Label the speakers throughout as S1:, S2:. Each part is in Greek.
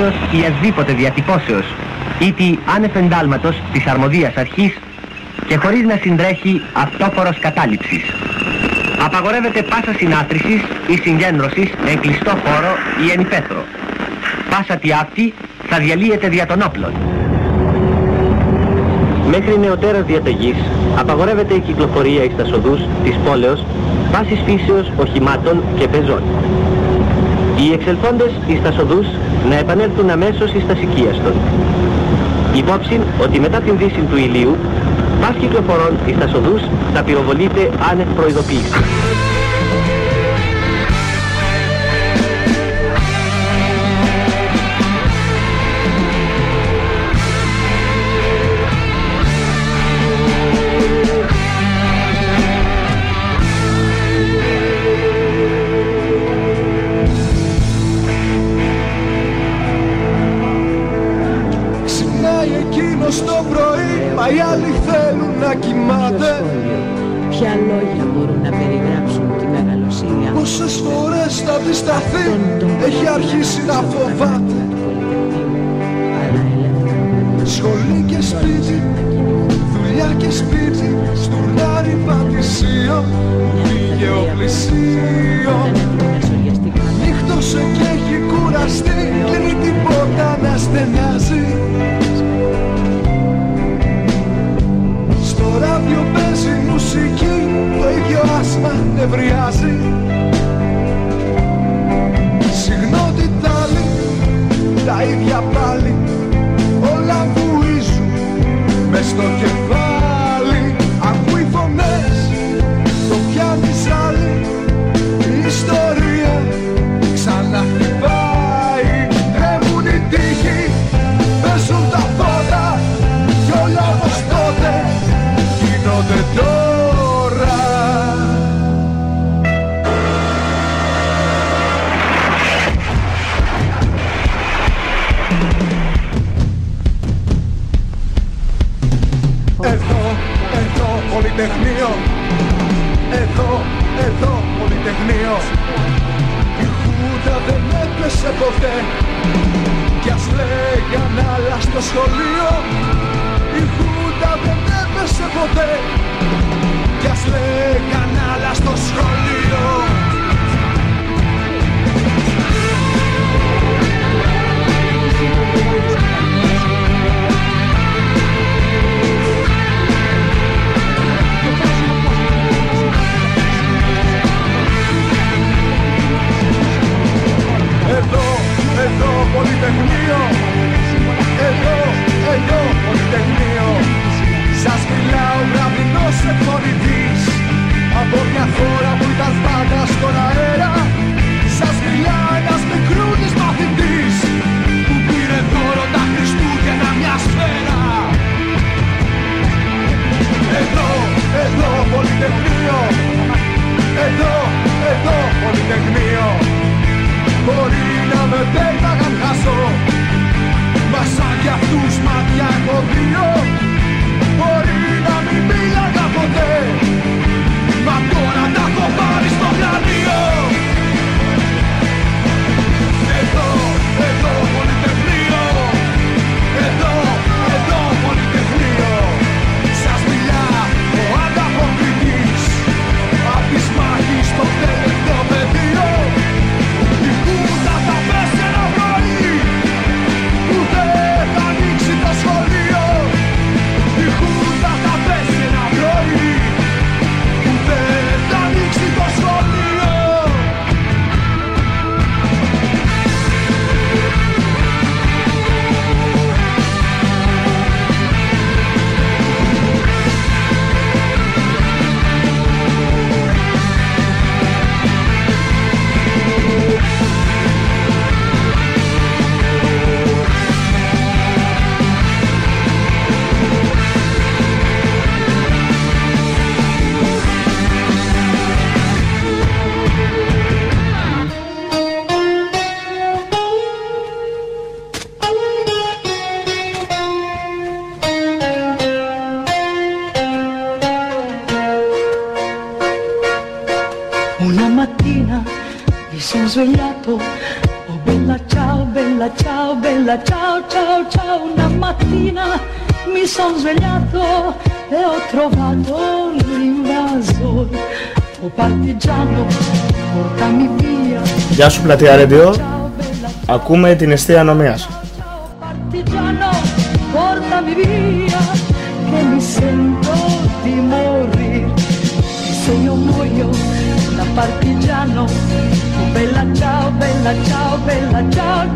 S1: παραβιάσεως χιλιασδήποτε διατυπώσεως ή τη ανεφεντάλματος της αρμοδίας αρχής και χωρίς να συντρέχει αυτόφορος κατάληψης. Απαγορεύεται πάσα συνάθρησης ή συγκέντρωσης εν κλειστό χώρο ή εν υπέθρο. Πάσα τη αυτή θα διαλύεται δια των όπλων. Μέχρι νεωτέρα διαταγής απαγορεύεται η κυκλοφορία εις τα σοδούς της πόλεως βάσης φύσεως οχημάτων και πεζών. Οι εξελφόντες εις τα σοδούς να επανέλθουν αμέσως εις τα των. Υπόψη ότι μετά την δύση του ηλίου, πας κυκλοφορών εις τα σοδούς θα πυροβολείται άνευ
S2: προειδοποίησης.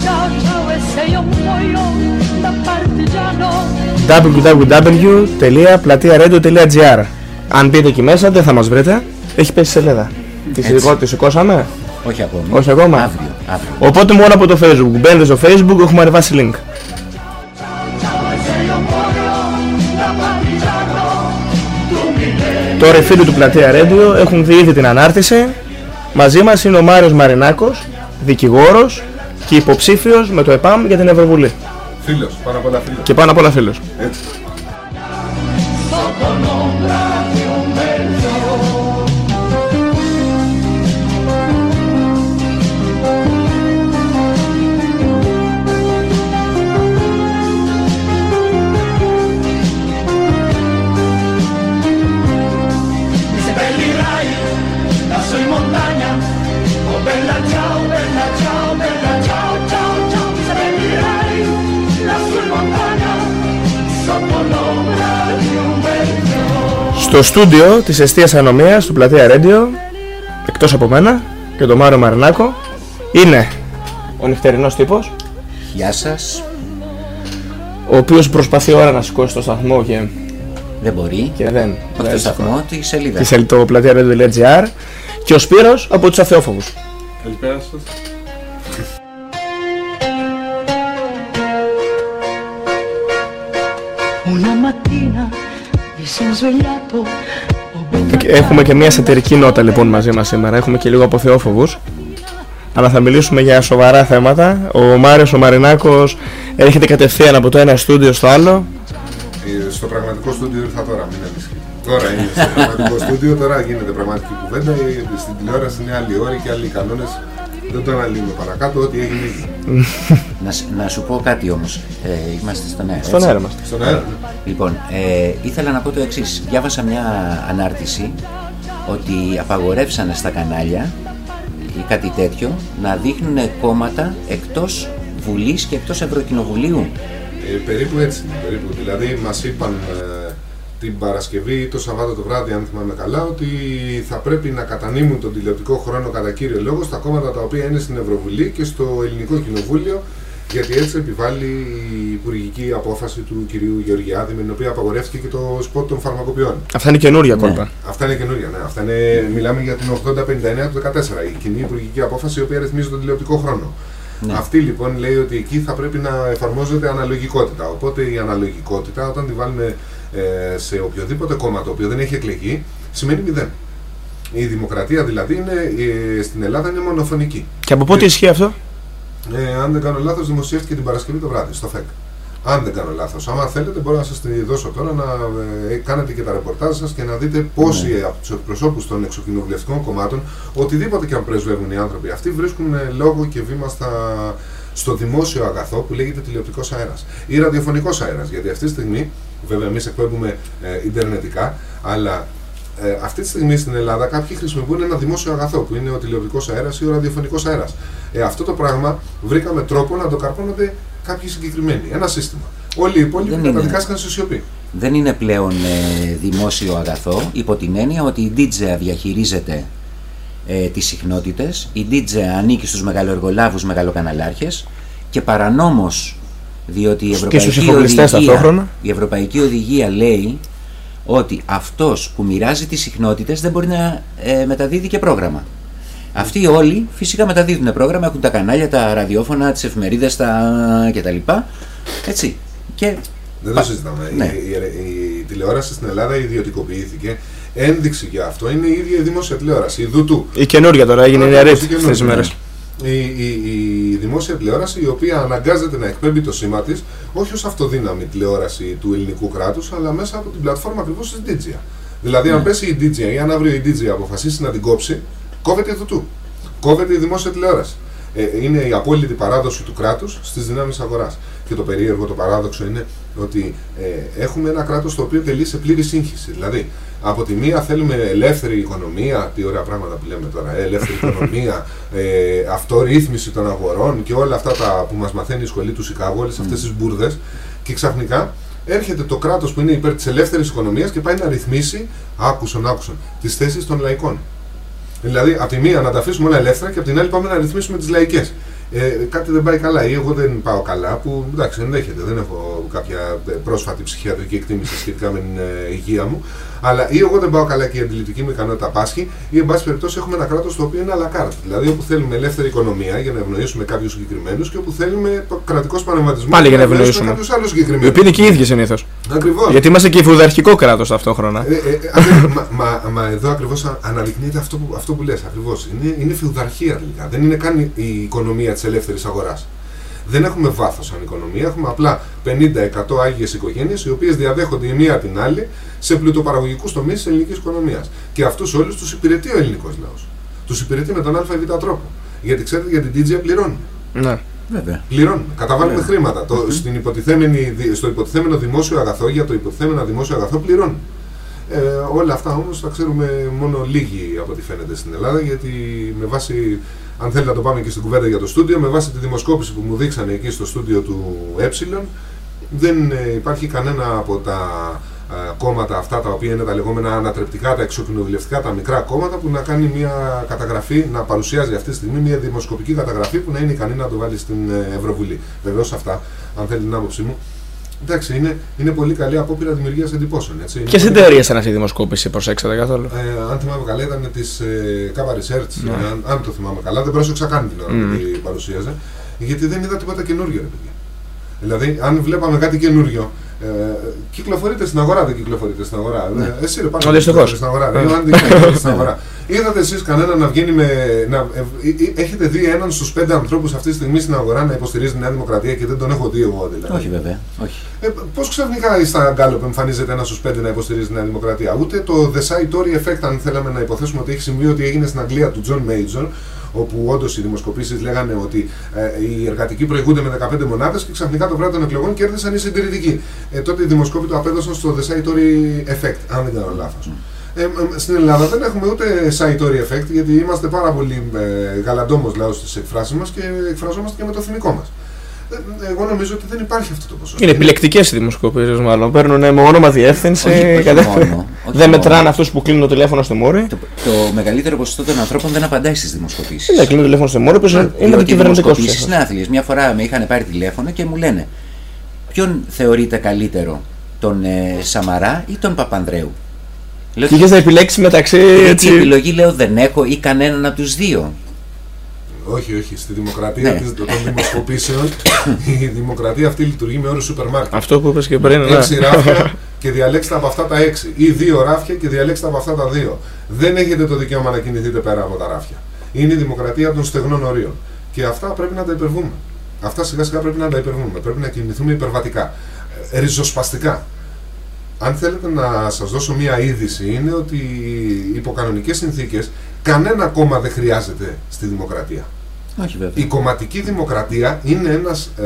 S2: Ciao, ciao, e se io muoio da partigiano,
S3: www.platiaradio.gr Αν μπείτε εκεί μέσα δεν θα μας βρείτε. Έχει πέσει σελίδα. Τη
S4: Έτσι.
S3: σηκώ- τη σηκώσαμε.
S4: Όχι ακόμη.
S3: Όχι ακόμα.
S4: Αύριο. αύριο.
S3: Οπότε μόνο από το facebook. Μπαίνετε στο facebook έχουμε ανεβάσει link. Τώρα οι φίλοι του Πλατεία Radio έχουν δει ήδη την ανάρτηση. Μαζί μας είναι ο Μάριος Μαρινάκος, δικηγόρος και υποψήφιος με το ΕΠΑΜ για την Ευρωβουλή.
S5: Φίλος, πάνω απ' όλα φίλος.
S3: Και πάνω απ' όλα φίλος.
S5: Έτσι.
S3: Στο στούντιο της εστίας ανομίας του Πλατεία Radio, εκτός από μένα και τον Μάριο Μαρινάκο, είναι ο νυχτερινός τύπος,
S4: Γεια σας.
S3: ο οποίος προσπαθεί ώρα να σηκώσει το σταθμό και,
S4: Δεν μπορεί.
S3: και δεν.
S4: Όχι
S3: δεν
S4: το
S3: σηκώνει.
S4: σταθμό, τη σελίδα.
S3: Τη σελίδα το πλατεία radio.gr και ο Σπύρος από τους Αθεόφοβους.
S5: Καλησπέρα σας.
S2: una mattina mi sono svegliato, oh bella
S3: Και Έχουμε και μια σατυρική νότα λοιπόν μαζί μας σήμερα, έχουμε και λίγο από Θεόφοβους. Αλλά θα μιλήσουμε για σοβαρά θέματα. Ο Μάριος ο Μαρινάκος έρχεται κατευθείαν από το ένα στούντιο στο άλλο.
S5: Ε, Στο πραγματικό στούντιο ήρθα τώρα, μην ανησυχείτε. Τώρα είναι στο πραγματικό στούντιο, τώρα γίνεται πραγματική κουβέντα. Ε, Στην τηλεόραση είναι άλλοι όροι και άλλοι κανόνες. Δεν το αναλύουμε παρακάτω, ό,τι έγινε ήδη.
S4: Να, σ- να σου πω κάτι όμως. Ε, είμαστε στον αέρα.
S3: Στον
S4: έτσι.
S3: αέρα μας.
S5: Στον αέρα.
S4: Λοιπόν, ε, ήθελα να πω το εξής. Διάβασα μια ανάρτηση ότι απαγορεύσανε στα κανάλια ή κάτι τέτοιο να δείχνουν κόμματα εκτός Βουλής και εκτός Ευρωκοινοβουλίου.
S5: Ε, περίπου έτσι είναι, περίπου. Δηλαδή μας είπαν ε, την Παρασκευή ή το Σαββάτο το βράδυ, αν θυμάμαι καλά, ότι θα πρέπει να κατανείμουν τον τηλεοπτικό χρόνο κατά κύριο λόγο στα κόμματα τα οποία είναι στην Ευρωβουλή και στο Ελληνικό Κοινοβούλιο, γιατί έτσι επιβάλλει η υπουργική απόφαση του κυρίου Γεωργιάδη, με την οποία απαγορεύτηκε και το σποτ των φαρμακοποιών.
S3: Αυτά είναι καινούργια κόλπα.
S5: Αυτά είναι καινούργια, ναι. Αυτά είναι, μιλάμε για την 8059 του 2014, η κοινή υπουργική απόφαση η οποία ρυθμίζει τον τηλεοπτικό χρόνο.
S4: Ναι.
S5: Αυτή λοιπόν λέει ότι εκεί θα πρέπει να εφαρμόζεται αναλογικότητα. Οπότε η αναλογικότητα, όταν τη βάλουμε ε, σε οποιοδήποτε κόμμα το οποίο δεν έχει εκλεγεί, σημαίνει μηδέν. Η δημοκρατία δηλαδή είναι, ε, στην Ελλάδα είναι μονοφωνική.
S3: Και από πότε ισχύει αυτό;
S5: Ε, αν δεν κάνω λάθος, δημοσιεύτηκε την Παρασκευή το βράδυ στο ΦΕΚ. Αν δεν κάνω λάθος. Άμα θέλετε, μπορώ να σας τη δώσω τώρα να ε, κάνετε και τα ρεπορτάζ σας και να δείτε πόσοι
S4: Ναι.
S5: από τους εκπροσώπους των εξοκοινοβουλευτικών κομμάτων, οτιδήποτε και αν πρεσβεύουν οι άνθρωποι αυτοί, βρίσκουν ε, λόγο και βήμα στα, στο δημόσιο αγαθό που λέγεται τηλεοπτικός αέρας ή ραδιοφωνικός αέρας. Γιατί αυτή τη στιγμή, βέβαια, εμείς εκπέμπουμε ε, ιντερνετικά, αλλά ε, αυτή τη στιγμή στην Ελλάδα κάποιοι χρησιμοποιούν ένα δημόσιο αγαθό που είναι ο τηλεοπτικός αέρας ή ο ραδιοφωνικός αέρας. Ε, αυτό το πράγμα βρήκαμε τρόπο να το καρπώνονται κάποιοι συγκεκριμένοι. Ένα σύστημα. Όλοι οι υπόλοιποι
S4: Δεν είναι.
S5: καταδικάστηκαν σε σιωπή.
S4: Δεν είναι πλέον ε, δημόσιο αγαθό υπό την έννοια ότι η DJA διαχειρίζεται ε, τις συχνότητες, η DJA ανήκει στους μεγαλοεργολάβους μεγαλοκαναλάρχες και παρανόμως διότι η
S3: Και στους
S4: Ευρωπαϊκή,
S3: εφοπλιστές
S4: οδηγία,
S3: ταυτόχρονα.
S4: η Ευρωπαϊκή Οδηγία λέει ότι αυτός που μοιράζει τις συχνότητες δεν μπορεί να ε, μεταδίδει και πρόγραμμα. Αυτοί όλοι φυσικά μεταδίδουν πρόγραμμα, έχουν τα κανάλια, τα ραδιόφωνα, τις εφημερίδες τα κτλ. Έτσι. Και
S5: Δεν
S4: Πα-
S5: το συζητάμε.
S4: ναι.
S5: Η, η- η τηλεόραση στην Ελλάδα ιδιωτικοποιήθηκε. Ένδειξη για αυτό είναι η ίδια η δημόσια τηλεόραση, η ΔΟΥΤΟΥ.
S3: Η καινούργια τώρα έγινε
S5: Ακριβώς,
S3: νεαρή
S5: η καινούργια,
S3: αυτές τις μέρες.
S5: Η, η, η δημόσια τηλεόραση η οποία αναγκάζεται να εκπέμπει το σήμα της όχι ως αυτοδύναμη τηλεόραση του ελληνικού κράτους, αλλά μέσα από την πλατφόρμα ακριβώς της DJA. Δηλαδή, αν πέσει η DJA ή αν αύριο η DJA αποφασίσει να την κόψει, κόβεται η ΔΟΥΤΟΥ. Κόβεται η δημόσια τηλεόραση. Ε, είναι η απόλυτη παράδοση του κράτους στις δυνάμεις αγοράς. Και το περίεργο, το παράδοξο είναι ότι ε, έχουμε ένα κράτος το οποίο τελεί σε πλήρη σύγχυση. Δηλαδή, από τη μία θέλουμε ελεύθερη οικονομία, τι ωραία πράγματα που λέμε τώρα, ε, ελεύθερη οικονομία, ε, αυτορύθμιση των αγορών και όλα αυτά τα που μας μαθαίνει η σχολή του Σικάγο, όλες αυτές τις μπουρδες. Και ξαφνικά έρχεται το κράτος που είναι υπέρ της ελεύθερης οικονομίας και πάει να ρυθμίσει, άκουσον, άκουσον, τις θέσεις των λαϊκών. Δηλαδή, από τη μία να τα αφήσουμε όλα ελεύθερα και από την άλλη πάμε να ρυθμίσουμε τις λαϊκές. Ε, κάτι δεν πάει καλά ή εγώ δεν πάω καλά, που εντάξει ενδέχεται, δεν έχω κάποια ε, πρόσφατη ψυχιατρική εκτίμηση σχετικά με την ε, υγεία μου, αλλά ή εγώ δεν πάω καλά και η αντιληπτική μου ικανότητα πάσχει, ή εν πάση περιπτώσει έχουμε ένα κράτος το οποίο είναι αλακάρτ. Δηλαδή όπου θέλουμε ελεύθερη οικονομία για να ευνοήσουμε κάποιους συγκεκριμένους και όπου θέλουμε κρατικός πανεμβατισμός
S3: Πάλι για να
S5: ευνοήσουμε
S3: ευνοήσουμε.
S5: κάποιους άλλους
S3: Οι
S5: συγκεκριμένου.
S3: οποίοι είναι και οι ίδιοι συνήθως.
S5: Ακριβώς.
S3: Γιατί είμαστε και φουδαρχικό κράτος ταυτόχρονα.
S5: Ε, ε, ε, μα, μα, μα εδώ ακριβώς αναδεικνύεται αυτό που, αυτό που λες ακριβώς. Είναι, είναι φεουδαρχία τελικά. Δεν είναι καν η οικονομία της ελεύθερης αγοράς. Δεν έχουμε βάθος σαν οικονομία, έχουμε απλά 50-100 άγιες οικογένειες οι οποίες διαδέχονται η μία την άλλη σε πλουτοπαραγωγικούς τομείς της ελληνικής οικονομίας. Και αυτούς όλους τους υπηρετεί ο ελληνικός λαός. Τους υπηρετεί με τον ΑΒ τρόπο. Γιατί ξέρετε για την DG πληρώνουν.
S3: Ναι.
S4: Βέβαια.
S5: Πληρώνουμε, καταβάλουμε
S4: Ναι.
S5: χρήματα. Το, στην υποτιθέμενη, δι- στο υποτιθέμενο δημόσιο αγαθό, για το υποτιθέμενο δημόσιο αγαθό πληρώνουν. Ε, όλα αυτά όμως τα ξέρουμε μόνο λίγοι από ό,τι φαίνεται στην Ελλάδα, γιατί με βάση, αν θέλει να το πάμε και στην κουβέντα για το στούντιο, με βάση τη δημοσκόπηση που μου δείξανε εκεί στο στούντιο του Ε, δεν ε, υπάρχει κανένα από τα ε, κόμματα αυτά τα οποία είναι τα λεγόμενα ανατρεπτικά, τα εξοκοινοβουλευτικά, τα μικρά κόμματα που να κάνει μια καταγραφή, να παρουσιάζει αυτή τη στιγμή μια δημοσκοπική καταγραφή που να είναι ικανή να το βάλει στην ε, Ευρωβουλή. Βεβαίως αυτά, αν θέλει την άποψή μου, εντάξει, είναι, είναι πολύ καλή απόπειρα δημιουργίας εντυπώσεων. Έτσι. Είναι
S3: Και στην
S5: πολύ-
S3: θεωρία σαν αυτή η δημοσκόπηση, προσέξατε καθόλου;
S5: ε, αν θυμάμαι καλά, ήταν της ε, Kava Research.
S3: Ναι.
S5: Αν, αν το θυμάμαι καλά, δεν πρόσεξα καν την ώρα
S3: Μμμ.
S5: που την παρουσίαζε. Γιατί δεν είδα τίποτα καινούριο, ρε παιδιά. Δηλαδή, αν βλέπαμε κάτι καινούριο, ε, κυκλοφορείτε στην αγορά, δεν κυκλοφορείτε στην αγορά.
S4: Ναι.
S5: Ε, εσύ ρε πάνω
S3: Ο, δυστυχώς.
S5: στην αγορά. Ρε,
S3: Ναι.
S5: αν δεν κυκλοφορείτε στην αγορά. Είδατε εσείς κανέναν να βγαίνει με. Να, ε, ε, ε, έχετε δει έναν στους πέντε ανθρώπους αυτή τη στιγμή στην αγορά να υποστηρίζει τη Νέα Δημοκρατία και δεν τον έχω δει εγώ δηλαδή;
S4: Όχι βέβαια. Όχι.
S5: Ε, Πώς ξαφνικά στα Γκάλοπ εμφανίζεται ένα στους πέντε να υποστηρίζει τη Νέα Δημοκρατία; Ούτε το The Side Tory Effect, αν θέλαμε να υποθέσουμε ότι έχει συμβεί ότι έγινε στην Αγγλία του John Major, όπου όντως οι δημοσκοπήσεις λέγανε ότι ε, οι εργατικοί προηγούνται με 15 μονάδες και ξαφνικά το βράδυ των εκλογών κέρδισαν οι συντηρητικοί. Ε, τότε οι δημοσκόποι το απέδωσαν στο The Side Tory Effect, αν δεν κάνω λάθος. Ε, ε, στην Ελλάδα δεν έχουμε ούτε Side Tory Effect, γιατί είμαστε πάρα πολύ ε, γαλαντόμος λαός στι εκφράσει μας και εκφραζόμαστε και με το θυμικό μας. Ε, εγώ νομίζω ότι δεν υπάρχει αυτό το ποσοστό.
S3: Είναι επιλεκτικές οι δημοσκοπήσεις, μάλλον. Παίρνουν με όνομα διεύθυνση.
S4: Όχι- όχι
S3: κατεύθυνση.
S4: μόνο, όχι
S3: Δεν
S4: μόνο.
S3: μετράνε αυτούς που κλείνουν το τηλέφωνο στη Μόρη.
S4: Το, το μεγαλύτερο ποσοστό των ανθρώπων δεν απαντάει στις δημοσκοπήσεις.
S3: Δεν κλείνουν το τηλέφωνο στη Μόρη, που είναι
S4: Διότι οι
S3: κυβερνητικός
S4: δημοσκοπήσεις είναι άθλιες. Μια φορά με είχαν πάρει τηλέφωνο και μου λένε ποιον θεωρείτε καλύτερο, τον ε, Σαμαρά ή τον Παπανδρέου; Λέω,
S3: Και είχες να επιλέξεις μεταξύ.
S4: «Γιατί
S3: Έτσι,
S4: επιλογή λέω δεν έχω ή κανέναν από τους δύο.
S5: Όχι, όχι. Στη δημοκρατία
S4: Ναι.
S5: της, των δημοσκοπήσεων η δημοκρατία αυτή λειτουργεί με όρους σούπερ μάρκετ.
S3: Αυτό που είπες και πριν. ναι.
S5: Έξι ράφια και διαλέξτε από αυτά τα έξι. Ή δύο ράφια και διαλέξτε από αυτά τα δύο. Δεν έχετε το δικαίωμα να κινηθείτε πέρα από τα ράφια. Είναι η δημοκρατία των στεγνών ορίων. Και αυτά πρέπει να τα υπερβούμε. Αυτά σιγά σιγά πρέπει να τα υπερβούμε. Πρέπει να κινηθούμε υπερβατικά. Ε, ριζοσπαστικά. Αν θέλετε να σας δώσω μία είδηση, είναι ότι υπό κανονικές συνθήκες κανένα κόμμα δεν χρειάζεται στη δημοκρατία.
S4: Όχι βέβαια.
S5: Η κομματική δημοκρατία είναι ένας ε,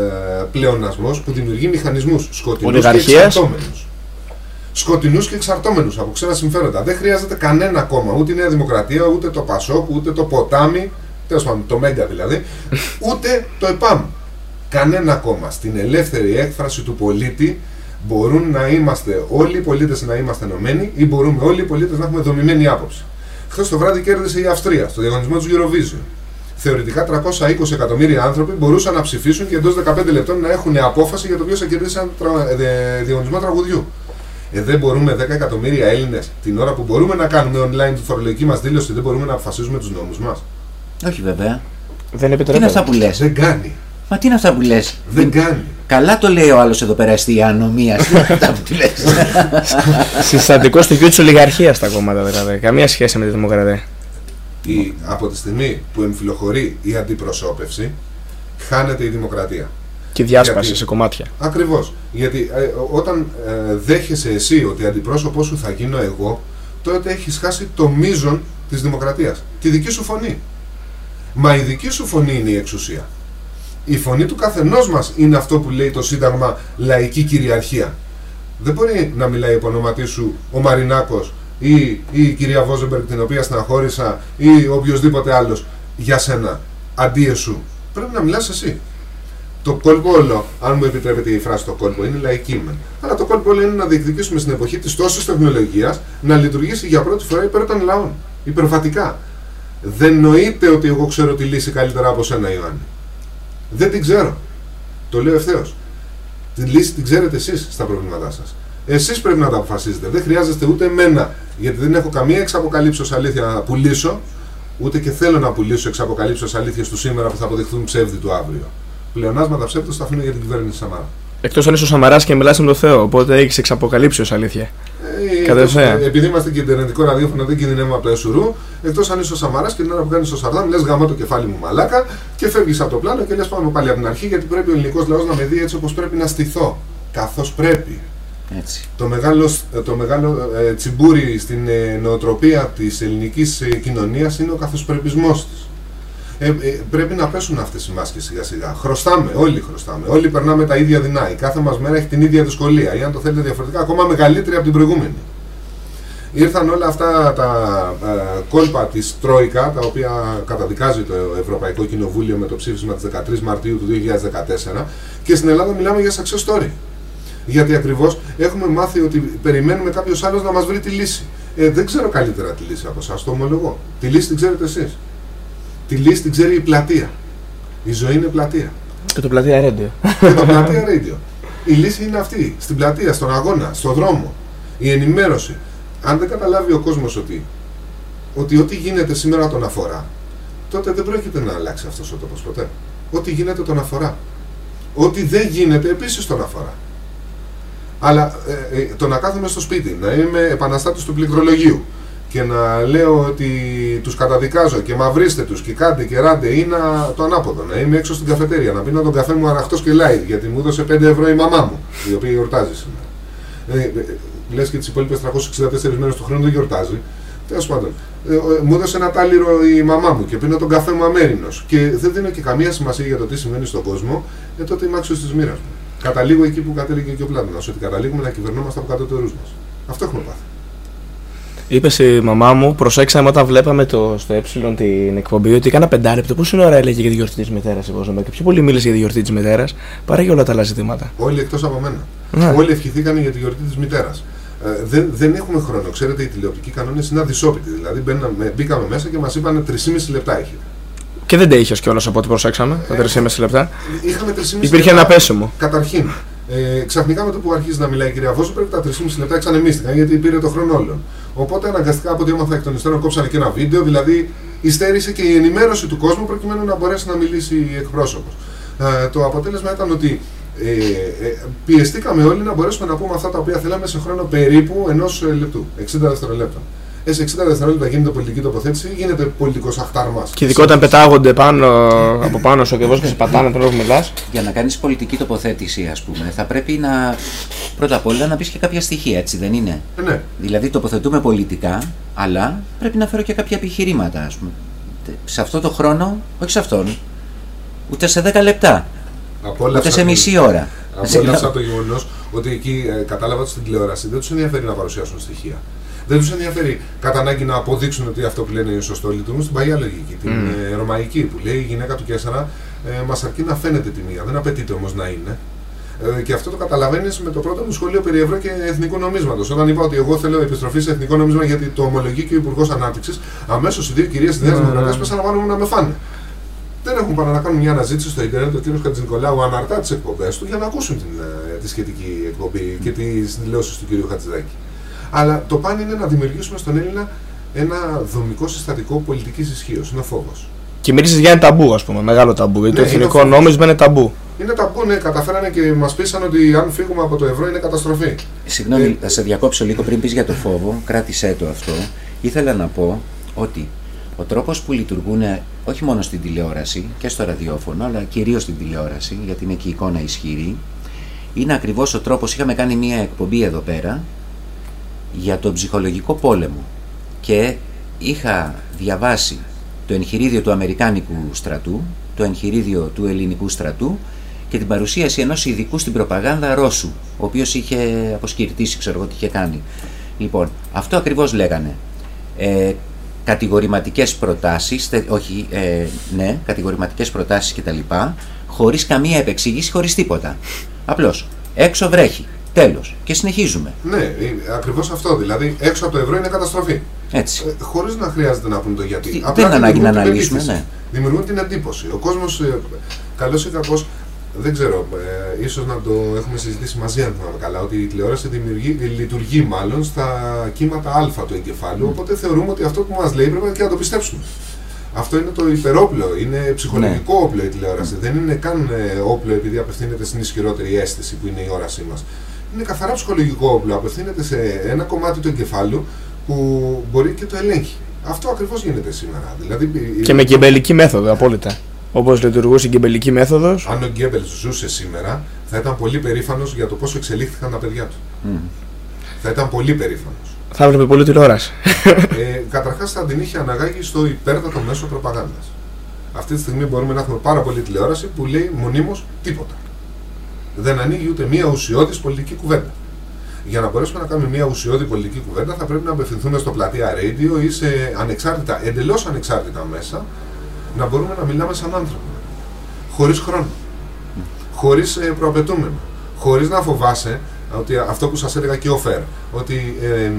S5: πλεονασμός που δημιουργεί μηχανισμούς σκοτεινούς και
S3: Ολιγαρχίας.
S5: εξαρτώμενους. Σκοτεινούς και εξαρτώμενους από ξένα συμφέροντα. Δεν χρειάζεται κανένα κόμμα, ούτε η Νέα Δημοκρατία, ούτε το Πασόκ, ούτε το Ποτάμι, τέλος πάντων το Μέγκα δηλαδή, ούτε το ΕΠΑΜ. Κανένα κόμμα. Στην ελεύθερη έκφραση του πολίτη μπορούν να είμαστε όλοι οι πολίτες να είμαστε ενωμένοι ή μπορούμε όλοι οι πολίτες να έχουμε δομημένη άποψη. Χθες το βράδυ κέρδισε η Αυστρία στο διαγωνισμό του Eurovision. Θεωρητικά 320 εκατομμύρια άνθρωποι μπορούσαν να ψηφίσουν και εντός 15 λεπτών να έχουν απόφαση για το ποιος θα κερδίσει ένα τρα- ε, δε- διαγωνισμό τραγουδιού. Ε, δεν μπορούμε 10 εκατομμύρια Έλληνες την ώρα που μπορούμε να κάνουμε online τη φορολογική μας δήλωση, δεν μπορούμε να αποφασίζουμε τους νόμους μας.
S4: Όχι βέβαια.
S3: Δεν
S4: Τι είναι αυτά
S3: επιτρέπεται.
S4: που λες;
S5: Δεν κάνει.
S4: Μα τι είναι αυτά που λες;
S5: Δεν κάνει.
S4: Καλά το λέει ο άλλος εδώ πέρα στη ανομία. Τι είναι αυτά που του λες.
S3: Συστατικό στοιχείο της ολιγαρχίας τα κόμματα δηλαδή. Καμία σχέση με τη δημοκρατία.
S5: Η, από τη στιγμή που εμφυλοχωρεί η αντιπροσώπευση, χάνεται η δημοκρατία.
S3: Και διάσπαση
S5: Γιατί-
S3: σε κομμάτια.
S5: Ακριβώς. Γιατί ε, όταν ε, δέχεσαι εσύ ότι αντιπρόσωπό σου θα γίνω εγώ, τότε έχεις χάσει το μείζον της δημοκρατίας. Τη δική σου φωνή. Μα η δική σου φωνή είναι η εξουσία. Η φωνή του καθενός μας είναι αυτό που λέει το Σύνταγμα λαϊκή κυριαρχία. Δεν μπορεί να μιλάει υπό ονόματί σου ο Μαρινάκος ή, ή η κυρία Βόζεμπεργκ την οποία στεναχώρησα ή οποιοδήποτε άλλος για σένα αντί εσού. Πρέπει να μιλάς εσύ. Το κόλπο όλο, αν μου επιτρέπετε η φράση το κόλπο, είναι λαϊκή μεν. Αλλά το κόλπο όλο είναι να διεκδικήσουμε στην εποχή της τόσης τεχνολογίας να λειτουργήσει για πρώτη φορά υπέρ των λαών. Υπερβατικά. Δεν νοείται ότι εγώ ξέρω τη λύση καλύτερα από σένα, Ιωάννη. Δεν την ξέρω. Το λέω ευθέως. Τη λύση την ξέρετε εσείς στα προβλήματά σας. Εσείς πρέπει να τα αποφασίζετε. Δεν χρειάζεστε ούτε εμένα, γιατί δεν έχω καμία εξαποκαλύψεω αλήθεια να πουλήσω, ούτε και θέλω να πουλήσω εξαποκαλύψεω αλήθεια του σήμερα που θα αποδειχθούν ψεύδι του αύριο. Πλεονάσματα ψεύδου τα αφήνω για την κυβέρνηση Σαμάρα.
S3: Εκτός αν είσαι ο Σαμαράς και μιλάς με τον Θεό, οπότε έχεις εξαποκαλύψει ως αλήθεια.
S5: Ε,
S3: Κατευθείαν.
S5: εκτός- επειδή είμαστε και ιντερνετικό ραδιόφωνο, δεν κινδυνεύουμε από το εσουρού. Εκτός αν είσαι ο Σαμαράς και την ώρα που κάνεις το Σαρδάμ, λες γαμά το κεφάλι μου μαλάκα και φεύγεις από το πλάνο και λες πάμε πάλι από την αρχή γιατί πρέπει ο ελληνικός λαός να με δει έτσι όπως πρέπει να στηθώ. Καθώς πρέπει.
S4: Έτσι.
S5: Το μεγάλο, το μεγάλο ε, τσιμπούρι στην ε, νοοτροπία της ελληνικής ε, κοινωνίας είναι ο καθοσπρεπισμός της. Ε, ε, πρέπει να πέσουν αυτές οι μάσκες σιγά σιγά. Χρωστάμε, όλοι χρωστάμε. Όλοι περνάμε τα ίδια δεινά. Η κάθε μας μέρα έχει την ίδια δυσκολία. Ή αν το θέλετε διαφορετικά, ακόμα μεγαλύτερη από την προηγούμενη. Ήρθαν όλα αυτά τα ε, κόλπα της Τρόικα, τα οποία καταδικάζει το Ευρωπαϊκό Κοινοβούλιο με το ψήφισμα της 13 Μαρτίου του 2014 και στην Ελλάδα μιλάμε για success story. Γιατί ακριβώς έχουμε μάθει ότι περιμένουμε κάποιος άλλος να μας βρει τη λύση. Ε, δεν ξέρω καλύτερα τη λύση από εσάς, το ομολογώ. Τη λύση την ξέρετε εσείς. Τη λύση την ξέρει η πλατεία. Η ζωή είναι πλατεία.
S3: Και το πλατεία Ρέντιο.
S5: Και το πλατεία radio. Η λύση είναι αυτή. Στην πλατεία, στον αγώνα, στον δρόμο. Η ενημέρωση. Αν δεν καταλάβει ο κόσμος ότι, ότι ό,τι γίνεται σήμερα τον αφορά, τότε δεν πρόκειται να αλλάξει αυτός ο τόπος ποτέ. Ό,τι γίνεται τον αφορά. Ό,τι δεν γίνεται επίσης τον αφορά. Αλλά ε, ε, το να κάθομαι στο σπίτι, να είμαι επαναστάτης του πληκτρολογίου και να λέω ότι τους καταδικάζω και μαυρίστε τους και κάντε και ράντε ή να, το ανάποδο, να είμαι έξω στην καφετέρια, να πίνω τον καφέ μου αραχτός και live γιατί μου έδωσε 5 ευρώ η μαμά μου, η οποία γιορτάζει σήμερα. Ε, ε, λες και τις υπόλοιπες 364 μέρες του χρόνου δεν γιορτάζει. Τέλος πάντων, ε, ε, μου έδωσε ένα τάλιρο η μαμά μου και πίνω τον καφέ μου αμέρινος και δεν δίνω και καμία σημασία για το τι σημαίνει στον κόσμο, ε, τότε είμαι άξιος της μοίρας μου. Καταλήγω εκεί που κατέληγε και ο Πλάτωνας, ότι καταλήγουμε να κυβερνόμαστε από κατώτερους μας. Αυτό έχουμε πάθει.
S3: Είπες η μαμά μου, προσέξαμε όταν βλέπαμε το, στο ε την εκπομπή ότι κάνα πεντάλεπτο. Πόση ώρα έλεγε για τη γιορτή της μητέρας η Βόζεμπεργκ και πιο πολύ μίλησε για τη γιορτή της μητέρας παρά για όλα τα άλλα ζητήματα.
S5: Όλοι εκτός από μένα.
S3: Ναι.
S5: Όλοι ευχηθήκαν για τη γιορτή της μητέρας. Ε, δεν, δεν έχουμε χρόνο. Ξέρετε, οι τηλεοπτικοί κανόνες είναι αδυσόπιτοι. Δηλαδή, μπαίναμε, μπήκαμε μέσα και μας είπαν 3,5 λεπτά έχετε.
S3: Και δεν τα είχε κιόλας από ό,τι προσέξαμε, τα 3,5 λεπτά.
S5: Είχαμε 3,5
S3: Υπήρχε
S5: λεπτά.
S3: ένα πέσιμο.
S5: Καταρχήν, ε, ξαφνικά με το που αρχίζει να μιλάει η κυρία Βόζο, πρέπει τα 3,5 λεπτά εξανεμίστηκαν γιατί πήρε το χρόνο όλων. Οπότε αναγκαστικά από ό,τι έμαθα εκ των υστέρων κόψανε και ένα βίντεο, δηλαδή υστέρησε και η ενημέρωση του κόσμου προκειμένου να μπορέσει να μιλήσει η εκπρόσωπος. Ε, το αποτέλεσμα ήταν ότι ε, ε, πιεστήκαμε όλοι να μπορέσουμε να πούμε αυτά τα οποία θέλαμε σε χρόνο περίπου ενός λεπτού, 60 δευτερολέπτων. Ε, σε 60 δευτερόλεπτα γίνεται πολιτική τοποθέτηση ή γίνεται πολιτικός αχτάρμα.
S3: Και ειδικά όταν πετάγονται πάνω, από πάνω σου ακριβώς και σε πατάνε τώρα που μιλάς.
S4: Για να κάνεις πολιτική τοποθέτηση, ας πούμε, θα πρέπει να πρώτα απ' όλα να πεις και κάποια στοιχεία, έτσι δεν είναι;
S5: Ε, ναι.
S4: Δηλαδή τοποθετούμε πολιτικά, αλλά πρέπει να φέρω και κάποια επιχειρήματα, ας πούμε. Σε αυτό το χρόνο, όχι σε αυτόν, ούτε σε 10 λεπτά,
S5: Απόλαυσα
S4: ούτε σε
S5: την-
S4: μισή ώρα.
S5: Απόλαυσα το γεγονός ότι εκεί ε, κατάλαβα ότι στην τηλεόραση δεν τους ενδιαφέρει να παρουσιάσουν στοιχεία. Δεν τους ενδιαφέρει κατά ανάγκη να αποδείξουν ότι αυτό που λένε είναι σωστό. Λειτουργούν στην παλιά λογική, την ε, ρωμαϊκή, που λέει η γυναίκα του Κέσσαρα ε, μας αρκεί να φαίνεται τη μία, δεν απαιτείται όμως να είναι. Ε, και αυτό το καταλαβαίνεις με το πρώτο μου σχολείο περί ευρώ και εθνικού νομίσματος. Όταν είπα ότι εγώ θέλω επιστροφή σε εθνικό νόμισμα γιατί το ομολογεί και ο Υπουργός Ανάπτυξης, αμέσως οι δύο κυρίες της Νέας Δημοκρατίας πέσαν να βάλουν να με φάνε. Δεν έχουν παρά να κάνουν μια αναζήτηση στο Ιντερνετ. Ο κ. Χατζηνικολάου αναρτά τις εκπομπές του για να ακούσουν την, ε, τη σχετική εκπομπή και τις δηλώσεις του κ. Χατζηδάκη. Αλλά το πάνε είναι να δημιουργήσουμε στον Έλληνα ένα δομικό συστατικό πολιτικής ισχύως. Είναι ο φόβος.
S3: Και μίλησε για ένα ταμπού, ας πούμε, μεγάλο ταμπού. Γιατί
S5: Ναι,
S3: το
S5: είναι
S3: εθνικό
S5: αυτό.
S3: νόμισμα είναι ταμπού.
S5: Είναι τα που ναι, καταφέρανε και μας πείσαν ότι αν φύγουμε από το ευρώ είναι καταστροφή.
S4: Συγγνώμη,
S5: Ε,
S4: θα σε διακόψω λίγο πριν πεις για το φόβο, κράτησέ το αυτό. Ήθελα να πω ότι ο τρόπος που λειτουργούν όχι μόνο στην τηλεόραση και στο ραδιόφωνο, αλλά κυρίως στην τηλεόραση, γιατί είναι και η εικόνα ισχυρή, είναι ακριβώς ο τρόπος, είχαμε κάνει μία εκπομπή εδώ πέρα, για τον ψυχολογικό πόλεμο και είχα διαβάσει το εγχειρίδιο του Αμερικάνικου στρατού, το εγχειρίδιο του ελληνικού στρατού και την παρουσίαση ενός ειδικού στην προπαγάνδα Ρώσου, ο οποίος είχε αποσκυρτήσει, ξέρω εγώ τι είχε κάνει. Λοιπόν, αυτό ακριβώς λέγανε. Ε, κατηγορηματικές προτάσεις, τε- όχι, ε, ναι, κατηγορηματικές προτάσεις κτλ. Χωρίς καμία επεξήγηση, χωρίς τίποτα. Απλώς, έξω βρέχει, τέλος. Και συνεχίζουμε.
S5: Ναι, ακριβώς αυτό. Δηλαδή, έξω από το ευρώ είναι καταστροφή.
S4: Έτσι.
S5: Ε, Χωρίς να χρειάζεται να πούμε το γιατί.
S4: Τι-
S5: Απλά
S4: δεν είναι ανάγκη να
S5: δημιουργούν την
S4: αναλύσουμε,
S5: πεποίθηση.
S4: ναι.
S5: Δημιουργούν την εντύπωση. Ο κόσμος, ε, καλός ή κακός, δεν ξέρω, ε, ίσως να το έχουμε συζητήσει μαζί αν θυμάμαι καλά, ότι η τηλεόραση δημιουργεί, ε, λειτουργεί μάλλον στα κύματα α του εγκεφάλου, οπότε θεωρούμε ότι αυτό που μας λέει πρέπει και να το πιστέψουμε. Αυτό είναι το υπερόπλο, είναι ψυχολογικό
S4: Ναι.
S5: όπλο η τηλεόραση. Δεν είναι καν ε, όπλο επειδή απευθύνεται στην ισχυρότερη αίσθηση που είναι η όρασή μας. Είναι καθαρά ψυχολογικό όπλο, απευθύνεται σε ένα κομμάτι του εγκεφάλου που μπορεί και το ελέγχει. Αυτό ακριβώς γίνεται σήμερα. Δηλαδή, η-
S3: Και με γκεμπελική μέθοδο, απόλυτα. Όπως λειτουργούσε η γκεμπελική μέθοδος.
S5: αν ο Γκέμπελ ζούσε σήμερα, θα ήταν πολύ περήφανος για το πόσο εξελίχθηκαν τα παιδιά του.
S4: Μμ.
S5: Θα ήταν πολύ περήφανος.
S3: Θα έβλεπε πολύ τηλεόραση.
S5: ε, Καταρχάς, θα την είχε αναγάγει στο υπέρτατο μέσο προπαγάνδας. Αυτή τη στιγμή μπορούμε να έχουμε πάρα πολύ τηλεόραση που λέει μονίμως τίποτα. Δεν ανοίγει ούτε μία ουσιώδης πολιτική κουβέντα. Για να μπορέσουμε να κάνουμε μία ουσιώδη πολιτική κουβέντα, θα πρέπει να απευθυνθούμε στο πλατεία radio ή σε ανεξάρτητα, εντελώς ανεξάρτητα μέσα, να μπορούμε να μιλάμε σαν άνθρωποι. Χωρίς χρόνο. Χωρίς ε, προαπαιτούμενο. Χωρίς να φοβάσαι ότι αυτό που σας έλεγα και ο Φερ, ότι ε,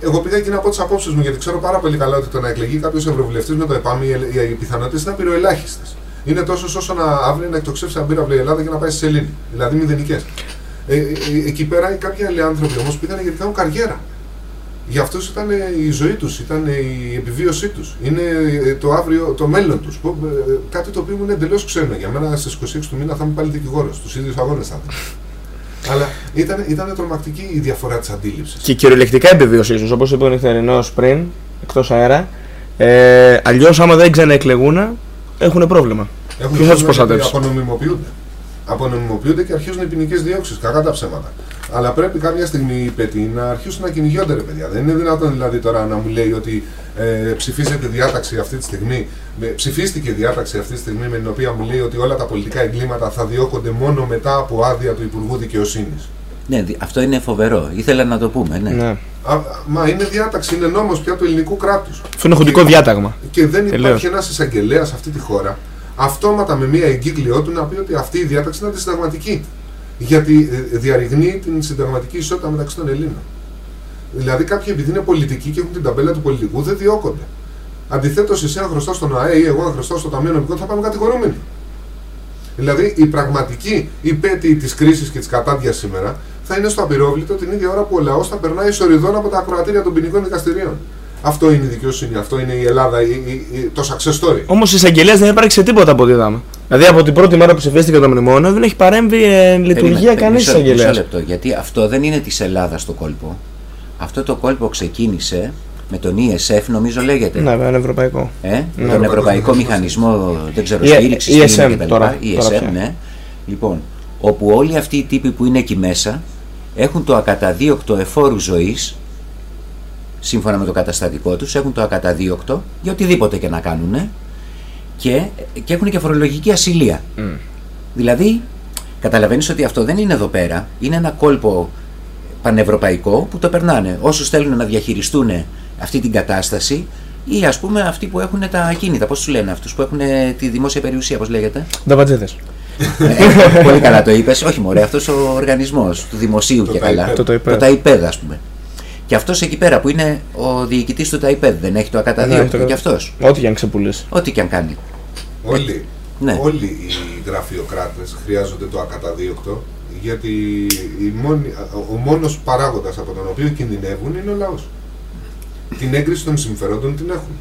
S5: εγώ πήγα και να πω τις απόψεις μου, γιατί ξέρω πάρα πολύ καλά ότι το να εκλεγεί κάποιος ευρωβουλευτής με το ΕΠΑΜ, οι, οι, οι πιθανότητες είναι απειροελάχιστες. Είναι τόσο όσο να αύριο να εκτοξεύσει ένα πύραυλο η Ελλάδα και να πάει στη Σελήνη. Δηλαδή μηδενικές. Ε, ε, ε, εκεί πέρα κάποιοι άλλοι άνθρωποι όμως πήγαν γιατί κάνουν καριέρα. Για αυτούς ήταν ε, η ζωή τους, ήταν ε, η επιβίωσή τους. Είναι ε, το αύριο, το μέλλον τους. Κάτι το οποίο μου είναι εντελώς ξένο. Για μένα στις 26 του μήνα θα είμαι πάλι δικηγόρος. Τους ίδιους αγώνες θα είμαι. Αλλά ήταν, ήταν τρομακτική η διαφορά της αντίληψης.
S3: Και κυριολεκτικά επιβίωσή τους, όπως είπε ο νυχτερινός πριν, εκτός αέρα. Ε, Αλλιώς, άμα δεν ξαναεκλεγούν, έχουν πρόβλημα.
S5: Έχουν
S3: Ποιος θα τους
S5: πρόβλημα γιατί
S3: προστατεύσει;
S5: Απονομιμοποιούνται. Απονομιμοποιούνται και αρχίζουν οι ποινικέ διώξεις. Κακά τα ψέματα. Αλλά πρέπει κάποια στιγμή οι πετοί να αρχίσουν να κυνηγιόνται, ρε παιδιά. Δεν είναι δυνατόν δηλαδή τώρα να μου λέει ότι ε, ψηφίζεται διάταξη αυτή τη στιγμή, με, ψηφίστηκε διάταξη αυτή τη στιγμή με την οποία μου λέει ότι όλα τα πολιτικά εγκλήματα θα διώκονται μόνο μετά από άδεια του Υπουργού Δικαιοσύνης.
S4: Ναι, δι- αυτό είναι φοβερό. Ήθελα να το πούμε, ναι.
S3: Ναι.
S5: Μα είναι διάταξη, είναι νόμος πια του ελληνικού κράτους.
S3: Αυτό είναι χοντικό
S5: Και-
S3: διάταγμα.
S5: Και δεν
S3: Τελείως.
S5: υπάρχει ένας εισαγγελέας σε αυτή τη χώρα αυτόματα με μία εγκύκλειό του να πει ότι αυτή η διάταξη είναι αντισυνταγματική. Γιατί ε, διαρριγνύει την συνταγματική ισότητα μεταξύ των Ελλήνων. Δηλαδή κάποιοι επειδή είναι πολιτικοί και έχουν την ταμπέλα του πολιτικού δεν διώκονται. Αντιθέτως, εσύ αν χρωστάς στον ΑΕ ή εγώ αν χρωστάω στο Ταμείο Νομικών θα πάμε κατηγορούμενοι. Δηλαδή η πραγματική υπέτη της κρίσης και της κατάδεια σήμερα θα είναι στο απειρόβλητο την ίδια ώρα που ο λαός θα περνάει σοριδών από τα ακροατήρια των ποινικών δικαστηρίων. Αυτό είναι η δικαιοσύνη, αυτό είναι η Ελλάδα, η, η, η- το success story.
S3: Όμως η εισαγγελέας δεν έπραξε τίποτα από ό,τι είδαμε. Δηλαδή από την πρώτη μέρα που ψηφίστηκε το μνημόνιο δεν έχει παρέμβει εν λειτουργία
S4: Περίμενε,
S3: κανείς
S4: μισό- μισό
S3: εισαγγελέας.
S4: λεπτό, γιατί αυτό δεν είναι της Ελλάδας το κόλπο. Αυτό το κόλπο ξεκίνησε με τον ESF, νομίζω λέγεται.
S3: Ναι, βέβαια, είναι ευρωπαϊκό.
S4: Ε,
S3: Ναι.
S4: τον
S5: Ευρωπαϊκό
S4: Ευρωπαϊκό
S5: Μηχανισμό.
S4: Μηχανισμό, δεν ξέρω,
S3: E-
S4: στήριξη
S3: ESM
S4: κτλ.
S3: τώρα, τώρα
S4: ESM,
S3: πια.
S4: ναι. Λοιπόν, όπου όλοι αυτοί οι τύποι που είναι εκεί μέσα έχουν το ακαταδίωκτο εφόρου ζωής, σύμφωνα με το καταστατικό τους, έχουν το ακαταδίωκτο για οτιδήποτε και να κάνουν και, και έχουν και φορολογική ασυλία. Δηλαδή, καταλαβαίνεις ότι αυτό δεν είναι εδώ πέρα, είναι ένα κόλπο πανευρωπαϊκό που το περνάνε. Όσους θέλουν να διαχειριστούν αυτή την κατάσταση ή ας πούμε αυτοί που έχουν τα ακίνητα, πώς τους λένε αυτούς που έχουν τη δημόσια περιουσία, πώς λέγεται;
S3: Νταβατζέδε.
S4: Ε, Πολύ καλά το είπες, όχι μωρέ, αυτός ο οργανισμός του δημοσίου
S5: Το
S4: και καλά.
S5: ΤΑΙΠΕΔ.
S3: Το ΤΑΙΠΕΔ.
S4: Το ΤΑΙΠΕΔ ας πούμε. Και αυτός εκεί πέρα που είναι ο διοικητής του ΤΑΙΠΕΔ δεν έχει το
S3: Ναι,
S4: ακαταδίωκτο
S3: το-
S4: και αυτός;
S3: Ό,τι και αν ξεπουλήσει.
S4: Ό,τι και αν κάνει.
S5: Όλοι,
S4: Ναι.
S5: όλοι οι γραφειοκράτες χρειάζονται το ακαταδίωκτο γιατί η μόνη, ο μόνος παράγοντας από τον οποίο κινδυνεύουν είναι ο λαός. Την έγκριση των συμφερόντων την έχουν.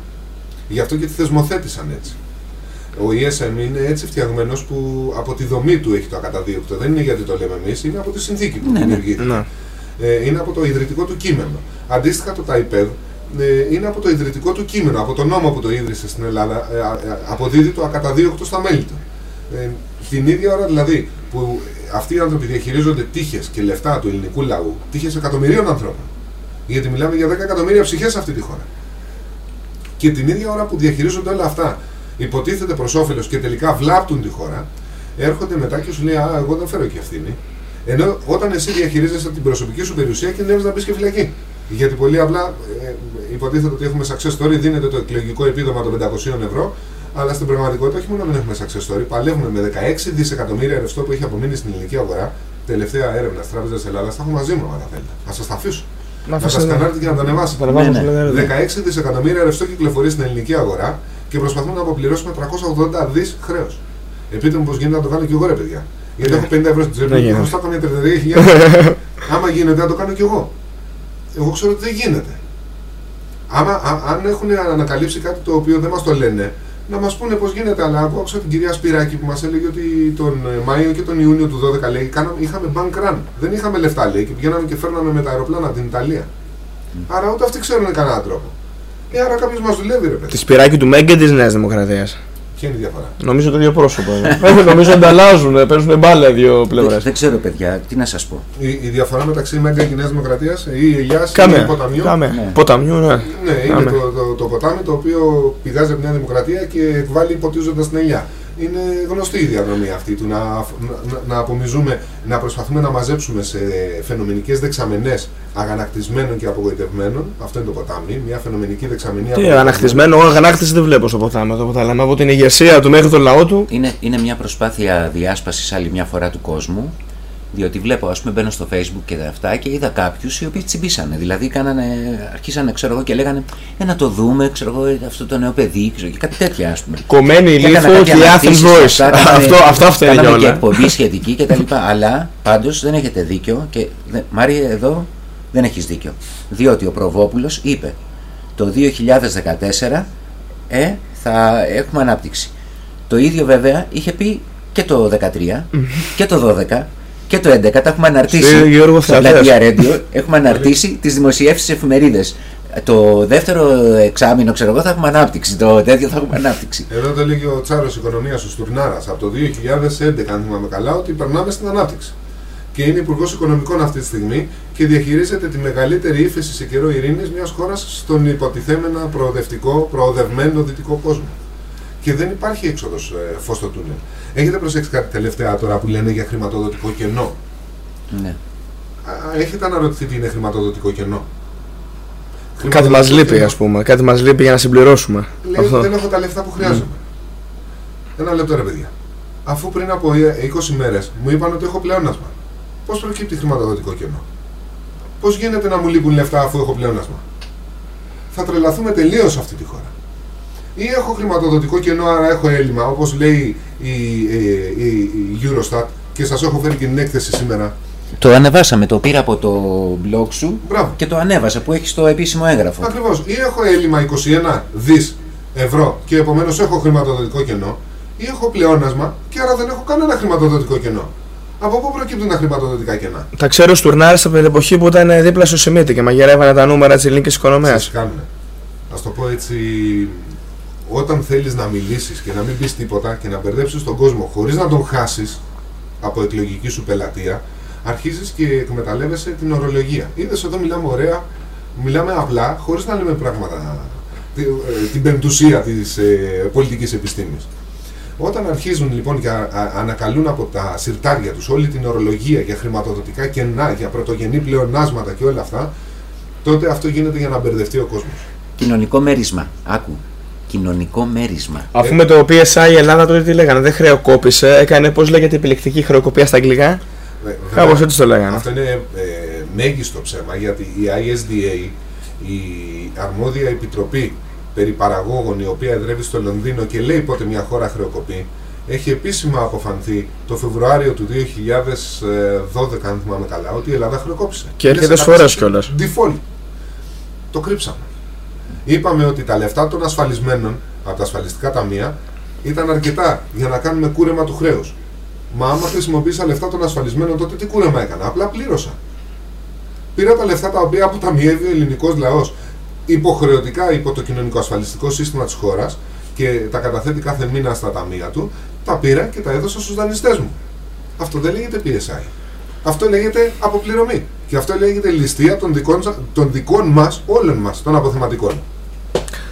S5: Γι' αυτό και τη θεσμοθέτησαν έτσι. Ο ESM είναι έτσι φτιαγμένος που από τη δομή του έχει το ακαταδίωκτο. Δεν είναι γιατί το λέμε εμείς, είναι από τη συνθήκη που
S4: Ναι, ναι.
S5: δημιουργήθηκε.
S3: Ναι.
S5: Ε, είναι από το ιδρυτικό του κείμενο. Αντίστοιχα το ΤΑΙΠΕΔ ε, είναι από το ιδρυτικό του κείμενο, από το νόμο που το ίδρυσε στην Ελλάδα, ε, ε, αποδίδει το ακαταδίωκτο στα μέλη του. Ε, την ίδια ώρα δηλαδή που αυτοί οι άνθρωποι διαχειρίζονται τύχες και λεφτά του ελληνικού λαού, τύχες εκατομμυρίων ανθρώπων. Γιατί μιλάμε για 10 εκατομμύρια ψυχές σε αυτή τη χώρα. και την ίδια ώρα που διαχειρίζονται όλα αυτά, υποτίθεται προς όφελος και τελικά βλάπτουν τη χώρα, έρχονται μετά και σου λέει Α, εγώ δεν φέρω και ευθύνη. Ενώ όταν εσύ διαχειρίζεσαι την προσωπική σου περιουσία, κινδυνεύει να μπεις και φυλακή. Γιατί πολύ απλά ε, υποτίθεται ότι έχουμε success story, δίνεται το εκλογικό επίδομα των 500 ευρώ, αλλά στην πραγματικότητα όχι μόνο δεν έχουμε success story, παλεύουμε με 16 δισεκατομμύρια ρευστό που έχει απομείνει στην ελληνική αγορά. Τελευταία έρευνα της Τράπεζας Ελλάδας, τα έχω μαζί μου, αν θέλετε. Θα σας τα αφήσω.
S3: Να
S5: Να τα
S3: αφήσετε-
S5: σκανάρετε και να τα ανεβάσετε.
S3: Θα ανεβάσουμε
S4: Ναι,
S3: στο
S4: ναι.
S3: λεγόμενο.
S5: 16 δισεκατομμύρια ρευστό κυκλοφορεί στην ελληνική αγορά και προσπαθούμε να αποπληρώσουμε 380 δις χρέος. Ε, πείτε μου πώς γίνεται να το κάνω κι εγώ, ρε παιδιά. Γιατί
S3: Ναι.
S5: έχω 50 ευρώ στην τσέπη
S3: Δεν
S5: μου και
S3: γίνεται.
S5: χρωστάω καμιά 32.000. Άμα γίνεται, να το κάνω κι εγώ. Εγώ ξέρω ότι δεν γίνεται. Άμα, α- αν έχουν ανακαλύψει κάτι το οποίο δεν μας το λένε, να μας πούνε πώς γίνεται. Αλλά εγώ άκουσα την κυρία Σπυράκη που μας έλεγε ότι τον ε, Μάιο και τον Ιούνιο του 12 λέει, κάναμε, είχαμε bank run. Δεν είχαμε λεφτά λέει και πηγαίναμε και φέρναμε με τα αεροπλάνα την Ιταλία. Άρα ούτε αυτοί ξέρουν κανέναν τρόπο. Ε, άρα κάποιος μας δουλεύει, ρε παιδί.
S3: Τη σπυράκι του Μέγκε της Νέας Δημοκρατίας.
S5: Ποια είναι η διαφορά;
S3: Νομίζω το ίδιο πρόσωπο. ε. νομίζω ανταλλάζουν, ε, παίζουν μπάλα οι δύο πλευρές.
S4: Δεν, δεν ξέρω, παιδιά, τι να σας πω.
S5: Η, η διαφορά μεταξύ Μέγκα και Νέας Δημοκρατίας ή η Ελιά ή
S3: Κάμε.
S5: το Ποταμιού.
S3: Κάμε.
S4: Ναι.
S3: Ποταμιού, ναι.
S5: Ναι, είναι
S3: Κάμε.
S5: το, το, το ποτάμι το οποίο πηγάζει από τη Νέα Δημοκρατία και εκβάλλει υποτίζοντα την Ελιά. Είναι γνωστή η διαδρομή αυτή του να, να, να απομιζούμε, να προσπαθούμε να μαζέψουμε σε φαινομενικές δεξαμενές αγανακτισμένων και απογοητευμένων. Αυτό είναι το ποτάμι, μια φαινομενική δεξαμενή.
S3: Τι
S5: απογοητευμένων.
S3: αγανακτισμένο, εγώ αγανάκτηση δεν βλέπω στο ποτάμι. Το ποτάμι. Από την ηγεσία του μέχρι τον λαό του.
S4: Είναι, είναι μια προσπάθεια διάσπασης άλλη μια φορά του κόσμου. Διότι βλέπω, ας πούμε, μπαίνω στο facebook και αυτά και είδα κάποιους οι οποίοι τσιμπήσανε. Δηλαδή, κάνανε, αρχίσανε, ξέρω εγώ, και λέγανε Ε, να το δούμε, ξέρω εγώ, αυτό το νέο παιδί, ξέρω, και κάτι τέτοια, ας πούμε.
S3: Κομμένη η
S4: Και έκανα
S3: λίθος και
S4: κάποια
S3: η Athens
S4: αναρτήσεις
S3: Voice.
S4: αυτά, κάναμε-
S3: Αυτό, αυτά φταίνε για
S4: κάναμε και
S3: όλα.
S4: εκπομπή σχετική κτλ. Αλλά πάντως δεν έχετε δίκιο και δε- Μάρι, εδώ δεν έχεις δίκιο. Διότι ο Προβόπουλος είπε το 2014 ε, θα έχουμε ανάπτυξη. Το ίδιο βέβαια είχε πει και το 2013 και το 12 και το 11 τα έχουμε αναρτήσει
S3: Εσύ, Γιώργος,
S4: στο
S3: θα λες.
S4: πλατεία Radio έχουμε αναρτήσει τις δημοσιεύσεις στις εφημερίδες το δεύτερο εξάμεινο ξέρω εγώ θα έχουμε ανάπτυξη το τέτοιο θα έχουμε ανάπτυξη
S5: Εδώ το έλεγε ο Τσάρος Οικονομίας, ο Στουρνάρας, από το 2011, αν θυμάμαι καλά, ότι περνάμε στην ανάπτυξη. Και είναι υπουργός Οικονομικών αυτή τη στιγμή και διαχειρίζεται τη μεγαλύτερη ύφεση σε καιρό ειρήνης μιας χώρας στον υποτιθέμενα προοδευτικό, προοδευμένο δυτικό κόσμο. Και δεν υπάρχει έξοδος ε, φως στο τούνελ. Έχετε προσέξει κάτι τελευταία τώρα που λένε για χρηματοδοτικό κενό;
S4: ναι.
S5: Α, Έχετε αναρωτηθεί τι είναι χρηματοδοτικό κενό;
S3: Κάτι μας
S5: Χρηματοδοτικό
S3: λείπει,
S5: κενό
S3: ας πούμε. Κάτι μας λείπει για να συμπληρώσουμε.
S5: Λέει ότι
S3: Αυτό.
S5: δεν έχω τα λεφτά που χρειάζομαι. Ένα λεπτό ρε παιδιά. Αφού πριν από ε, 20 μέρες μου είπαν ότι έχω πλεόνασμα, πώς προκύπτει χρηματοδοτικό κενό; Πώς γίνεται να μου λείπουν λεφτά αφού έχω πλεόνασμα; Θα τρελαθούμε τελείως σε αυτή τη χώρα. Ή έχω χρηματοδοτικό κενό, άρα έχω έλλειμμα, όπως λέει η, η, η, η Eurostat και σας έχω φέρει και την έκθεση σήμερα.
S4: το ανεβάσαμε το πήρα από το blog σου
S5: Μπράβο.
S4: και το ανέβασα που έχεις το επίσημο έγγραφο
S5: Ακριβώς. Ή έχω έλλειμμα 21 δις ευρώ και επομένως έχω χρηματοδοτικό κενό, ή έχω πλεόνασμα και άρα δεν έχω κανένα χρηματοδοτικό κενό. Από πού προκύπτουν τα χρηματοδοτικά κενά;
S3: Τα ξέρω στουρνάρε από την εποχή που ήταν δίπλα στο Σιμίτη και μαγειρεύανε τα νούμερα της ελληνικής οικονομίας.
S5: Σας κάνουν. Α το πω έτσι, όταν θέλεις να μιλήσεις και να μην πεις τίποτα και να μπερδέψεις τον κόσμο χωρίς να τον χάσεις από εκλογική σου πελατεία, αρχίζεις και εκμεταλλεύεσαι την ορολογία. Είδες εδώ μιλάμε ωραία, μιλάμε απλά, χωρίς να λέμε πράγματα. τη- ε, την πεμπτουσία της ε, πολιτικής επιστήμης. Όταν αρχίζουν λοιπόν και α- α- ανακαλούν από τα συρτάρια τους όλη την ορολογία για χρηματοδοτικά κενά, για πρωτογενή πλεονάσματα και όλα αυτά, τότε αυτό γίνεται για να μπερδευτεί ο κόσμος.
S4: κοινωνικό μέρισμα άκου κοινωνικό μέρισμα
S3: Αφού με το PSI η Ελλάδα τότε τι λέγανε, δεν χρεοκόπησε, έκανε πώς λέγεται επιλεκτική χρεοκοπία στα αγγλικά;
S5: Ε, βέβαια,
S3: Κάπως έτσι το λέγανε.
S5: Αυτό είναι ε, μέγιστο ψέμα γιατί η ISDA, η αρμόδια επιτροπή περί παραγόγων η οποία εδρεύει στο Λονδίνο και λέει πότε μια χώρα χρεοκοπεί, έχει επίσημα αποφανθεί το Φεβρουάριο του 2012, αν θυμάμαι καλά, ότι η Ελλάδα χρεοκόπησε.
S3: Και
S5: Είναι
S3: έρχεται
S5: σε
S3: φορές
S5: κατάσταση
S3: κιόλας.
S5: Default. Το κρύψαμε. Είπαμε ότι τα λεφτά των ασφαλισμένων από τα ασφαλιστικά ταμεία ήταν αρκετά για να κάνουμε κούρεμα του χρέους. Μα άμα χρησιμοποίησα λεφτά των ασφαλισμένων, τότε τι κούρεμα έκανα; Απλά πλήρωσα. Πήρα τα λεφτά τα οποία αποταμιεύει ο ελληνικός λαός υποχρεωτικά υπό το κοινωνικό ασφαλιστικό σύστημα της χώρας και τα καταθέτει κάθε μήνα στα ταμεία του, τα πήρα και τα έδωσα στους δανειστές μου. Αυτό δεν λέγεται PSI. Αυτό λέγεται αποπληρωμή. Και αυτό λέγεται ληστεία των δικών, σα- των δικών μας, όλων μας, των αποθεματικών.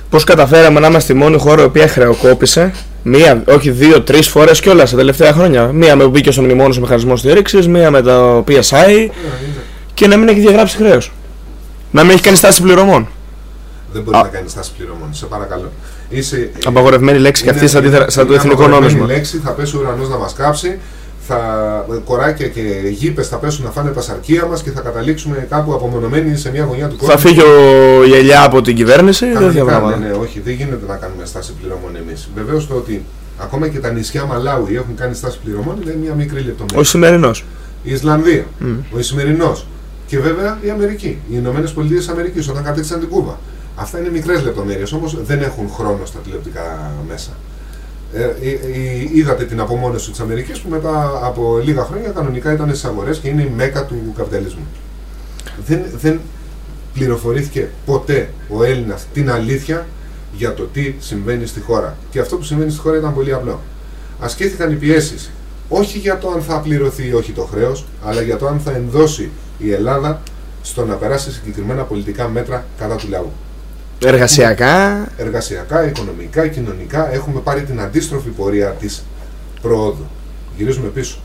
S3: Πώς καταφέραμε να είμαστε η μόνη χώρα η οποία χρεοκόπησε μία, όχι δύο, τρεις φορές κιόλας τα τελευταία χρόνια. Μία με που μπήκε στο μνημόνιο ο μηχανισμό στήριξη, μία με το PSI και να μην έχει διαγράψει χρέος. Να μην έχει κάνει στάση πληρωμών.
S5: Δεν μπορεί
S3: Α.
S5: να κάνει στάση πληρωμών, σε παρακαλώ. Είσαι,
S3: Απαγορευμένη λέξη και αυτή
S5: είναι-
S3: σαν, τη- σαν το
S5: είναι
S3: εθνικό
S5: απαγορευμένη
S3: νόμισμα.
S5: λέξη, θα πέσει ο ουρανός να μας κάψει, θα, κοράκια και γήπες θα πέσουν να φάνε τα σαρκία μας και θα καταλήξουμε κάπου απομονωμένοι σε μια γωνιά του κόσμου.
S3: Θα φύγει ο Γελιά από την κυβέρνηση, τέτοια
S5: Κανονικά,
S3: πράγματα.
S5: ναι, ναι, όχι, δεν γίνεται να κάνουμε στάση πληρωμών εμείς. Βεβαίως το ότι ακόμα και τα νησιά Μαλάουι έχουν κάνει στάση πληρωμών είναι μια μικρή λεπτομέρεια.
S3: Ο σημερινό.
S5: Η Ισλανδία, ο Ισημερινός και βέβαια η Αμερική, οι Ηνωμένες Πολιτείες Αμερικής όταν κατέκτησαν την Κούβα. Αυτά είναι μικρές λεπτομέρειες όμως δεν έχουν χρόνο στα τηλεοπτικά μέσα. Ε, ε, ε, είδατε την απομόνωση της Αμερικής που μετά από λίγα χρόνια κανονικά ήταν στις αγορές και είναι η μέκα του καπιταλισμού. Δεν, δεν πληροφορήθηκε ποτέ ο Έλληνας την αλήθεια για το τι συμβαίνει στη χώρα. Και αυτό που συμβαίνει στη χώρα ήταν πολύ απλό. Ασκήθηκαν οι πιέσεις όχι για το αν θα πληρωθεί ή όχι το χρέος, αλλά για το αν θα ενδώσει η Ελλάδα στο να περάσει συγκεκριμένα πολιτικά μέτρα κατά του λαού.
S3: Εργασιακά.
S5: Εργασιακά, οικονομικά, κοινωνικά έχουμε πάρει την αντίστροφη πορεία της προόδου. Γυρίζουμε πίσω.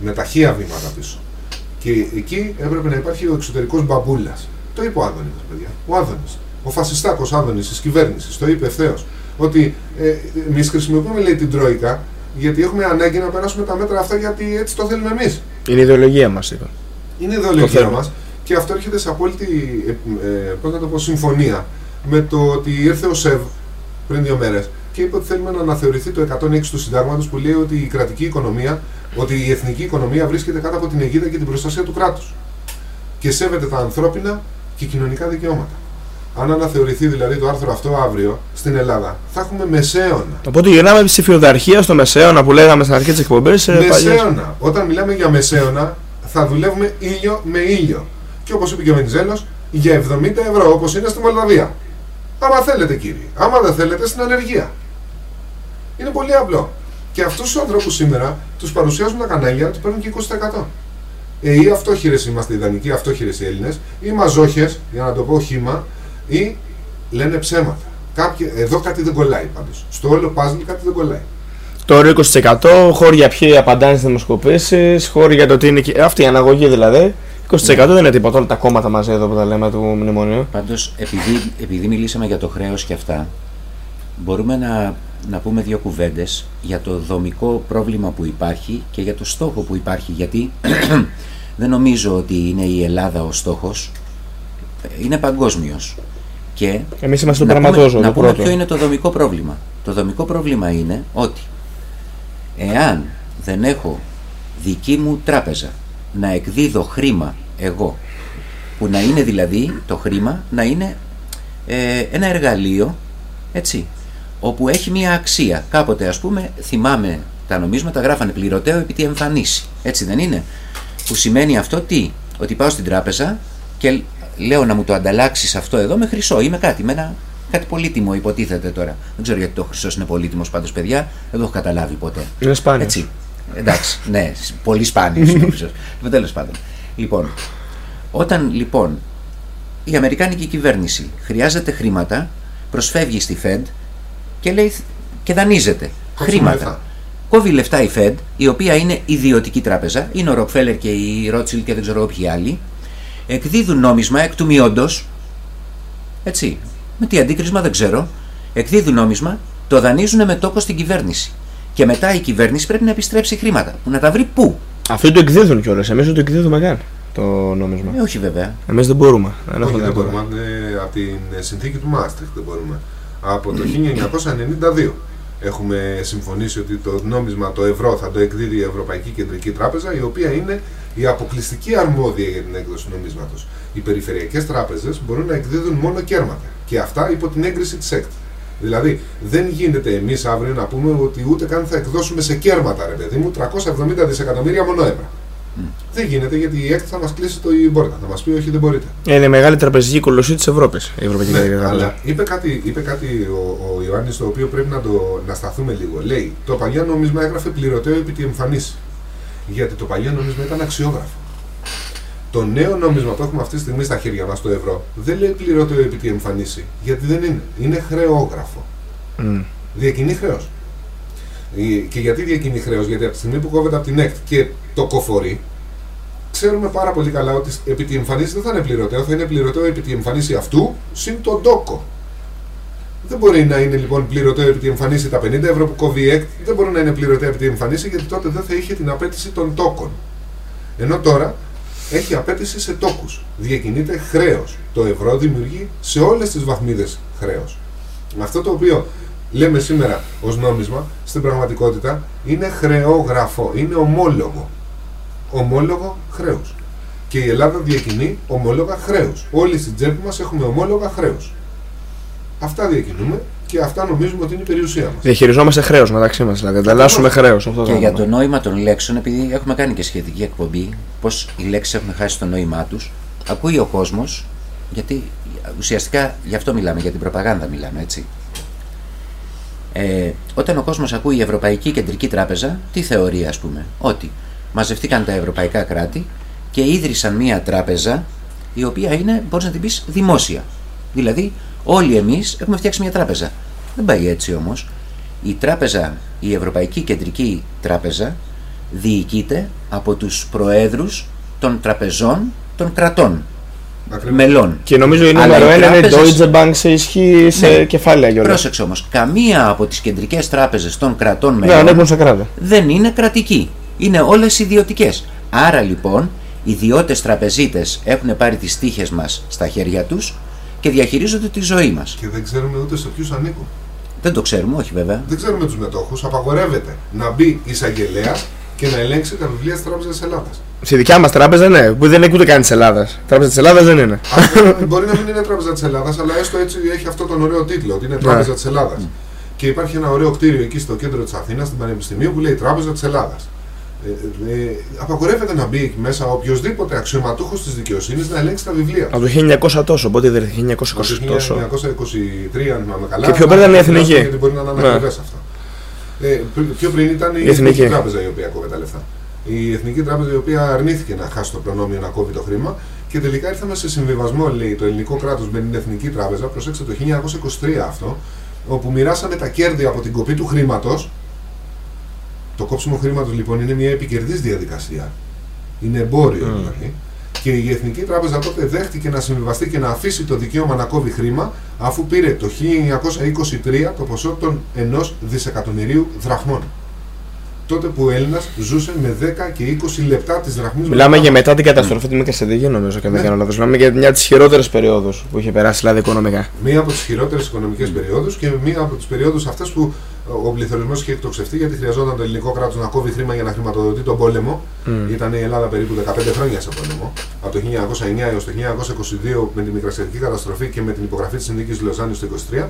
S5: Με ταχεία βήματα πίσω. Και εκεί έπρεπε να υπάρχει ο εξωτερικός μπαμπούλας. Το είπε ο Άδωνης, παιδιά. Ο Άδωνης. Ο φασιστάκος Άδωνης της κυβέρνησης. Το είπε ευθέως. Ότι ε, εμείς χρησιμοποιούμε, λέει, την Τρόικα γιατί έχουμε ανάγκη να περάσουμε τα μέτρα αυτά γιατί έτσι το θέλουμε εμείς.
S3: Είναι η ιδεολογία μας, είπα.
S5: Είναι η
S3: Το
S5: ιδεολογία
S3: θέμα.
S5: μας και αυτό έρχεται σε απόλυτη ε, ε, πώς να το πω, συμφωνία με το ότι ήρθε ο ΣΕΒ πριν δύο μέρες και είπε ότι θέλουμε να αναθεωρηθεί το 106 του συντάγματος που λέει ότι η κρατική οικονομία, ότι η εθνική οικονομία βρίσκεται κάτω από την αιγίδα και την προστασία του κράτους. Και σέβεται τα ανθρώπινα και κοινωνικά δικαιώματα. Αν αναθεωρηθεί δηλαδή το άρθρο αυτό αύριο στην Ελλάδα, θα έχουμε μεσαίωνα.
S3: Οπότε γυρνάμε στη ψηφιοδαρχία στο μεσαίωνα που λέγαμε στην αρχή της εκπομπής.
S5: Μεσαίωνα. Όταν μιλάμε για μεσαίωνα, θα δουλεύουμε ήλιο με ήλιο. Και όπως είπε και ο Βενιζέλος, για 70 ευρώ όπως είναι στη Μολδαβία. Άμα θέλετε, κύριοι. Άμα δεν θέλετε, στην ανεργία. Είναι πολύ απλό. Και αυτούς τους ανθρώπους σήμερα τους παρουσιάζουν τα κανάλια ότι παίρνουν και 20%. Ε, ή αυτόχειρες είμαστε ιδανικοί, αυτόχειρες οι Έλληνες, ή μαζόχες, για να το πω χήμα, ή λένε ψέματα. Κάποιοι, εδώ κάτι δεν κολλάει πάντως. Στο όλο puzzle κάτι δεν κολλάει.
S3: Το όριο 20%, χώρια ποιοι απαντάνε στις δημοσκοπήσεις, χώρια το τι είναι. και- Αυτή η αναγωγή δηλαδή. 20% δεν είναι τίποτα, όλα τα κόμματα μαζί εδώ που τα λέμε του μνημονίου.
S4: Πάντως, επειδή, επειδή μιλήσαμε για το χρέος και αυτά, μπορούμε να, να πούμε δύο κουβέντες για το δομικό πρόβλημα που υπάρχει και για το στόχο που υπάρχει. Γιατί δεν νομίζω ότι είναι η Ελλάδα ο στόχος, είναι παγκόσμιος. Και
S3: Εμείς είμαστε το
S4: να πούμε,
S3: πραγματόζωο,
S4: να
S3: το
S4: πούμε
S3: πρώτο.
S4: ποιο είναι το δομικό πρόβλημα. Το δομικό πρόβλημα είναι ότι εάν δεν έχω δική μου τράπεζα να εκδίδω χρήμα εγώ, που να είναι δηλαδή το χρήμα να είναι ε, ένα εργαλείο, έτσι, όπου έχει μια αξία. Κάποτε ας πούμε θυμάμαι τα νομίσματα γράφανε πληρωτέο επί τι εμφανίσει. Έτσι δεν είναι; Που σημαίνει αυτό τι, ότι πάω στην τράπεζα και λέω να μου το ανταλλάξεις αυτό εδώ με χρυσό ή με κάτι, με ένα, κάτι πολύτιμο υποτίθεται τώρα. Δεν ξέρω γιατί το χρυσός είναι πολύτιμος πάντως, παιδιά, δεν το έχω καταλάβει ποτέ.
S3: Είναι σπάνιος.
S4: Έτσι. Εντάξει, ναι, σ- πολύ σπάνιος είναι ο χρυσός. Λοιπόν, τέλος πάντων. Λοιπόν, όταν λοιπόν η Αμερικάνικη κυβέρνηση χρειάζεται χρήματα, προσφεύγει στη Fed και λέει και δανείζεται
S5: Κόψουμε
S4: χρήματα.
S5: λεφτά.
S4: Κόβει λεφτά η Fed, η οποία είναι ιδιωτική τράπεζα, είναι ο Ροκφέλερ και η Rothschild και δεν ξέρω ποιοι άλλοι, εκδίδουν νόμισμα εκ του μειόντος, έτσι, με τι αντίκρισμα δεν ξέρω, εκδίδουν νόμισμα, το δανείζουν με τόκο στην κυβέρνηση. Και μετά η κυβέρνηση πρέπει να επιστρέψει χρήματα. Να τα βρει πού;
S3: Αυτοί το εκδίδουν κιόλας. Εμείς δεν το εκδίδουμε καν το νόμισμα.
S4: Ε, όχι βέβαια.
S3: Εμείς δεν μπορούμε. Δεν
S5: Όχι,
S3: έχουμε
S5: δεν
S3: δυνατότητα.
S5: μπορούμε. Ε, Από την ε, συνθήκη του Μάστριχτ δεν μπορούμε. Από το 1992 έχουμε συμφωνήσει ότι το νόμισμα, το ευρώ, θα το εκδίδει η Ευρωπαϊκή Κεντρική Τράπεζα, η οποία είναι η αποκλειστική αρμόδια για την έκδοση νομίσματος. Οι περιφερειακές τράπεζες μπορούν να εκδίδουν μόνο κέρματα. Και αυτά υπό την έγκριση της ΕΚΤ. Δηλαδή, δεν γίνεται εμείς αύριο να πούμε ότι ούτε καν θα εκδώσουμε σε κέρματα, ρε παιδί μου, 370 δισεκατομμύρια μονόευρα. Δεν γίνεται γιατί η ΕΚΤ θα μας κλείσει το η πόρτα. Θα μας πει όχι, δεν μπορείτε.
S3: Είναι η μεγάλη τραπεζική κολοσσή της Ευρώπης. Η Ευρωπαϊκή
S5: Ναι,
S3: Κεντρική Τράπεζα.
S5: αλλά είπε κάτι, είπε κάτι ο, ο Ιωάννης το οποίο πρέπει να, το, να σταθούμε λίγο. Λέει, το παλιό νόμισμα έγραφε πληρωτέο επί τη εμφανίση. Γιατί το παλιό νόμισμα ήταν αξιόγραφο. Το νέο νόμισμα που έχουμε αυτή τη στιγμή στα χέρια μας, το ευρώ, δεν λέει πληρωτέο επί τη εμφανίση. Γιατί δεν είναι. Είναι χρεόγραφο.
S3: Μμ.
S5: Διακινεί χρέος. Και γιατί διακινεί χρέος, Γιατί από τη στιγμή που κόβεται από την ΕΚΤ και το κοφορεί, ξέρουμε πάρα πολύ καλά ότι επί τη εμφανίση δεν θα είναι πληρωτέο, θα είναι πληρωτέο επί τη εμφανίση αυτού συν τον τόκο. Δεν μπορεί να είναι λοιπόν πληρωτέο επί τη εμφανίση τα 50 ευρώ που κόβει η ΕΚΤ, δεν μπορεί να είναι πληρωτέο επί τη εμφανίση γιατί τότε δεν θα είχε την απέτηση των τόκων. Ενώ τώρα έχει απέτηση σε τόκους. Διακινείται χρέος. Το ευρώ δημιουργεί σε όλες τις βαθμίδες χρέος. Αυτό το οποίο λέμε σήμερα ως νόμισμα, στην πραγματικότητα είναι χρεόγραφο, είναι ομόλογο. Ομόλογο χρέους. Και η Ελλάδα διακινεί ομόλογα χρέους. Όλοι στην τσέπη μας έχουμε ομόλογα χρέους. Αυτά διακινούμε και αυτά νομίζουμε ότι είναι η περιουσία μας.
S3: Διαχειριζόμαστε χρέος μεταξύ μας. Δηλαδή, ανταλλάσσουμε χρέος.
S4: Και για το νόημα των λέξεων, επειδή έχουμε κάνει και σχετική εκπομπή, πώς οι λέξεις έχουν χάσει το νόημά τους, ακούει ο κόσμος, γιατί ουσιαστικά γι' αυτό μιλάμε, για την προπαγάνδα μιλάμε, έτσι. Ε, όταν ο κόσμος ακούει η Ευρωπαϊκή Κεντρική Τράπεζα, τι θεωρεί, ας πούμε, ότι μαζευτήκαν τα ευρωπαϊκά κράτη και ίδρυσαν μία τράπεζα η οποία είναι, μπορείς να την πεις, δημόσια. Δηλαδή, όλοι εμείς έχουμε φτιάξει μια τράπεζα. Δεν πάει έτσι όμως. Η τράπεζα, η Ευρωπαϊκή Κεντρική Τράπεζα, διοικείται από τους προέδρους των τραπεζών των κρατών
S5: Ακριβώς.
S4: μελών.
S3: Και νομίζω η
S4: Αλλά
S3: νούμερο
S4: οι
S3: ένα είναι η
S4: τράπεζες-
S3: Deutsche Bank σε ισχύ σε
S4: Ναι.
S3: κεφάλαια κιόλας.
S4: Πρόσεξε όμως, καμία από τις κεντρικές τράπεζες των κρατών
S3: Ναι,
S4: μελών
S3: ανέβουν σε κράτη.
S4: δεν είναι κρατική. Είναι όλες ιδιωτικές. Άρα λοιπόν, οι ιδιώτες τραπεζίτες έχουν πάρει τις τύχες μας στα χέρια τους και διαχειρίζονται τη ζωή μας.
S5: Και δεν ξέρουμε ούτε σε ποιους ανήκουν.
S4: Δεν το ξέρουμε, όχι βέβαια.
S5: Δεν ξέρουμε τους μετόχους. Απαγορεύεται να μπει εισαγγελέα και να ελέγξει τα βιβλία της Τράπεζας της Ελλάδας.
S3: Στη δικιά μας τράπεζα, ναι, που δεν είναι ούτε καν της Ελλάδας. Τράπεζα της Ελλάδας δεν είναι.
S5: μπορεί να μην είναι Τράπεζα της Ελλάδας, αλλά έστω έτσι έχει αυτό τον ωραίο τίτλο, ότι είναι Τράπεζα της Ελλάδας. Και υπάρχει ένα ωραίο κτίριο εκεί στο κέντρο της Αθήνας, στην Πανεπιστημίου, που λέει Τράπεζα της Ελλάδας. Ε, ε, απαγορεύεται να μπει εκεί μέσα οποιοδήποτε αξιωματούχος της δικαιοσύνης να ελέγξει τα βιβλία.
S3: Από το 1900 τόσο, πότε δεν 1920
S5: Από το
S3: τόσο.
S5: 1923, αν θυμάμαι καλά.
S3: Και πιο πριν ήταν η
S5: να
S3: Εθνική.
S5: φυλάσσουμε Γιατί μπορεί να είναι
S3: Ναι.
S5: ανακριβές αυτά. Ε, πρι- πιο πριν ήταν η,
S3: Η
S5: Εθνική.
S3: Εθνική.
S5: Τράπεζα η οποία κόβε τα λεφτά. Η Εθνική Τράπεζα η οποία αρνήθηκε να χάσει το προνόμιο να κόβει το χρήμα και τελικά ήρθαμε σε συμβιβασμό, λέει, το ελληνικό κράτος με την Εθνική Τράπεζα, προσέξτε το 1923 αυτό, όπου μοιράσαμε τα κέρδη από την κοπή του χρήματος. Το κόψιμο χρήματο λοιπόν είναι μια επικερδής διαδικασία. Είναι εμπόριο
S3: Mm.
S5: δηλαδή. Και η Εθνική Τράπεζα τότε δέχτηκε να συμβιβαστεί και να αφήσει το δικαίωμα να κόβει χρήμα, αφού πήρε το 1923 το ποσό των 1 δισεκατομμυρίου δραχμών. Τότε που ο Έλληνας ζούσε με 10 και 20 λεπτά τη δραχμή
S3: Μιλάμε για μετά την καταστροφή του Μικασεντική, νομίζω και αν δεν
S5: Ναι.
S3: κάνω λάθος. Μιλάμε για μια από τις χειρότερες περιόδους που είχε περάσει δηλαδή οικονομικά.
S5: Μία από τις χειρότερες οικονομικές περιόδους και μία από τις περιόδους αυτές που ο πληθωρισμός είχε εκτοξευτεί γιατί χρειαζόταν το ελληνικό κράτος να κόβει χρήμα για να χρηματοδοτεί τον πόλεμο.
S3: Μμ.
S5: Ήταν η Ελλάδα περίπου 15 χρόνια σε πόλεμο. Από το 1909 έως το 1922 με τη μικρασιατική καταστροφή και με την υπογραφή της συνθήκη Λοζάνη το 23.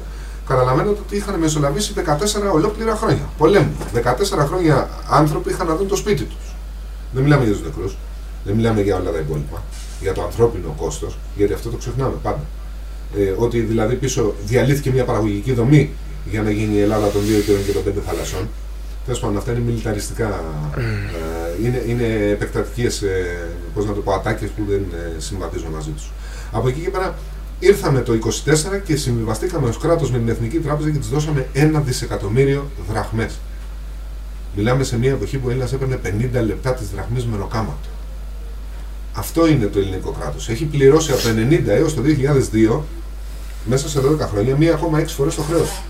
S5: Καταλαβαίνετε ότι είχαν μεσολαβήσει 14 ολόκληρα χρόνια πολέμου. 14 χρόνια άνθρωποι είχαν να δουν το σπίτι τους. Δεν μιλάμε για τους νεκρούς, δεν μιλάμε για όλα τα υπόλοιπα. Για το ανθρώπινο κόστος, γιατί αυτό το ξεχνάμε πάντα. Ε, ότι δηλαδή πίσω διαλύθηκε μια παραγωγική δομή για να γίνει η Ελλάδα των δύο καιρών και των πέντε θαλασσών. Τέλος πάντων, αυτά είναι μιλιταριστικά. Ε, είναι είναι επεκτατικές ε, να το πω, ατάκες που δεν ε, συμβαδίζουν μαζί τους. Από εκεί και πέρα ήρθαμε το 24 και συμβιβαστήκαμε ως κράτος με την Εθνική Τράπεζα και της δώσαμε ένα δισεκατομμύριο δραχμές. Μιλάμε σε μια εποχή που ο Έλληνας έπαιρνε 50 λεπτά τη δραχμή με ροκάματο. Αυτό είναι το ελληνικό κράτος. Έχει πληρώσει από το 90 έως το 2002 μέσα σε 12 χρόνια 1,6 φορές το χρέος.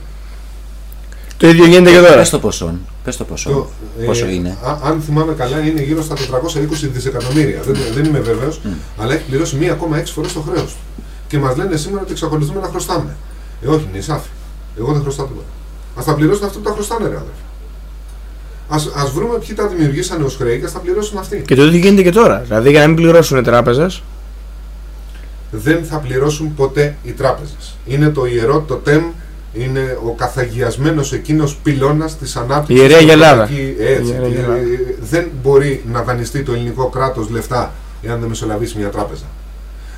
S3: Το ίδιο γίνεται και τώρα.
S4: Πες το ποσό. Πες το ποσό.
S5: Το, ε,
S4: Πόσο είναι.
S5: α- αν θυμάμαι καλά, είναι γύρω στα 420 δισεκατομμύρια. Δεν, δεν είμαι βέβαιος, αλλά έχει πληρώσει 1,6 φορές το χρέος του. Και μας λένε σήμερα ότι εξακολουθούμε να χρωστάμε. Ε, όχι, είναι σάφη. Εγώ δεν χρωστάω τίποτα. Α τα πληρώσουν αυτοί που τα χρωστάνε, ρε αδερφέ. Ας, ας βρούμε ποιοι τα δημιουργήσανε ως χρέη και ας τα πληρώσουν αυτοί.
S3: Και το ίδιο γίνεται και τώρα. Δηλαδή για να μην πληρώσουν οι τράπεζες.
S5: Δεν θα πληρώσουν ποτέ οι τράπεζες. Είναι το ιερό το τεμ, είναι ο καθαγιασμένος εκείνος πυλώνας της ανάπτυξης.
S3: Η Ιερέα
S5: του
S3: Γελάδα.
S5: κρατική- Έτσι,
S3: Η Ιερέα
S5: ε,
S3: Γελάδα.
S5: ε, δεν μπορεί να δανειστεί το ελληνικό κράτος λεφτά εάν δεν μεσολαβήσει μια τράπεζα.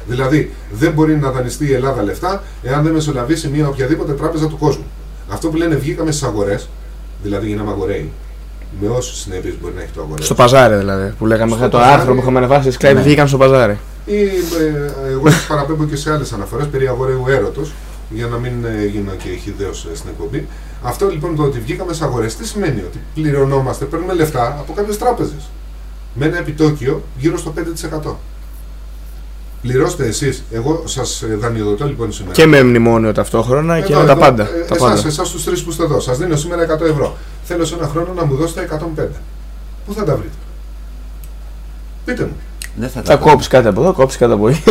S5: Δηλαδή, δεν μπορεί να δανειστεί η Ελλάδα λεφτά εάν δεν μεσολαβήσει μια οποιαδήποτε τράπεζα του κόσμου. Αυτό που λένε βγήκαμε στις αγορές, δηλαδή γίναμε αγοραίοι, με όσες συνέπειες μπορεί να έχει το αγοραίο.
S3: Στο παζάρι δηλαδή. Που λέγαμε
S5: Στο
S3: το
S5: παζάρι.
S3: άρθρο που είχαμε ανεβάσει. Οι σκλάβοι
S4: Ναι.
S3: βγήκαν στο παζάρι.
S5: Ή ε, εγώ σας παραπέμπω και σε άλλες αναφορές περί αγοραίου έρωτος για να μην ε, γίνω και χιδαίο στην εκπομπή. Αυτό λοιπόν το ότι βγήκαμε σε αγορές, τι σημαίνει ότι πληρωνόμαστε, παίρνουμε λεφτά από κάποιες τράπεζες. Με ένα επιτόκιο γύρω στο 5%. Πληρώστε εσείς. Εγώ σας δανειοδοτώ λοιπόν σήμερα.
S3: Και με μνημόνιο ταυτόχρονα και
S5: Εδώ,
S3: με τα
S5: εδώ,
S3: πάντα.
S5: ε,
S3: τα
S5: εσάς,
S3: πάντα.
S5: εσάς τους τρεις που είστε εδώ, σας δίνω σήμερα 100 ευρώ. Θέλω σε ένα χρόνο να μου δώσετε 105. Πού θα τα βρείτε; Πείτε μου.
S4: Δεν θα
S3: Θα
S4: τα
S3: κόψεις κάτι από εδώ, κόψεις κάτι από εκεί.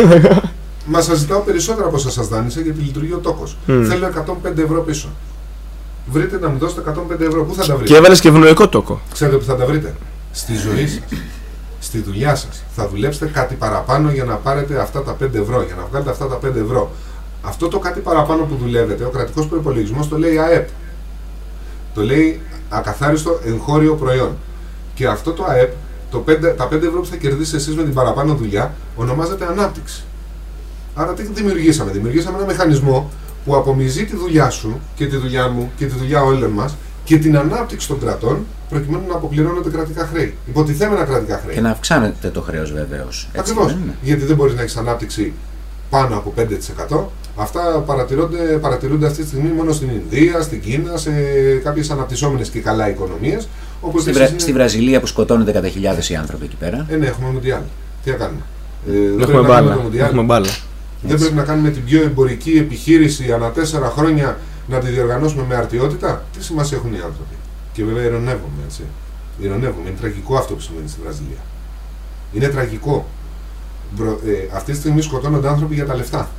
S5: Μα σας ζητάω περισσότερα από όσα σας δάνεισα γιατί λειτουργεί ο τόκος.
S3: Μμ.
S5: Θέλω 105 ευρώ πίσω. Βρείτε να μου δώσετε 105 ευρώ. Πού θα τα βρείτε;
S3: και έβαλες και ευνοϊκό τόκο.
S5: Ξέρετε που θα τα βρείτε; Στη ζωή σας. Στη δουλειά σας. Θα δουλέψετε κάτι παραπάνω για να πάρετε αυτά τα 5 ευρώ. Για να βγάλετε αυτά τα 5 ευρώ. Αυτό το κάτι παραπάνω που δουλεύετε, ο κρατικός προπολογισμό το λέει ΑΕΠ. Το λέει ακαθάριστο εγχώριο προϊόν. Και αυτό το ΑΕΠ, το 5, τα 5 ευρώ που θα κερδίσετε εσείς με την παραπάνω δουλειά, ονομάζεται ανάπτυξη. Άρα τι δημιουργήσαμε; Δημιουργήσαμε ένα μηχανισμό που απομυζεί τη δουλειά σου και τη δουλειά μου και τη δουλειά όλων μας και την ανάπτυξη των κρατών προκειμένου να αποπληρώνονται κρατικά χρέη. Υποτιθέμενα κρατικά χρέη.
S4: Και να αυξάνεται το χρέος βεβαίως.
S5: Ακριβώς. Γιατί δεν μπορείς να έχεις ανάπτυξη πάνω από 5%. Αυτά παρατηρούνται, παρατηρούνται αυτή τη στιγμή μόνο στην Ινδία, στην Κίνα, σε κάποιες αναπτυσσόμενες και καλά οικονομίες. Όπως
S4: Στη, Βρα... στη Βραζιλία που σκοτώνονται κατά χιλιάδες οι άνθρωποι εκεί πέρα.
S5: Ε, ναι, έχουμε Μουντιάλ. Τι να κάνουμε; Ε, δεν πρέπει
S3: Έχουμε
S5: να κάνουμε
S3: μπάλα.
S5: το Μουντιάλ.
S3: Έχουμε μπάλα.
S5: Δεν πρέπει να κάνουμε την πιο εμπορική επιχείρηση ανά τέσσερα χρόνια να τη διοργανώσουμε με αρτιότητα. Τι σημασία έχουν οι άνθρωποι; Και βέβαια ειρωνεύομαι, έτσι. Ειρωνεύομαι. Είναι τραγικό αυτό που συμβαίνει στη Βραζιλία. Είναι τραγικό. Μπρο- ε, αυτή τη στιγμή σκοτώνονται άνθρωποι για τα λεφτά.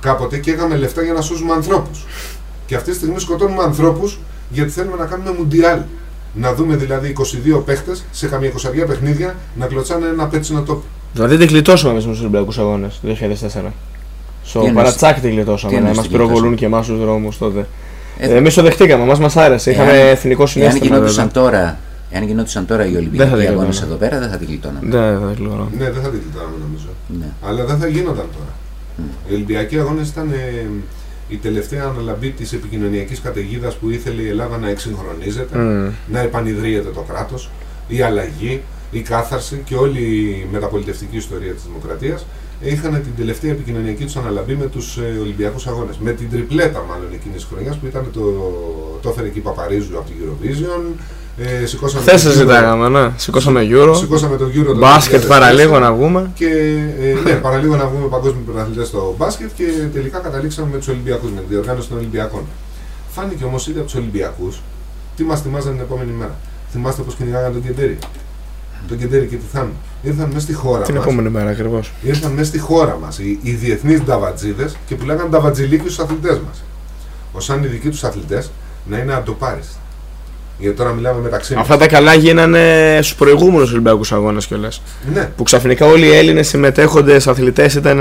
S5: Κάποτε καίγαμε λεφτά για να σώζουμε ανθρώπους. Και αυτή τη στιγμή σκοτώνουμε ανθρώπους γιατί θέλουμε να κάνουμε μουντιάλ. Να δούμε δηλαδή 22 παίχτες σε καμία 22 παιχνίδια να κλωτσάνε ένα πέτσινο τόπο.
S3: Δηλαδή την κλειτώσαμε μέσα στου Ολυμπιακούς Αγώνες το 2004. Στο
S4: Τι εννοείς-
S3: παρατσάκι την
S4: τι
S3: κλειτώσαμε. Να
S4: εννοείς
S3: μας
S4: την
S3: πυροβολούν
S4: κλειτώσαμε;
S3: και εμάς στου δρόμους τότε.
S4: Ε,
S3: Εμείς το δεχτήκαμε, μας μας άρεσε. Είχαμε
S4: Εάν-
S3: εθνικό
S4: Εάν
S3: συνέστημα.
S4: γινόντουσαν
S3: βέβαια.
S4: τώρα, εάν γινόντουσαν τώρα οι
S3: Δεν θα
S4: Ολυμπιακοί
S3: την
S4: αγώνες
S3: κλειτώναμε.
S4: εδώ πέρα, δεν θα την κλειτώναμε.
S3: Δεν θα κλειτώναμε.
S5: Ναι, δεν θα την κοιτάμε νομίζω.
S4: Ναι.
S5: Αλλά δεν θα γίνονταν τώρα. Οι Ολυμπιακοί αγώνες ήταν ε, η τελευταία αναλαμπή της επικοινωνιακής καταιγίδας που ήθελε η Ελλάδα να εξυγχρονίζεται,
S3: Μμ.
S5: να επανειδρύεται το κράτος, η αλλαγή, η κάθαρση και όλη η μεταπολιτευτική ιστορία της δημοκρατίας είχαν την τελευταία επικοινωνιακή τους αναλαμπή με τους ε, Ολυμπιακούς αγώνες. Με την τριπλέτα μάλλον εκείνης της χρονιάς που ήταν το, το έφερε εκεί Παπαρίζου από την Eurovision. Ε, σηκώσαμε
S3: Χθες
S5: το
S3: σα
S5: Euro-
S3: ζητάγαμε, ναι. Σηκώσαμε Euro.
S5: Σηκώσαμε το Euro το
S3: Μπάσκετ
S5: 2004.
S3: παραλίγο να βγούμε.
S5: Και ε, ναι, παραλίγο να βγούμε παγκόσμιοι πρωταθλητές στο μπάσκετ και τελικά καταλήξαμε με τους Ολυμπιακούς, με τη διοργάνωση των Ολυμπιακών. Φάνηκε όμως ήδη από τους Ολυμπιακούς τι μας θυμάζαν την επόμενη μέρα. Θυμάστε πώ κυνηγάγαν τον Κεντέρι. Τον Κεντέρι και τη Θάνου. Ήρθαν μέσα στη χώρα
S3: Την
S5: μας.
S3: επόμενη μέρα ακριβώς.
S5: Ήρθαν μέσα στη χώρα μας οι, οι διεθνείς νταβατζίδες και πουλάγαν νταβατζιλίκι στους αθλητές μας. Ω αν οι δικοί τους αθλητές να είναι αντοπάριστοι. Γιατί τώρα μιλάμε μεταξύ μας.
S3: Αυτά τα καλά γίνανε στους προηγούμενους Ολυμπιακούς Αγώνες κιόλας.
S5: Ναι,
S3: Που ξαφνικά όλοι οι Έλληνες συμμετέχοντες αθλητές ήταν.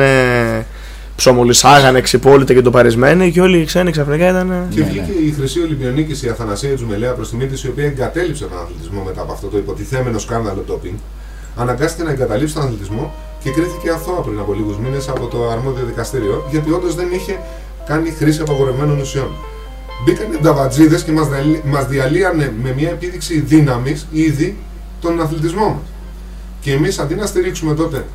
S3: ψωμολισάγανε, ξυπόλυτε και το παρισμένοι και όλοι οι ξένοι ξαφνικά ήταν.
S5: Και
S4: Ναι,
S5: βγήκε η Χρυσή Ολυμπιονίκη, η Αθανασία Τζουμελέα προς τιμή τη, η οποία εγκατέλειψε τον αθλητισμό μετά από αυτό το υποτιθέμενο σκάνδαλο ντόπινγκ. Αναγκάστηκε να εγκαταλείψει τον αθλητισμό και κρίθηκε αθώα πριν από λίγους μήνες από το αρμόδιο δικαστήριο, γιατί όντως δεν είχε κάνει χρήση απαγορευμένων ουσιών. Μπήκαν οι νταβατζίδες και μας διαλύανε με μια επίδειξη δύναμης ήδη τον αθλητισμό μας. Και εμείς αντί να στηρίξουμε τότε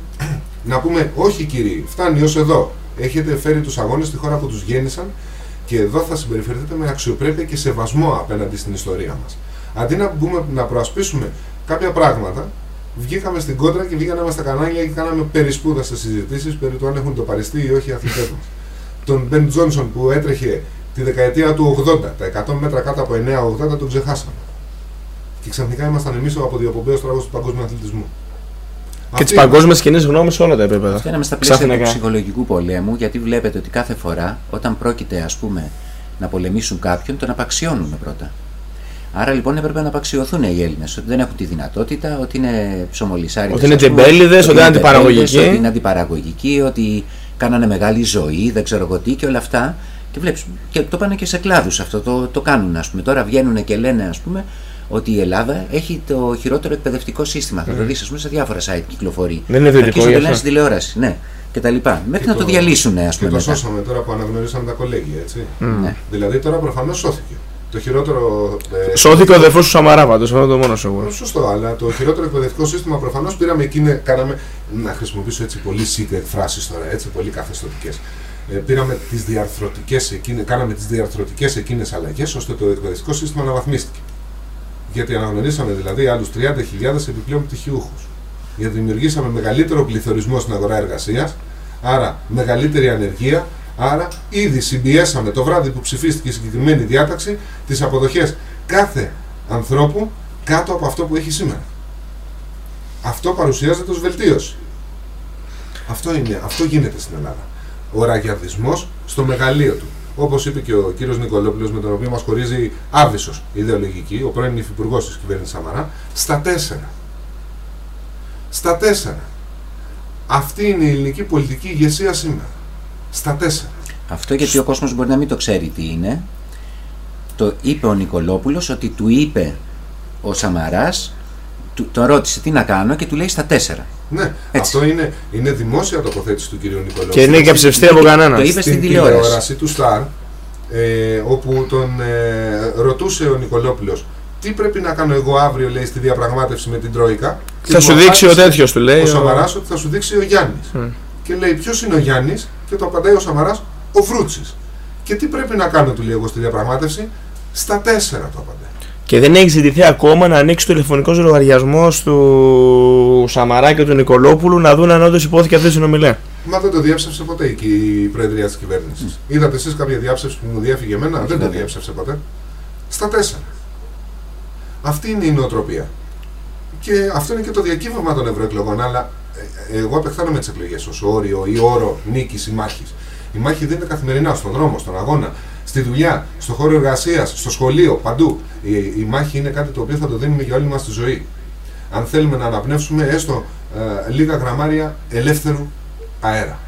S5: να πούμε όχι κύριοι, φτάνει ως εδώ. Έχετε φέρει τους αγώνες στη χώρα που τους γέννησαν και εδώ θα συμπεριφερθείτε με αξιοπρέπεια και σεβασμό απέναντι στην ιστορία μας. Αντί να, μπούμε, να προασπίσουμε κάποια πράγματα, βγήκαμε στην κόντρα και βγήκαμε στα κανάλια και κάναμε περισπούδαστε συζητήσεις περί του αν έχουν το παριστεί ή όχι οι αθλητές μας. Τον Μπεν Τζόνσον που έτρεχε τη δεκαετία του 80, τα 100 μέτρα κάτω από 9-80 τον ξεχάσαμε. Και ξαφνικά ήμασταν εμείς ο αποδιοπομπαίος τράγος του παγκόσμιου αθλητισμού.
S3: Και
S5: Αυτή
S3: τι παγκόσμιες κοινές γνώμες σε όλα τα επίπεδα.
S4: Αυτό είναι μες στα πλαίσια του
S3: Ξαφνικά.
S4: ψυχολογικού πολέμου, γιατί βλέπετε ότι κάθε φορά όταν πρόκειται ας πούμε να πολεμήσουν κάποιον, τον απαξιώνουν πρώτα. Άρα λοιπόν έπρεπε να απαξιωθούν οι Έλληνες, ότι δεν έχουν τη δυνατότητα, ότι είναι ψωμολισάριδες,
S3: Ότι είναι
S4: ας πούμε,
S3: τεμπέληδες, ότι είναι αντιπαραγωγικοί.
S4: τεμπέληδες, Ότι είναι αντιπαραγωγικοί, ότι κάνανε μεγάλη ζωή, δεν ξέρω εγώ τι και όλα αυτά. Και βλέπεις, και το πάνε και σε κλάδους αυτό, το, το κάνουν ας πούμε. Τώρα βγαίνουν και λένε ας πούμε ότι η Ελλάδα έχει το χειρότερο εκπαιδευτικό σύστημα. Θα το δεις ας πούμε σε διάφορα site κυκλοφορεί.
S3: Δεν είναι ιδιωτικό
S4: Αρχίζουν
S3: γι'
S4: το λένε
S3: αυτό.
S4: στην τηλεόραση, ναι. Και τα λοιπά. Μέχρι
S5: Και
S4: να το,
S5: το-
S4: διαλύσουν, ας
S5: Και
S4: πούμε.
S5: το
S4: μετά.
S5: σώσαμε τώρα που αναγνωρίσαμε τα κολέγια, έτσι.
S4: Ναι.
S5: Δηλαδή τώρα προφανώς σώθηκε. Το χειρότερο. ε,
S3: Σώθηκε ο αδερφός του Σαμαρά πάντως, αυτό είναι το μόνο σίγουρο.
S5: Σωστό, αλλά το χειρότερο εκπαιδευτικό σύστημα προφανώς πήραμε εκείνη, κάναμε, να χρησιμοποιήσω έτσι πολύ secret εκφράσει τώρα, έτσι πολύ καθεστωτικές. Ε, πήραμε τις διαρθρωτικές εκείνε, κάναμε τις διαρθρωτικές εκείνες αλλαγές ώστε το εκπαιδευτικό σύστημα να βαθμίστηκε. Γιατί αναγνωρίσαμε δηλαδή άλλους 30.000 επιπλέον πτυχιούχους. Γιατί δημιουργήσαμε μεγαλύτερο πληθωρισμό στην αγορά εργασίας, άρα μεγαλύτερη ανεργία, άρα ήδη συμπιέσαμε το βράδυ που ψηφίστηκε η συγκεκριμένη διάταξη τις αποδοχές κάθε ανθρώπου κάτω από αυτό που έχει σήμερα. Αυτό παρουσιάζεται ως βελτίωση. Αυτό, είναι, αυτό γίνεται στην Ελλάδα. Ο ραγιαδισμός στο μεγαλείο του. Όπως είπε και ο κύριος Νικολόπουλος με τον οποίο μας χωρίζει άβυσος ιδεολογική, ο πρώην υφυπουργός της κυβέρνησης Σαμαρά, στα τέσσερα. Στα τέσσερα. Αυτή είναι η ελληνική πολιτική ηγεσία σήμερα. Στα τέσσερα.
S4: Αυτό γιατί ο κόσμος μπορεί να μην το ξέρει τι είναι. Το είπε ο Νικολόπουλος ότι του είπε ο Σαμαράς, του, τον ρώτησε τι να κάνω και του λέει στα τέσσερα.
S5: Ναι,
S4: Έτσι.
S5: αυτό είναι, είναι δημόσια τοποθέτηση του κυρίου Νικολόπουλου.
S3: Και είναι και ψευστή από κανένας.
S4: Το είπε στην
S5: στην
S4: τηλεόραση.
S5: τηλεόραση του Σταρ, ε, όπου τον ε, ρωτούσε ο Νικολόπουλος τι πρέπει να κάνω εγώ αύριο, λέει, στη διαπραγμάτευση με την Τρόικα. Και
S3: Θα
S5: του
S3: σου δείξει ο
S5: απάντησε
S3: τέτοιος του λέει.
S5: Ο
S3: ο-
S5: Σαμαράς ότι θα σου δείξει ο Γιάννης.
S3: Μμ.
S5: Και λέει ποιος είναι ο Γιάννης; Και το απαντάει ο Σαμαράς ο Βρούτσης. Και τι πρέπει να κάνω, του λέει εγώ στη διαπραγμάτευση; Στα τέσσερα το απαντάει.
S3: Και δεν έχει ζητηθεί ακόμα να ανοίξει το τηλεφωνικός λογαριασμός του Σαμαρά και του Νικολόπουλου να δουν αν όντως υπόθηκε αυτή η συνομιλία.
S5: Μα δεν το διέψευσε ποτέ η η Προεδρία της κυβέρνησης. Είδατε εσείς κάποια διάψευση που μου διέφυγε εμένα, δεν το
S4: βέβαια.
S5: διέψευσε ποτέ. Στα τέσσερα. Αυτή είναι η νοοτροπία. Και αυτό είναι και το διακύβευμα των ευρωεκλογών. Αλλά ε, εγώ απεχθάνομαι τις εκλογές ως όριο ή όρο νίκης ή μάχης. Η μάχη δίνεται καθημερινά στον δρόμο, στον αγώνα, στη δουλειά, στο χώρο εργασίας, στο σχολείο, παντού. Η, η μάχη είναι κάτι το οποίο θα το δίνουμε για όλη μας τη ζωή. Αν θέλουμε να αναπνεύσουμε έστω ε, λίγα γραμμάρια ελεύθερου αέρα.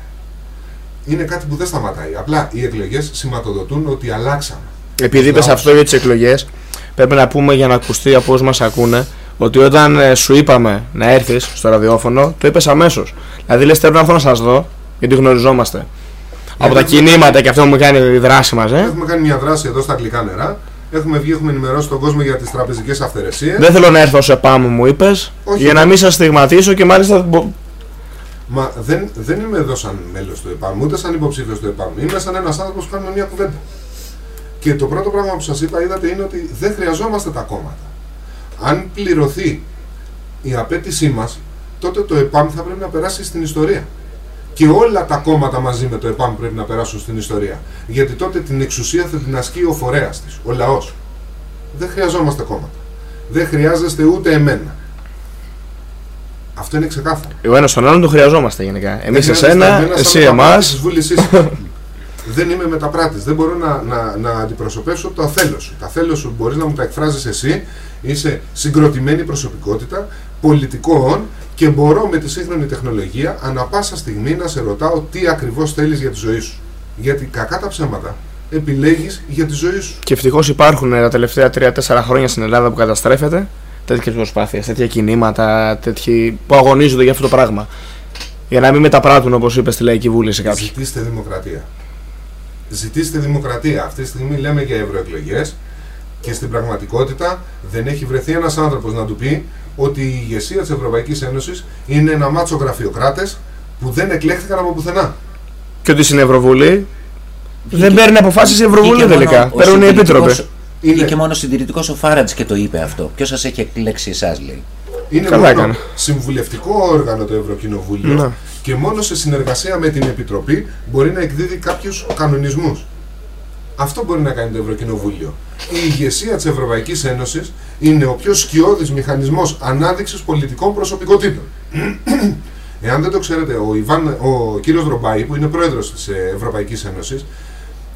S5: Είναι κάτι που δεν σταματάει. Απλά οι εκλογές σηματοδοτούν ότι αλλάξαμε.
S3: Επειδή είπες
S5: Λαός.
S3: αυτό για τις εκλογές, πρέπει να πούμε για να ακουστεί από όσους μας ακούνε ότι όταν ε, σου είπαμε να έρθεις στο ραδιόφωνο, το είπες αμέσως. Δηλαδή λες θέλω να έρθω να σας δω, γιατί γνωριζόμαστε. Από τα
S5: έχουμε-
S3: κινήματα και αυτό που μου κάνει η δράση μας, ε.
S5: Έχουμε κάνει μια δράση εδώ στα αγγλικά νερά. Έχουμε βγει, έχουμε ενημερώσει τον κόσμο για τις τραπεζικές αυθαιρεσίες.
S3: Δεν θέλω να έρθω σε ΕΠΑΜ, μου είπες,
S5: Όχι.
S3: για να μην σας στιγματίσω και μάλιστα. μπο-
S5: Μα δεν, δεν είμαι εδώ σαν μέλος του ΕΠΑΜ, ούτε σαν υποψήφιος του ΕΠΑΜ. Είμαι σαν ένας άνθρωπος που κάνουμε μια κουβέντα. Και το πρώτο πράγμα που σας είπα, είδατε, είναι ότι δεν χρειαζόμαστε τα κόμματα. Αν πληρωθεί η απέτησή μας, τότε το ΕΠΑΜ θα πρέπει να περάσει στην ιστορία. Και όλα τα κόμματα μαζί με το ΕΠΑΜ πρέπει να περάσουν στην ιστορία. Γιατί τότε την εξουσία θα την ασκεί ο φορέας της, ο λαός. Δεν χρειαζόμαστε κόμματα. Δεν χρειάζεστε ούτε εμένα. Αυτό είναι ξεκάθαρο.
S3: Ο ένα τον άλλον το χρειαζόμαστε γενικά. Εμείς
S5: Δεν χρειάζεται
S3: εσένα,
S5: εμένα σαν
S3: εσύ
S5: μεταπράτη
S3: εμά.
S5: Της βούλησής σου. δεν είμαι μεταπράτης. Δεν μπορώ να, να, να αντιπροσωπεύσω το θέλω σου. Τα θέλω σου μπορείς να μου τα εκφράζεις εσύ. Είσαι συγκροτημένη προσωπικότητα, πολιτικό και μπορώ με τη σύγχρονη τεχνολογία ανα πάσα στιγμή να σε ρωτάω τι ακριβώς θέλεις για τη ζωή σου. Γιατί κακά τα ψέματα επιλέγεις για τη ζωή σου.
S3: Και ευτυχώς υπάρχουν ε, τα τελευταία 3-4 χρόνια στην Ελλάδα που καταστρέφεται τέτοιες προσπάθειες, τέτοια κινήματα τέτοιοι που αγωνίζονται για αυτό το πράγμα. Για να μην μεταπράττουν όπως είπες στη Λαϊκή Βούληση κάποιοι.
S5: Ζητήστε δημοκρατία. Ζητήστε δημοκρατία. Αυτή τη στιγμή λέμε για ευρωεκλογές και στην πραγματικότητα δεν έχει βρεθεί ένας άνθρωπος να του πει ότι η ηγεσία της Ευρωπαϊκής Ένωσης είναι ένα μάτσο γραφειοκράτες που δεν εκλέχθηκαν από πουθενά.
S3: Και ότι στην Ευρωβουλή δεν παίρνει αποφάσεις η Ευρωβουλή
S4: Βγήκε μόνο
S3: τελικά.
S4: ο
S3: Παίρνουν οι επίτροποι.
S4: συντηρητικός-
S5: Είναι-
S4: Βγήκε μόνο συντηρητικός ο Φάραντς και το είπε αυτό. Ποιος σας έχει εκλέξει εσάς, λέει.
S5: Είναι
S3: Καλά
S5: μόνο
S3: έκανε.
S5: συμβουλευτικό όργανο το Ευρωκοινοβούλιο
S3: Ναι.
S5: Και μόνο σε συνεργασία με την Επιτροπή μπορεί να εκδίδει κάποιους κανονισμούς. Αυτό μπορεί να κάνει το Ευρωκοινοβούλιο. Η ηγεσία της Ευρωπαϊκής Ένωσης είναι ο πιο σκιώδης μηχανισμός ανάδειξης πολιτικών προσωπικότητων. Εάν δεν το ξέρετε, ο, Ιβάν, ο κύριος Ρομπάη, που είναι πρόεδρος της ε, Ευρωπαϊκής Ένωσης,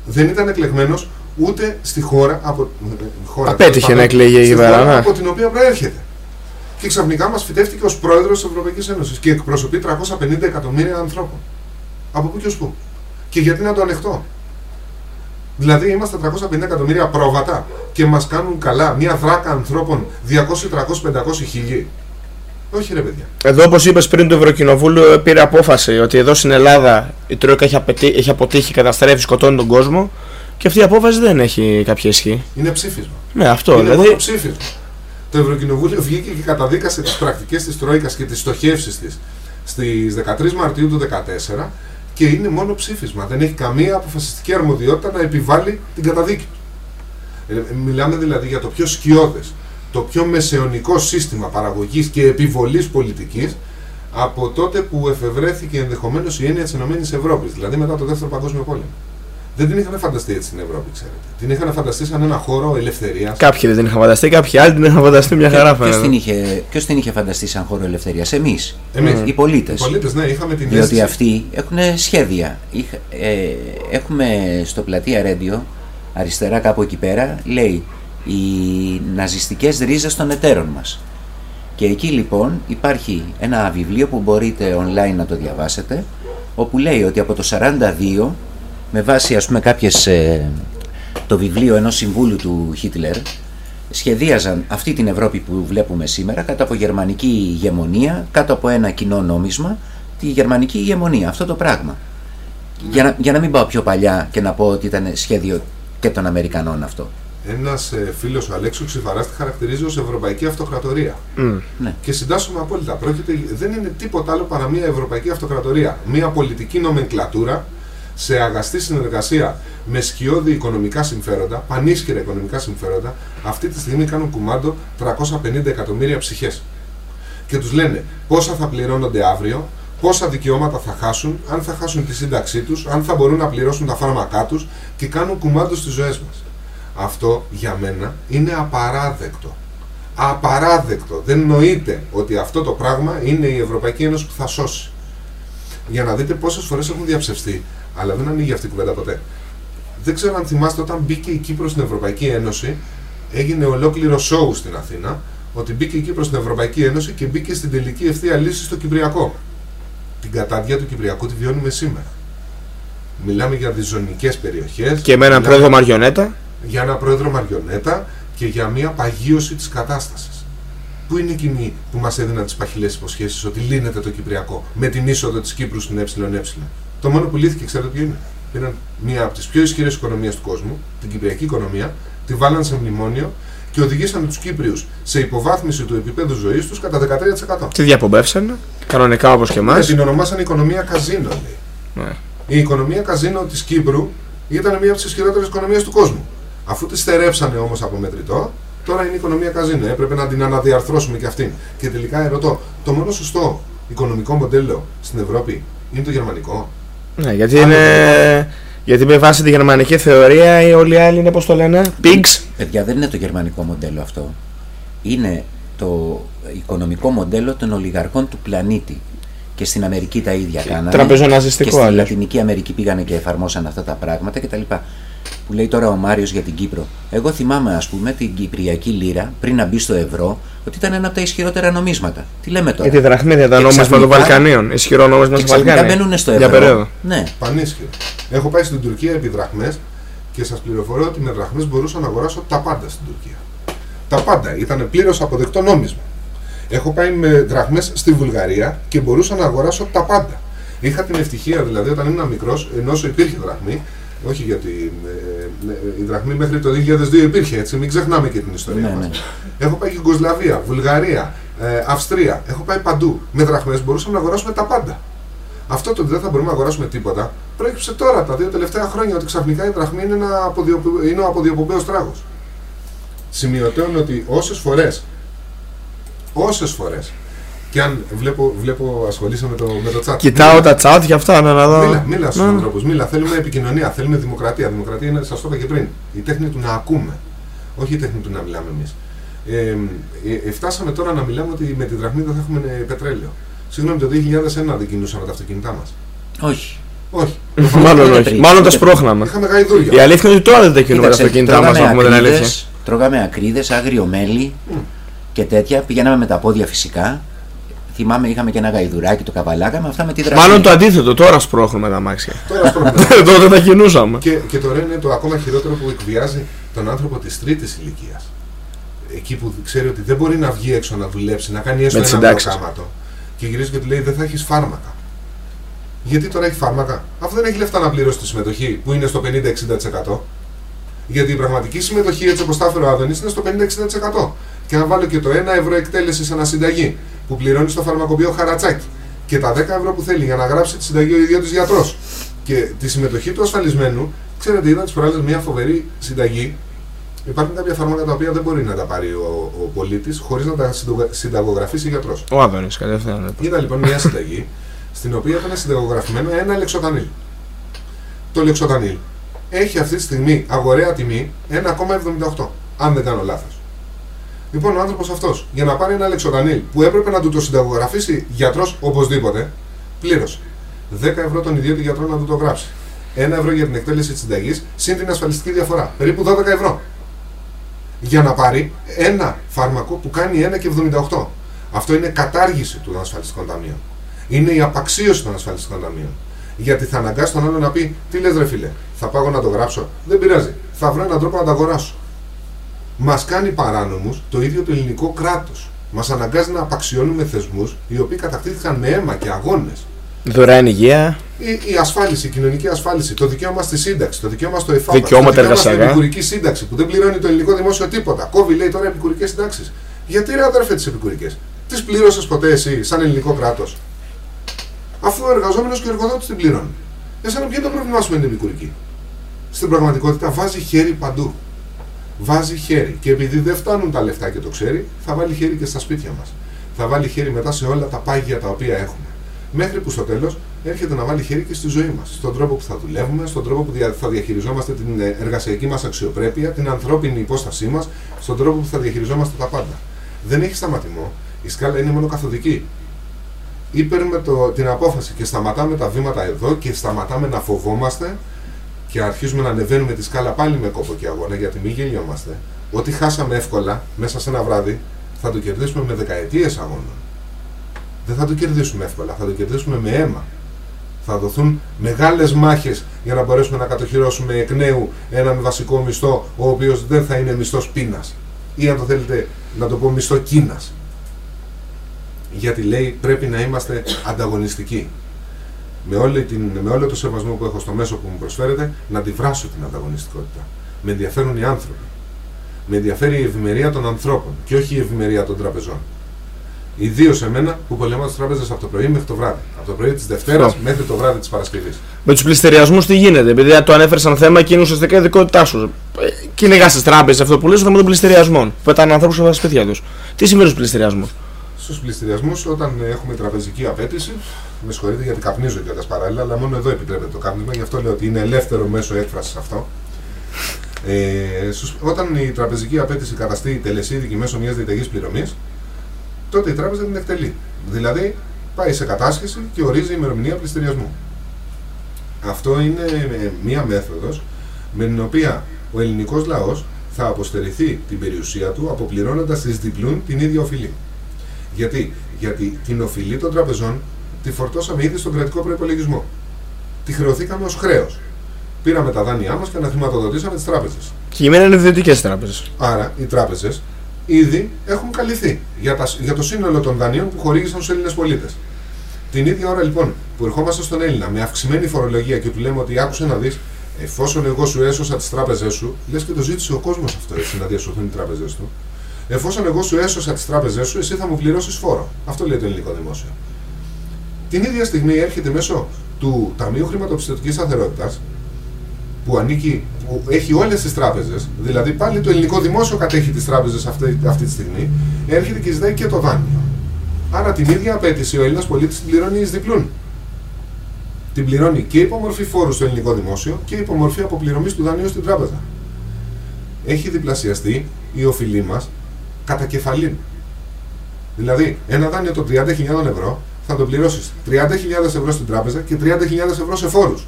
S5: δεν ήταν εκλεγμένος ούτε στη χώρα από. ε, χώρα,
S3: Απέτυχε
S5: τέλος
S3: να
S5: πάντων,
S3: εκλεγεί η
S5: στη
S3: Βέρα,
S5: χώρα
S3: ναι.
S5: από την οποία προέρχεται. Και ξαφνικά μας φυτεύτηκε ως πρόεδρος της Ευρωπαϊκής Ένωσης και εκπροσωπεί 350 εκατομμύρια ανθρώπων. Από πού και ως πού. Και γιατί να το ανεχτώ. Δηλαδή είμαστε 350 εκατομμύρια πρόβατα και μας κάνουν καλά μια δράκα ανθρώπων 200, 300, 500 χιλιοί. Όχι ρε παιδιά.
S3: Εδώ, όπως είπες πριν, το Ευρωκοινοβούλιο πήρε απόφαση ότι εδώ στην Ελλάδα η Τρόικα έχει, απαιτεί- έχει αποτύχει, καταστρέφει, σκοτώνει τον κόσμο. Και αυτή η απόφαση δεν έχει κάποια ισχύ.
S5: Είναι ψήφισμα.
S3: Ναι, αυτό.
S5: είναι
S3: δηλαδή.
S5: μόνο ψήφισμα. Το Ευρωκοινοβούλιο βγήκε και καταδίκασε τις πρακτικές της Τρόικας και τις στοχεύσεις της στις 13 Μαρτίου του 2014 και είναι μόνο ψήφισμα. Δεν έχει καμία αποφασιστική αρμοδιότητα να επιβάλλει την καταδίκη του. Ε, μιλάμε δηλαδή για το πιο σκιώδες, το πιο μεσαιωνικό σύστημα παραγωγής και επιβολής πολιτικής από τότε που εφευρέθηκε ενδεχομένως η έννοια της ΕΕ, δηλαδή μετά το Δεύτερο Παγκόσμιο Πόλεμο. Δεν την είχαν φανταστεί έτσι στην Ευρώπη, ξέρετε. Την είχαν φανταστεί σαν ένα χώρο ελευθερίας.
S3: Κάποιοι δεν την είχαν φανταστεί, κάποιοι άλλοι την είχαν φανταστεί μια χαρά
S4: Ποιος την,
S3: φαίνεται.
S4: είχε, ποιος την είχε φανταστεί σαν χώρο ελευθερίας, εμείς.
S5: Εμείς.
S4: Οι πολίτες.
S5: Οι πολίτες, ναι, είχαμε την
S4: Διότι
S5: αίσθηση.
S4: αυτοί έχουν σχέδια. Είχ- ε, έχουμε στο πλατεία Ρέντιο, αριστερά κάπου εκεί πέρα, λέει οι ναζιστικές ρίζες των εταίρων μας. Και εκεί λοιπόν υπάρχει ένα βιβλίο που μπορείτε online να το διαβάσετε, όπου λέει ότι από το 42, με βάση ας πούμε κάποιες, ε, το βιβλίο ενός συμβούλου του Χίτλερ, σχεδίαζαν αυτή την Ευρώπη που βλέπουμε σήμερα κάτω από γερμανική ηγεμονία, κάτω από ένα κοινό νόμισμα, τη γερμανική ηγεμονία, αυτό το πράγμα. Για να, για να μην πάω πιο παλιά και να πω ότι ήταν σχέδιο και των Αμερικανών αυτό.
S5: Ένας ε, φίλος ο Αλέξου Ξηφαράς τη χαρακτηρίζει ως Ευρωπαϊκή Αυτοκρατορία.
S3: Μμ.
S4: Ναι.
S5: Και συντάσσουμε απόλυτα. Πρόκειται, δεν είναι τίποτα άλλο παρά μια Ευρωπαϊκή Αυτοκρατορία. Μια πολιτική νομενκλατούρα σε αγαστή συνεργασία με σκιώδη οικονομικά συμφέροντα, πανίσχυρα οικονομικά συμφέροντα, αυτή τη στιγμή κάνουν κουμάντο 350 εκατομμύρια ψυχές. Και τους λένε πόσα θα πληρώνονται αύριο, πόσα δικαιώματα θα χάσουν, αν θα χάσουν τη σύνταξή τους, αν θα μπορούν να πληρώσουν τα φάρμακά τους και κάνουν κουμάντο στις ζωές μας. Αυτό για μένα είναι απαράδεκτο. Απαράδεκτο. Δεν νοείται ότι αυτό το πράγμα είναι η Ευρωπαϊκή Ένωση που θα σώσει. Για να δείτε πόσες φορές έχουν διαψευστεί, αλλά δεν ανοίγει αυτή η κουβέντα ποτέ. Δεν ξέρω αν θυμάστε όταν μπήκε η Κύπρος στην Ευρωπαϊκή Ένωση, έγινε ολόκληρο σοου στην Αθήνα, ότι μπήκε η Κύπρος στην Ευρωπαϊκή Ένωση και μπήκε στην τελική ευθεία λύση στο Κυπριακό. Την κατάδια του Κυπριακού τη βιώνουμε σήμερα. Μιλάμε για διζωνικές περιοχές.
S3: Και με έναν
S5: μιλάμε
S3: πρόεδρο Μαριονέτα.
S5: για ένα πρόεδρο Μαριονέτα και για μια παγίωση της κατάστασης. Πού είναι εκείνοι που μας έδιναν τις παχυλές υποσχέσεις ότι λύνεται το Κυπριακό με την είσοδο της Κύπρου στην ΕΕ; Το μόνο που λύθηκε, ξέρετε ποιο είναι; Πήραν μία από τις πιο ισχυρές οικονομίες του κόσμου, την Κυπριακή οικονομία, τη βάλαν σε μνημόνιο και οδηγήσαν τους Κύπριους σε υποβάθμιση του επίπεδου ζωής τους κατά 13%.
S3: Τη διαπομπεύσανε. Κανονικά όπως και εμάς.
S5: Και την ονομάσαν οικονομία καζίνο, λέει.
S3: Ναι.
S5: Η οικονομία καζίνο της Κύπρου ήταν μία από τις ισχυρότερες οικονομίες του κόσμου. Αφού τη στερέψανε όμως από μετρητό, τώρα είναι η οικονομία καζίνο. Έπρεπε να την αναδιαρθρώσουμε και αυτήν. Και τελικά ερωτώ, το μόνο σωστό οικονομικό μοντέλο στην Ευρώπη είναι το γερμανικό;
S3: Ναι, γιατί
S5: Άλλο
S3: είναι. Γιατί με βάση τη γερμανική θεωρία οι όλοι οι άλλοι είναι πώς το λένε. Pigs.
S4: Παιδιά, δεν είναι το γερμανικό μοντέλο αυτό. Είναι το οικονομικό μοντέλο των ολιγαρχών του πλανήτη. Και στην Αμερική τα ίδια κάνανε.
S3: τραπεζοναζιστικό,
S4: Και στην
S3: άλλες.
S4: Λατινική Αμερική πήγανε και εφαρμόσαν αυτά τα πράγματα κτλ. Που λέει τώρα ο Μάριος για την Κύπρο. Εγώ θυμάμαι, ας πούμε, την Κυπριακή Λύρα πριν να μπει στο ευρώ, ότι ήταν ένα από τα ισχυρότερα νομίσματα. Τι λέμε τώρα;
S3: Γιατί η δραχμή δεν ήταν
S4: Και
S3: νόμισμα των
S4: ξαφνικά-
S3: Βαλκανίων. Ισχυρό νόμισμα
S4: και
S3: των
S4: ξαφνικά
S3: Βαλκανίων.
S4: μπαίνουν στο
S3: Για
S4: ευρώ.
S3: περίοδο.
S4: Ναι.
S5: Πανίσχυρο. Έχω πάει στην Τουρκία επί δραχμές και σας πληροφορώ ότι με δραχμές μπορούσα να αγοράσω τα πάντα στην Τουρκία. Τα πάντα. Ήταν πλήρως αποδεκτό νόμισμα. Έχω πάει με δραχμές στη Βουλγαρία και μπορούσα να αγοράσω τα πάντα. Είχα την ευτυχία δηλαδή όταν ήμουν μικρός, ενώ όσο υπήρχε δραχμή, όχι γιατί ε, ε, η δραχμή μέχρι το 2002 υπήρχε έτσι, μην ξεχνάμε και την ιστορία
S4: Ναι,
S5: μας.
S4: ναι.
S5: Έχω πάει Γιουγκοσλαβία, Βουλγαρία, ε, Αυστρία, έχω πάει παντού. Με δραχμές μπορούσαμε να αγοράσουμε τα πάντα. Αυτό το ότι δεν θα μπορούμε να αγοράσουμε τίποτα προέκυψε τώρα τα δύο τελευταία χρόνια ότι ξαφνικά η δραχμή είναι, ένα αποδιοπο- είναι ο αποδιοπομπαίος τράγος. Σημειωτέων ότι όσες φορές, όσες φορές, και αν βλέπω, βλέπω ασχολείσαι με το, με το chat.
S3: Κοιτάω
S5: Μίλα,
S3: τα τσάτ για αυτά να δω.
S5: Μίλα, μίλα στους
S3: Ναι.
S5: ανθρώπους, μίλα. Θέλουμε επικοινωνία, θέλουμε δημοκρατία. Δημοκρατία είναι, σας το είπα και πριν, η τέχνη του να ακούμε, όχι η τέχνη του να μιλάμε εμείς. Ε, ε, ε, φτάσαμε τώρα να μιλάμε ότι με τη δραχμή δεν θα έχουμε ε, πετρέλαιο. Συγγνώμη, το 2001 δεν κινούσαμε τα αυτοκίνητά μας.
S4: Όχι.
S5: Όχι.
S3: Μάλλον
S4: Ούτε
S3: όχι.
S4: πριν,
S3: Μάλλον τα
S4: ούτε πριν.
S3: σπρώχναμε.
S5: Είχαμε γαϊδούρια.
S3: Η αλήθεια είναι ότι τώρα δεν τα κινούμε τα
S4: Κοίταξε,
S3: αυτοκίνητά μας, να
S4: τρώγαμε
S3: πούμε την
S4: ακρίδες,
S3: αλήθεια.
S4: Τρώγαμε ακρίδες, άγριο μέλι
S5: Μμ.
S4: και τέτοια. Πηγαίναμε με τα πόδια φυσικά. Θυμάμαι είχαμε και ένα γαϊδουράκι το καβαλάγαμε. Αυτά με τη δραχμή.
S3: Μάλλον το αντίθετο, τώρα σπρώχνουμε τα αμάξια.
S5: Τώρα σπρώχνουμε.
S3: Τότε τα κινούσαμε.
S5: και, και το είναι το ακόμα χειρότερο που εκβιάζει τον άνθρωπο της τρίτης ηλικίας. Εκεί που ξέρει ότι δεν μπορεί να βγει έξω να δουλέψει, να κάνει έστω
S3: Με τις
S5: ένα
S3: συντάξεις.
S5: προκάματο. Και γυρίζει και του λέει: Δεν θα έχεις φάρμακα. Γιατί τώρα έχει φάρμακα, αφού δεν έχει λεφτά να πληρώσει τη συμμετοχή που είναι στο 50-60%. Γιατί η πραγματική συμμετοχή, έτσι όπως τα έφερε ο Άδωνης, είναι στο 50-60%. Και αν βάλω και το 1 ευρώ εκτέλεσης σε ένα συνταγή που πληρώνει στο φαρμακοποιό χαρατσάκι και τα 10 ευρώ που θέλει για να γράψει τη συνταγή ο ίδιος γιατρός και τη συμμετοχή του ασφαλισμένου, ξέρετε, είδα τις προάλλες μια φοβερή συνταγή. Υπάρχουν κάποια φάρμακα τα οποία δεν μπορεί να τα πάρει ο, ο πολίτης χωρίς να τα συντογα- συνταγογραφήσει γιατρός.
S3: Ο Άδωνης, κατευθείαν.
S5: Είδα λοιπόν μια συνταγή στην οποία ήταν συνταγογραφημένο ένα λεξοτανίλ. Το λεξοτανίλ έχει αυτή τη στιγμή αγοραία τιμή 1,78. Αν δεν κάνω λάθος. Λοιπόν, ο άνθρωπος αυτός για να πάρει ένα λεξοτανίλ που έπρεπε να του το συνταγογραφήσει γιατρός οπωσδήποτε, πλήρωσε. 10 ευρώ τον ιδιώτη γιατρό να του το γράψει. 1 ευρώ για την εκτέλεση της συνταγής, συν την ασφαλιστική διαφορά. Περίπου 12 ευρώ. Για να πάρει ένα φάρμακο που κάνει 1,78. Αυτό είναι κατάργηση των ασφαλιστικών ταμείων. Είναι η απαξίωση των ασφαλιστικών ταμείων. Γιατί θα αναγκάσει τον άλλο να πει: Τι λες, ρε φίλε, θα πάω να το γράψω. Δεν πειράζει. Θα βρω έναν τρόπο να τα αγοράσω. Μας κάνει παράνομους το ίδιο το ελληνικό κράτος. Μας αναγκάζει να απαξιώνουμε θεσμούς οι οποίοι κατακτήθηκαν με αίμα και αγώνες.
S3: Δωρεάν υγεία.
S5: Η, η ασφάλιση, η κοινωνική ασφάλιση, το δικαίωμα στη σύνταξη, το δικαίωμα στο ΕΦΑΠ,
S3: Δικαιώματα
S5: το δικαίωμα στην
S3: εργασιακά.
S5: επικουρική σύνταξη που δεν πληρώνει το ελληνικό δημόσιο τίποτα. Κόβει, λέει τώρα επικουρικές συντάξεις. Γιατί ρε αδέρφε τις επικουρικές, τις πλήρωσες ποτέ εσύ σαν ελληνικό κράτος, αφού ο εργαζόμενος και ο εργοδότης την πληρώνει. Εσένα ποιο είναι το πρόβλημά σου με την επικουρική; Στην πραγματικότητα βάζει χέρι παντού. Βάζει χέρι. Και επειδή δεν φτάνουν τα λεφτά και το ξέρει, θα βάλει χέρι και στα σπίτια μας. Θα βάλει χέρι μετά σε όλα τα πάγια τα οποία έχουμε. Μέχρι που στο τέλος έρχεται να βάλει χέρι και στη ζωή μας. Στον τρόπο που θα δουλεύουμε, στον τρόπο που δια- θα διαχειριζόμαστε την ε, εργασιακή μας αξιοπρέπεια, την ανθρώπινη υπόστασή μας, στον τρόπο που θα διαχειριζόμαστε τα πάντα. Δεν έχει σταματημό. Η σκάλα είναι μόνο καθοδική. Ή παίρνουμε το, την απόφαση και σταματάμε τα βήματα εδώ και σταματάμε να φοβόμαστε και αρχίζουμε να ανεβαίνουμε τη σκάλα πάλι με κόπο και αγώνα γιατί μην γελιόμαστε. Ό,τι χάσαμε εύκολα μέσα σε ένα βράδυ θα το κερδίσουμε με δεκαετίες αγώνων. Δεν θα το κερδίσουμε εύκολα, θα το κερδίσουμε με αίμα. Θα δοθούν μεγάλες μάχες για να μπορέσουμε να κατοχυρώσουμε εκ νέου έναν βασικό μισθό ο οποίος δεν θα είναι μισθός πείνας ή αν το θέλετε να το πω μισθό Κίνας. Γιατί λέει πρέπει να είμαστε ανταγωνιστικοί. Με, όλη την, με όλο το σεβασμό που έχω στο μέσο που μου προσφέρετε, να αντιβράσω την ανταγωνιστικότητα. Με ενδιαφέρουν οι άνθρωποι. Με ενδιαφέρει η ευημερία των ανθρώπων και όχι η ευημερία των τραπεζών. Ιδίως εμένα που πολεμάω τις τράπεζες από το πρωί μέχρι το βράδυ. Από το πρωί της Δευτέρας
S3: Αυτό.
S5: μέχρι το βράδυ της Παρασκευής.
S3: Με τους πληστηριασμούς τι γίνεται, επειδή το ανέφερε σαν θέμα και είναι ουσιαστικά η δικότητά σου. Ε, Κυνηγάς τις τράπεζες αυτό που λες, το θέμα των πληστηριασμών. Που πετάνε ανθρώπους στα σπίτια τους. Τι σημαίνει στους πληστηριασμούς;
S5: Στους πληστηριασμούς, όταν έχουμε τραπεζική απέτηση, με συγχωρείτε γιατί καπνίζω κιόλας παράλληλα, αλλά μόνο εδώ επιτρέπεται το κάπνισμα, γι' αυτό λέω ότι είναι ελεύθερο μέσο έκφρασης αυτό. Ε, στους- όταν η τραπεζική απέτηση καταστεί τελεσίδικη μέσω μιας διαταγής πληρωμής, τότε η τράπεζα την εκτελεί. Δηλαδή, πάει σε κατάσχεση και ορίζει ημερομηνία πληστηριασμού. Αυτό είναι ε, μία μέθοδος με την οποία ο ελληνικός λαός θα αποστερηθεί την περιουσία του αποπληρώνοντας τις διπλούν την ίδια οφειλή. Γιατί; Γιατί την οφειλή των τραπεζών τη φορτώσαμε ήδη στον κρατικό προπολογισμό. Τη χρεωθήκαμε ως χρέος. Πήραμε τα δάνειά μας και αναχρηματοδοτήσαμε τις τράπεζες.
S3: Και για μένα είναι ιδιωτικές τράπεζες.
S5: Άρα οι τράπεζες ήδη έχουν καλυφθεί για, τα, για το σύνολο των δανείων που χορήγησαν στους Έλληνες πολίτες. Την ίδια ώρα λοιπόν που ερχόμαστε στον Έλληνα με αυξημένη φορολογία και του λέμε ότι άκουσε να δεις, εφόσον εγώ σου έσωσα τις τράπεζές σου, λες και το ζήτησε ο κόσμος αυτό έτσι να διασωθούν οι τράπεζές του. Εφόσον εγώ σου έσωσα τις τράπεζές σου, εσύ θα μου πληρώσεις φόρο. Αυτό λέει το ελληνικό δημόσιο. Την ίδια στιγμή έρχεται μέσω του Ταμείου Χρηματοπιστωτικής Σταθερότητας που ανήκει, που έχει όλες τις τράπεζες, δηλαδή πάλι το ελληνικό δημόσιο κατέχει τις τράπεζες αυτή, αυτή τη στιγμή, έρχεται και ζητάει και το δάνειο. Άρα την ίδια απέτηση ο Έλληνας πολίτης την πληρώνει εις διπλούν. Την πληρώνει και υπό μορφή φόρου στο ελληνικό δημόσιο και υπό μορφή αποπληρωμής του δανείου στην τράπεζα. Έχει διπλασιαστεί η οφειλή μας κατά κεφαλήν. Δηλαδή, ένα δάνειο των 30.000 ευρώ θα το πληρώσεις 30.000 ευρώ στην τράπεζα και 30.000 ευρώ σε φόρους.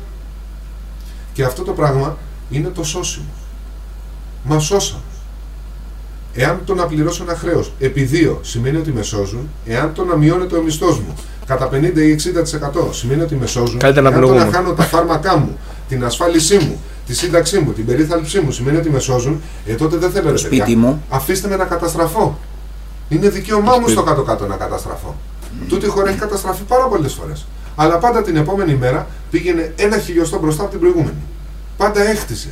S5: Και αυτό το πράγμα είναι το σώσιμο. Μα σώσαμε. Εάν το να πληρώσω ένα χρέος επί δύο σημαίνει ότι με σώζουν, εάν το να μειώνεται ο μισθός μου κατά 50 ή 60% σημαίνει ότι με σώζουν,
S3: Καλύτερα να
S5: εάν το να
S3: πληγούμε.
S5: χάνω τα φάρμακά μου, την ασφάλισή μου, τη σύνταξή μου, την περίθαλψή μου σημαίνει ότι με σώζουν, ε τότε δεν θέλω ρε
S4: σπίτι
S5: παιδιά.
S4: μου.
S5: Αφήστε με να καταστραφώ. Είναι δικαίωμά μου στο κάτω-κάτω να καταστραφώ. Τούτη η χώρα έχει καταστραφεί πάρα πολλές φορές. Αλλά πάντα την επόμενη μέρα πήγαινε ένα χιλιοστό μπροστά από την προηγούμενη. Πάντα έχτισε.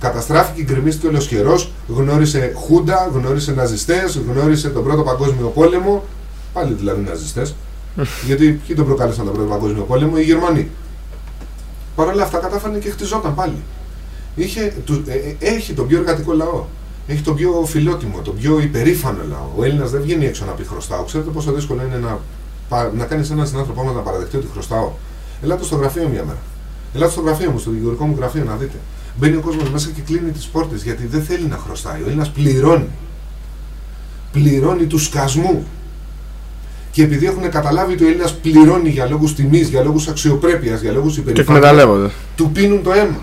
S5: Καταστράφηκε, γκρεμίστηκε ολοσχερό, γνώρισε Χούντα, γνώρισε ναζιστές, γνώρισε τον Πρώτο Παγκόσμιο Πόλεμο. Πάλι δηλαδή ναζιστές. γιατί ποιοι τον προκάλεσαν τον Πρώτο Παγκόσμιο Πόλεμο, οι Γερμανοί. Παρ' όλα αυτά κατάφερε και χτιζόταν πάλι. Είχε, του, ε, ε, έχει τον πιο εργατικό λαό. Έχει τον πιο φιλότιμο, τον πιο υπερήφανο λαό. Ο Έλληνας δεν βγαίνει έξω να πει χρωστάω. Ξέρετε πόσο δύσκολο είναι να, πα- να κάνεις έναν συνάνθρωπό μα να παραδεχτεί ότι χρωστάω. Ελάτε στο γραφείο μια μέρα. Ελάτε στο γραφείο μου, στο δικηγορικό μου γραφείο να δείτε. Μπαίνει ο κόσμος μέσα και κλείνει τις πόρτες γιατί δεν θέλει να χρωστάει. Ο Έλληνας πληρώνει. Πληρώνει του σκασμού. Και επειδή έχουν καταλάβει ότι ο Έλληνας πληρώνει για λόγους τιμής, για λόγους αξιοπρέπειας, για λόγους
S3: Και
S5: υπερηφάνειας,
S3: εκμεταλλεύονται.
S5: του πίνουν το αίμα.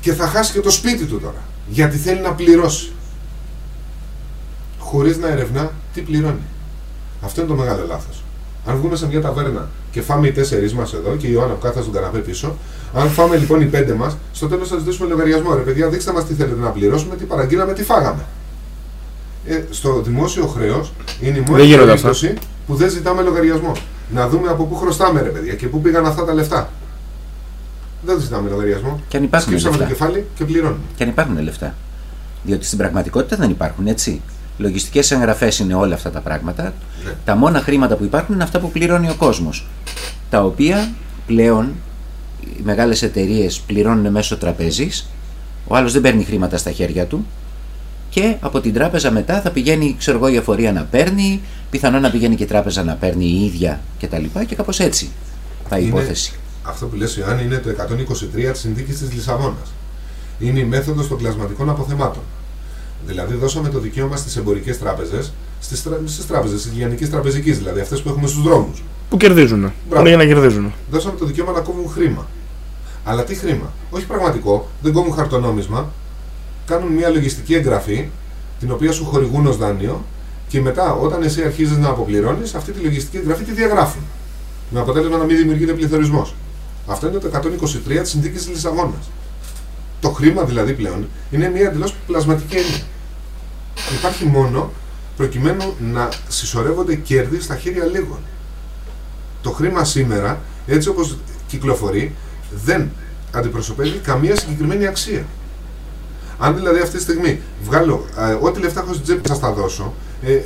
S5: Και θα χάσει και το σπίτι του τώρα. Γιατί θέλει να πληρώσει. Χωρίς να ερευνά τι πληρώνει. Αυτό είναι το μεγάλο λάθος. Αν βγούμε σε μια ταβέρνα και φάμε οι τέσσερις μας εδώ και η Ιωάννα που κάθεται στον καναπέ πίσω, αν φάμε λοιπόν οι πέντε μας, στο τέλος θα ζητήσουμε λογαριασμό. Ρε παιδιά, δείξτε μας τι θέλετε να πληρώσουμε, τι παραγγείλαμε, τι φάγαμε. Ε, στο δημόσιο χρέος είναι η μόνη
S3: Δεν γίνονται
S5: περίπτωση που δεν ζητάμε λογαριασμό. Να δούμε από πού χρωστάμε, ρε παιδιά, και πού πήγαν αυτά τα λεφτά. Δεν ζητάμε λογαριασμό.
S4: Και αν υπάρχουν
S5: Σκύψαμε το
S4: λεφτά.
S5: κεφάλι και πληρώνουμε.
S4: Και αν υπάρχουν λεφτά. Διότι στην πραγματικότητα δεν υπάρχουν, έτσι. Λογιστικές εγγραφές είναι όλα αυτά τα πράγματα.
S5: Ναι.
S4: Τα μόνα χρήματα που υπάρχουν είναι αυτά που πληρώνει ο κόσμος. Τα οποία πλέον οι μεγάλες εταιρείες πληρώνουν μέσω τραπέζης. Ο άλλος δεν παίρνει χρήματα στα χέρια του. Και από την τράπεζα μετά θα πηγαίνει, ξέρω εγώ, η εφορία να παίρνει, πιθανόν να πηγαίνει και η τράπεζα να παίρνει η ίδια κτλ. Και, και κάπως έτσι πάει η
S5: Είναι-
S4: υπόθεση.
S5: Αυτό που λες Ιωάννη είναι το 123 της συνθήκης της Λισαβόνας. Είναι η μέθοδος των κλασματικών αποθεμάτων. Δηλαδή δώσαμε το δικαίωμα στις εμπορικές τράπεζες, στις, τρα... στις τράπεζες, της λιανικής τραπεζικής δηλαδή, αυτές που έχουμε στους δρόμους.
S3: Που κερδίζουν.
S5: Μπράβο.
S3: Είναι για να κερδίζουν.
S5: Δώσαμε το δικαίωμα να κόβουν χρήμα. Αλλά τι χρήμα; Όχι πραγματικό, δεν κόβουν χαρτονόμισμα, κάνουν μια λογιστική εγγραφή, την οποία σου χορηγούν ως δάνειο και μετά όταν εσύ αρχίζεις να αποπληρώνεις, αυτή τη λογιστική εγγραφή τη διαγράφουν. Με αποτέλεσμα να μην δημιουργείται πληθωρισμός. Αυτό είναι το 123 της συνθήκης της Λισαβόνας. Το χρήμα δηλαδή πλέον είναι μια εντελώς πλασματική έννοια. Υπάρχει μόνο προκειμένου να συσσωρεύονται κέρδη στα χέρια λίγων. Το χρήμα σήμερα, έτσι όπως κυκλοφορεί, δεν αντιπροσωπεύει καμία συγκεκριμένη αξία. Αν δηλαδή αυτή τη στιγμή βγάλω ε, ό,τι λεφτά έχω στην τσέπη σας τα δώσω, ε,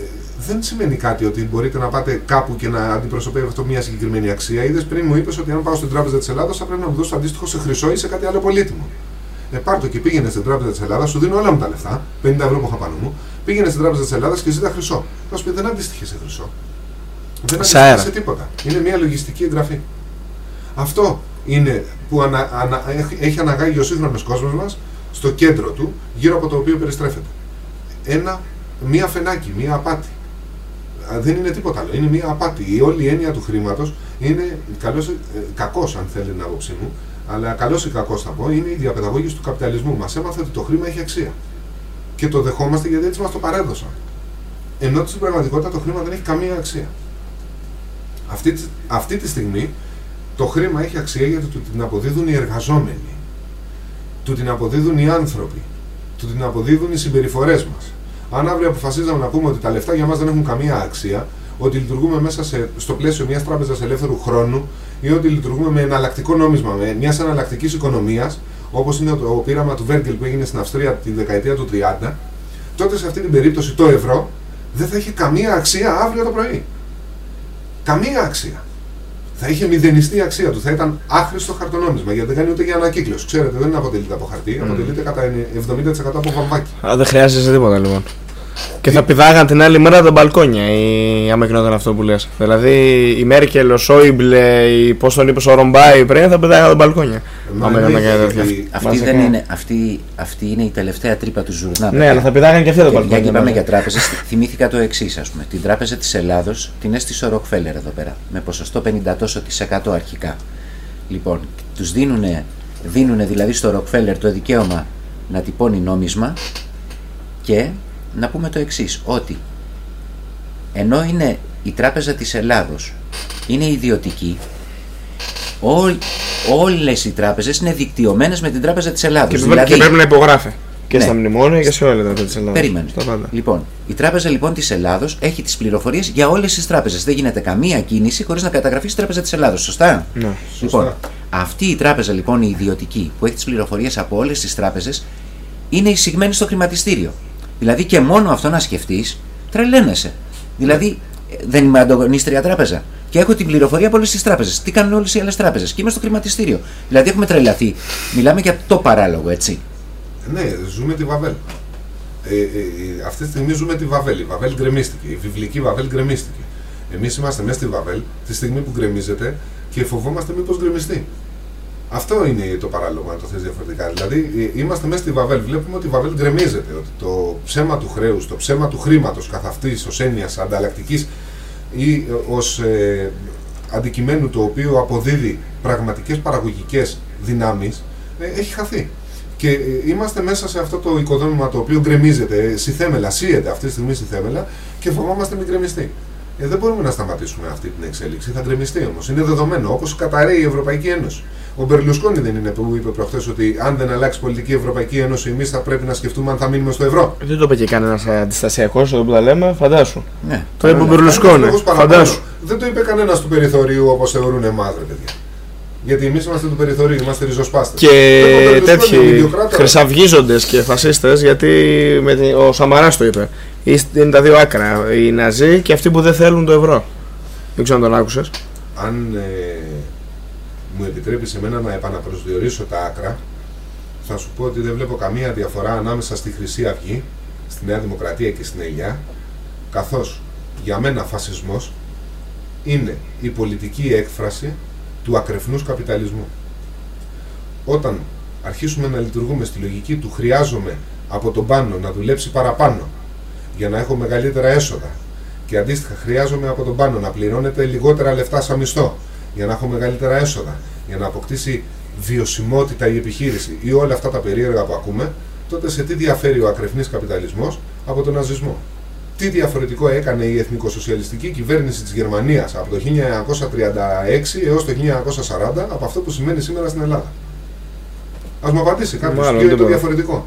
S5: δεν σημαίνει κάτι ότι μπορείτε να πάτε κάπου και να αντιπροσωπεύει αυτό μια συγκεκριμένη αξία. Είδες πριν μου είπες ότι αν πάω στην Τράπεζα της Ελλάδας θα πρέπει να μου δώσει το αντίστοιχο σε χρυσό ή σε κάτι άλλο πολύτιμο. Ε, πάρ' το και πήγαινε στην Τράπεζα της Ελλάδας, σου δίνω όλα μου τα λεφτά, 50 ευρώ που είχα πάνω μου, πήγαινε στην Τράπεζα της Ελλάδας και ζήτα χρυσό. Θα σου πει δεν αντίστοιχε σε χρυσό. Δεν
S3: Σε
S5: αντίστοιχε
S3: αέρα.
S5: σε τίποτα. Είναι μια λογιστική εγγραφή. Αυτό είναι που ανα, ανα, έχει- έχει αναγάγει ο σύγχρονος κόσμος μας στο κέντρο του, γύρω από το οποίο περιστρέφεται. Ένα, μία φενάκι, μία απάτη. Α, Δεν είναι τίποτα άλλο. Είναι μία απάτη. Η όλη έννοια του χρήματος είναι καλός, ε, κακός αν θέλει την άποψή μου, αλλά καλός ή κακός θα πω, είναι η διαπαιδαγώγηση του καπιταλισμού. Μας έμαθε ότι το χρήμα έχει αξία. Και το δεχόμαστε γιατί έτσι μας το παρέδωσαν. Ενώ στην πραγματικότητα το χρήμα δεν έχει καμία αξία. Αυτή, τη- αυτή τη στιγμή το χρήμα έχει αξία γιατί του την αποδίδουν οι εργαζόμενοι. Του την αποδίδουν οι άνθρωποι. Του την αποδίδουν οι συμπεριφορές μας. Αν αύριο αποφασίζαμε να πούμε ότι τα λεφτά για μας δεν έχουν καμία αξία, ότι λειτουργούμε μέσα σε, στο πλαίσιο μιας τράπεζας ελεύθερου χρόνου ή ότι λειτουργούμε με εναλλακτικό νόμισμα, με μιας εναλλακτικής οικονομίας, όπως είναι το πείραμα του Βέργκελ που έγινε στην Αυστρία τη δεκαετία του 30, τότε σε αυτή την περίπτωση το ευρώ δεν θα είχε καμία αξία αύριο το πρωί. Καμία αξία. Θα είχε μηδενιστεί η αξία του. Θα ήταν άχρηστο χαρτονόμισμα γιατί δεν κάνει ούτε για ανακύκλωση. Ξέρετε, δεν αποτελείται από χαρτί, αποτελείται κατά 70% από βαμβάκι.
S3: Α, δεν χρειάζεσαι τίποτα λοιπόν. Και θα πηδάγαν την άλλη μέρα τα μπαλκόνια, η... άμα γινόταν αυτό που λες. Δηλαδή η Μέρκελ, ο Σόιμπλε, η... πώς τον είπες, ο Ρομπάι πριν θα πηδάγαν τα μπαλκόνια.
S5: Μα
S3: Άμα
S5: ναι,
S3: γινόταν κάτι
S5: γιατί
S3: τέτοιο.
S4: Αυτή,
S3: Μας
S4: δεν
S3: έκανε.
S4: είναι, αυτή, αυτή είναι η τελευταία τρύπα του ζουρνά.
S3: Ναι,
S4: παιδιά.
S3: αλλά θα πηδάγαν και αυτοί τα
S4: Και μια
S3: μπαλκόνια.
S4: και πάμε
S3: ναι.
S4: για τράπεζες, θυμήθηκα το εξής, ας πούμε. Την τράπεζα της Ελλάδος την έστησε ο Ροκφέλερ εδώ πέρα. Με ποσοστό 50 τόσο της εκατό αρχικά. Λοιπόν, τους δίνουν δίνουνε δηλαδή στο Ροκφέλερ το δικαίωμα να τυπώνει νόμισμα και να πούμε το εξής, ότι ενώ είναι η τράπεζα της Ελλάδος είναι ιδιωτική, ό, όλες οι τράπεζες είναι δικτυωμένες με την τράπεζα της Ελλάδος.
S3: Και, πρέπει- και πρέπει να υπογράφει. Και
S4: Ναι.
S3: στα μνημόνια και σε όλα τα της Ελλάδα.
S4: Περίμενε.
S3: Στα πάντα.
S4: Λοιπόν, η Τράπεζα λοιπόν της Ελλάδος έχει τις πληροφορίες για όλες τις τράπεζες. Δεν γίνεται καμία κίνηση χωρίς να καταγραφεί στη Τράπεζα της Ελλάδος. Σωστά;
S3: Ναι.
S4: Λοιπόν, Αυτή η τράπεζα λοιπόν, η ιδιωτική, που έχει τις πληροφορίες από όλες τις τράπεζες, είναι εισηγμένη στο χρηματιστήριο. Δηλαδή και μόνο αυτό να σκεφτείς, τρελαίνεσαι. Δηλαδή, ε, δεν είμαι ανταγωνίστρια τράπεζα. Και έχω την πληροφορία από όλες τις τράπεζες. Τι κάνουν όλες οι άλλες τράπεζες. Και είμαι στο χρηματιστήριο. Δηλαδή έχουμε τρελαθεί. Μιλάμε για το παράλογο, έτσι.
S5: Ναι, ζούμε τη Βαβέλ. Ε, ε, ε, αυτή τη στιγμή ζούμε τη Βαβέλ. Η Βαβέλ γκρεμίστηκε. Η βιβλική Βαβέλ γκρεμίστηκε. Εμείς είμαστε μέσα στη Βαβέλ τη στιγμή που γκρεμίζεται και φοβόμαστε μήπως γκρεμιστεί. Αυτό είναι το παράλογο, αν το θες διαφορετικά. Δηλαδή, ε, είμαστε μέσα στη Βαβέλ. Βλέπουμε ότι η Βαβέλ γκρεμίζεται. Ότι το ψέμα του χρέους, το ψέμα του χρήματος καθ' αυτής ως έννοιας ανταλλακτικής ή ως ε, αντικειμένου το οποίο αποδίδει πραγματικές παραγωγικές δυνάμεις ε, έχει χαθεί. Και ε, είμαστε μέσα σε αυτό το οικοδόμημα το οποίο γκρεμίζεται, θέμελα, σύεται αυτή τη στιγμή θέμελα και φοβόμαστε μην γκρεμιστεί. Ε, δεν μπορούμε να σταματήσουμε αυτή την εξέλιξη. Θα γκρεμιστεί όμως. Είναι δεδομένο. Όπως καταραίει η Ευρωπαϊκή Ένωση. Ο Μπερλουσκόνη δεν είναι που είπε προχθές ότι αν δεν αλλάξει πολιτική Ευρωπαϊκή Ένωση, εμείς θα πρέπει να σκεφτούμε αν θα μείνουμε στο ευρώ.
S3: Δεν το είπε και κανένας αντιστασιακός εδώ που τα λέμε, φαντάσου.
S4: Ναι.
S3: Το είπε ο
S5: Ναι,
S3: Μπερλουσκόνη.
S5: κανένας λόγος παραπάνω.
S3: Φαντάσου.
S5: Δεν το είπε κανένας του περιθωρίου όπως θεωρούν εμάς, ρε παιδιά. Γιατί εμείς είμαστε του περιθωρίου, είμαστε ριζοσπάστες.
S3: Και τέτοιοι χρυσαυγίζοντες και φασίστες, γιατί με την- ο Σαμαράς το είπε. Είστε- Είναι τα δύο άκρα. Οι Ναζί και αυτοί που δεν θέλουν το ευρώ. Δεν ξέρω αν τον άκουσες.
S5: Αν ε, μου επιτρέπεις σε μένα να επαναπροσδιορίσω τα άκρα, θα σου πω ότι δεν βλέπω καμία διαφορά ανάμεσα στη Χρυσή Αυγή, στη Νέα Δημοκρατία και στην Ελιά, καθώς για μένα φασισμός είναι η πολιτική έκφραση του ακρεφνούς καπιταλισμού. Όταν αρχίσουμε να λειτουργούμε στη λογική του χρειάζομαι από τον πάνω να δουλέψει παραπάνω για να έχω μεγαλύτερα έσοδα και αντίστοιχα χρειάζομαι από τον πάνω να πληρώνεται λιγότερα λεφτά σαν μισθό για να έχω μεγαλύτερα έσοδα, για να αποκτήσει βιωσιμότητα η επιχείρηση ή όλα αυτά τα περίεργα που ακούμε, τότε σε τι διαφέρει ο ακρεφνής καπιταλισμός από τον ναζισμό; Τι διαφορετικό έκανε η εθνικοσοσιαλιστική κυβέρνηση της Γερμανίας από το 1936 έως το 1940 από αυτό που σημαίνει σήμερα στην Ελλάδα; Ας μου απαντήσει κάποιος,
S3: Μάλλον,
S5: ποιο είναι το
S3: τίποτα.
S5: διαφορετικό;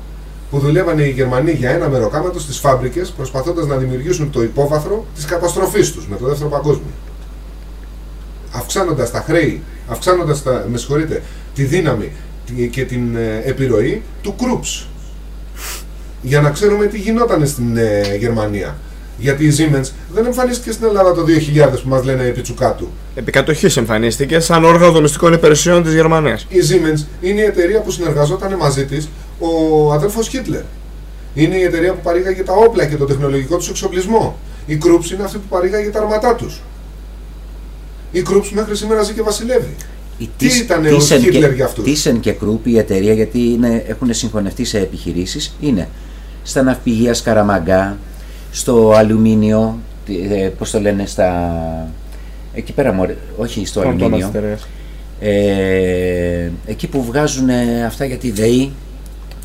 S5: Που δουλεύανε οι Γερμανοί για ένα μεροκάματο στις φάμπρικες προσπαθώντας να δημιουργήσουν το υπόβαθρο της καταστροφής τους με το δεύτερο παγκόσμιο. Αυξάνοντας τα χρέη, αυξάνοντας τα, με συγχωρείτε, τη δύναμη τη- και την ε, επιρροή του Κρούπς. Για να ξέρουμε τι γινόταν στην ε, Γερμανία. Γιατί η Siemens δεν εμφανίστηκε στην Ελλάδα το 2000 που μας λένε επί τσουκάτου.
S3: Επί κατοχής εμφανίστηκε σαν όργανο δομιστικών υπηρεσιών της Γερμανίας.
S5: Η Siemens είναι η εταιρεία που συνεργαζόταν μαζί της ο αδέλφο Χίτλερ. Είναι η εταιρεία που παρήγαγε τα όπλα και το τεχνολογικό του εξοπλισμό. Η Krups είναι αυτή που παρήγαγε τα αρματά τους. Η Krups μέχρι σήμερα ζει και βασιλεύει.
S4: Η
S5: Τι
S4: Thyssen-
S5: ήτανε ο
S4: Thyssen
S5: Hitler
S4: και-
S5: για αυτούς;
S4: Thyssen και Krupp η εταιρεία γιατί είναι, έχουν συγχωνευτεί σε επιχειρήσεις είναι στα ναυπηγεία Σκαραμαγκά, στο αλουμίνιο, τι- ε, πώς το λένε, στα... Εκεί πέρα, μωρέ, όχι στο αλουμίνιο. Ε, εκεί που βγάζουν ε, αυτά για τη ΔΕΗ,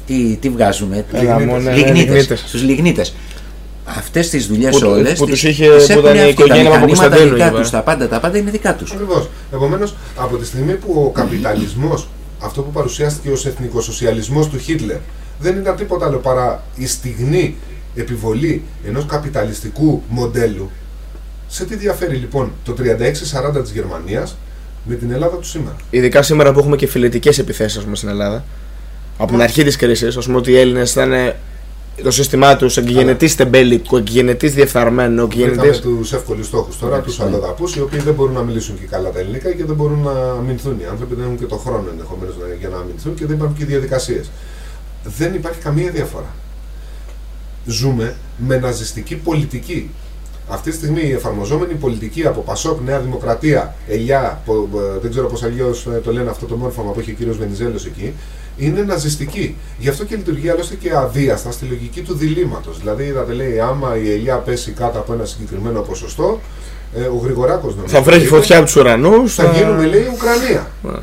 S4: τι, τι βγάζουμε,
S3: Έλα,
S5: Λιγνίτες.
S3: μόνο, ε,
S4: λιγνίτες,
S3: λιγνίτες.
S4: στους λιγνίτες. Αυτές τις δουλειές
S3: Που-
S4: όλες
S3: που
S4: τις-
S3: τους είχε-
S4: τις
S3: που
S4: έχουν
S3: ήταν η
S4: αυτοί,
S3: οικογένεια
S4: τα μηχανήματα
S3: Παπακοσταντίνου
S4: δικά
S3: εκεί
S4: τους,
S3: πέρα.
S4: τα πάντα, τα πάντα είναι δικά τους.
S5: Ακριβώς. Επομένως, από τη στιγμή που ο καπιταλισμός, αυτό που παρουσιάστηκε ως εθνικοσοσιαλισμός του Χίτλερ, δεν ήταν τίποτα άλλο παρά η στιγνή επιβολή ενός καπιταλιστικού μοντέλου. Σε τι διαφέρει λοιπόν το 36-40 της Γερμανίας με την Ελλάδα του σήμερα;
S3: Ειδικά σήμερα που έχουμε και φιλετικές επιθέσεις στην Ελλάδα. Από την αρχή της κρίσης, ας πούμε ότι οι Έλληνες ήταν ε, το σύστημά τους εκγενετή τεμπέλικο, εκγενετή διεφθαρμένο,
S5: Βρήκαμε
S3: εκγενετή.
S5: τους εύκολους στόχους τώρα, τους αλλοδαπούς, οι οποίοι δεν μπορούν να μιλήσουν και καλά τα ελληνικά και δεν μπορούν να αμυνθούν. Οι άνθρωποι δεν έχουν και το χρόνο ενδεχομένως για να αμυνθούν και δεν υπάρχουν και διαδικασίες. Δεν υπάρχει καμία διαφορά. Ζούμε με ναζιστική πολιτική. Αυτή τη στιγμή η εφαρμοζόμενη πολιτική από Πασόκ, Νέα Δημοκρατία, Ελιά, πο- ε, δεν ξέρω πώς αλλιώς το λένε αυτό το μόρφωμα που έχει ο κύριος Βενιζέλος εκεί, είναι ναζιστική. Γι' αυτό και λειτουργεί άλλωστε και αβίαστα στη λογική του διλήμματος. Δηλαδή, είδατε, λέει, άμα η Ελιά πέσει κάτω από ένα συγκεκριμένο ποσοστό, ε, ο Γρηγοράκος νομίζω.
S3: Θα βρέχει
S5: είπε,
S3: φωτιά από τους ουρανούς.
S5: Θα γίνουμε, λέει, Ουκρανία.
S3: Ναι.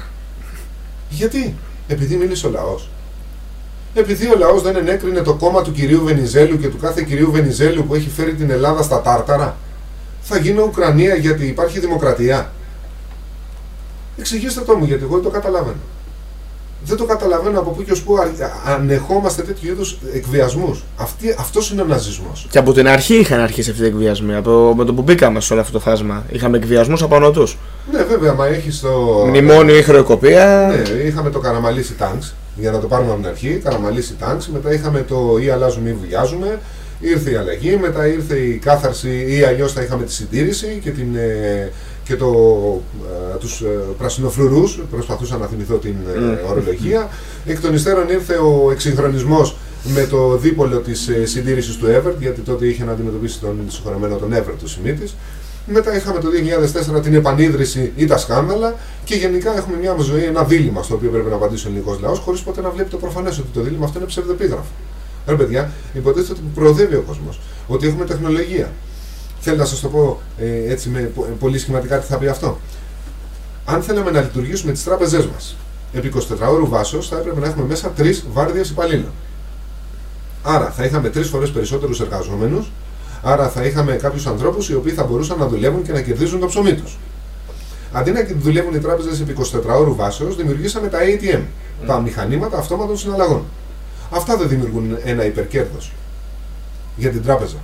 S5: Γιατί, επειδή μίλησε ο λαός. Επειδή ο λαός δεν ενέκρινε το κόμμα του κυρίου Βενιζέλου και του κάθε κυρίου Βενιζέλου που έχει φέρει την Ελλάδα στα τάρταρα, θα γίνω Ουκρανία γιατί υπάρχει δημοκρατία. Εξηγήστε το μου, γιατί εγώ δεν το καταλαβαίνω. Δεν το καταλαβαίνω από πού και ως πού α- ανεχόμαστε τέτοιου είδους εκβιασμούς. Αυτός είναι ο ναζισμός.
S3: Και από την αρχή είχαν αρχίσει αυτοί οι εκβιασμοί. Από, με το που μπήκαμε σε όλο αυτό το φάσμα. Είχαμε εκβιασμούς από νοτού.
S5: Ναι, βέβαια, μα έχεις το.
S3: Μνημόνιο ή χρεοκοπία.
S5: Ναι, είχαμε το Καραμαλίσι Tanks, για να το πάρουμε από την αρχή. Καραμαλίσι Tanks, μετά είχαμε το ή αλλάζουμε ή βουλιάζουμε. Ήρθε η αλλαγή, μετά ήρθε η κάθαρση ή αλλιώς θα είχαμε τη συντήρηση και, την, ε, και το, ε, τους ε, πρασινοφλουρούς, προσπαθούσα να θυμηθώ την ε,
S3: Μμ.
S5: ορολογία. Εκ των υστέρων ήρθε ο εξυγχρονισμός με το δίπολο της ε, συντήρησης του Everett, γιατί τότε είχε να αντιμετωπίσει τον συγχωρεμένο τον Everett του Σιμίτης. Μετά είχαμε το 2004 την επανίδρυση ή τα σκάνδαλα και γενικά έχουμε μια ζωή, ένα δίλημα στο οποίο πρέπει να απαντήσει ο ελληνικός λαός, χωρίς ποτέ να βλέπει το προφανές ότι το δίλημα αυτό είναι ψευδεπίγραφο. Ρε παιδιά, υποτίθεται ότι προοδεύει ο κόσμος, ότι έχουμε τεχνολογία. Θέλω να σας το πω ε, έτσι με πο- πολύ σχηματικά τι θα πει αυτό. Αν θέλαμε να λειτουργήσουμε τις τράπεζές μας επί 24 ώρου βάσεως, θα έπρεπε να έχουμε μέσα τρεις βάρδιες υπαλλήλων. Άρα θα είχαμε τρεις φορές περισσότερους εργαζόμενους, άρα θα είχαμε κάποιους ανθρώπους οι οποίοι θα μπορούσαν να δουλεύουν και να κερδίζουν το ψωμί τους. Αντί να δουλεύουν οι τράπεζες επί 24 ώρου βάσεως, δημιουργήσαμε τα ATM, τα μηχανήματα αυτόματων συναλλαγών. Αυτά δεν δημιουργούν ένα υπερκέρδος για την τράπεζα.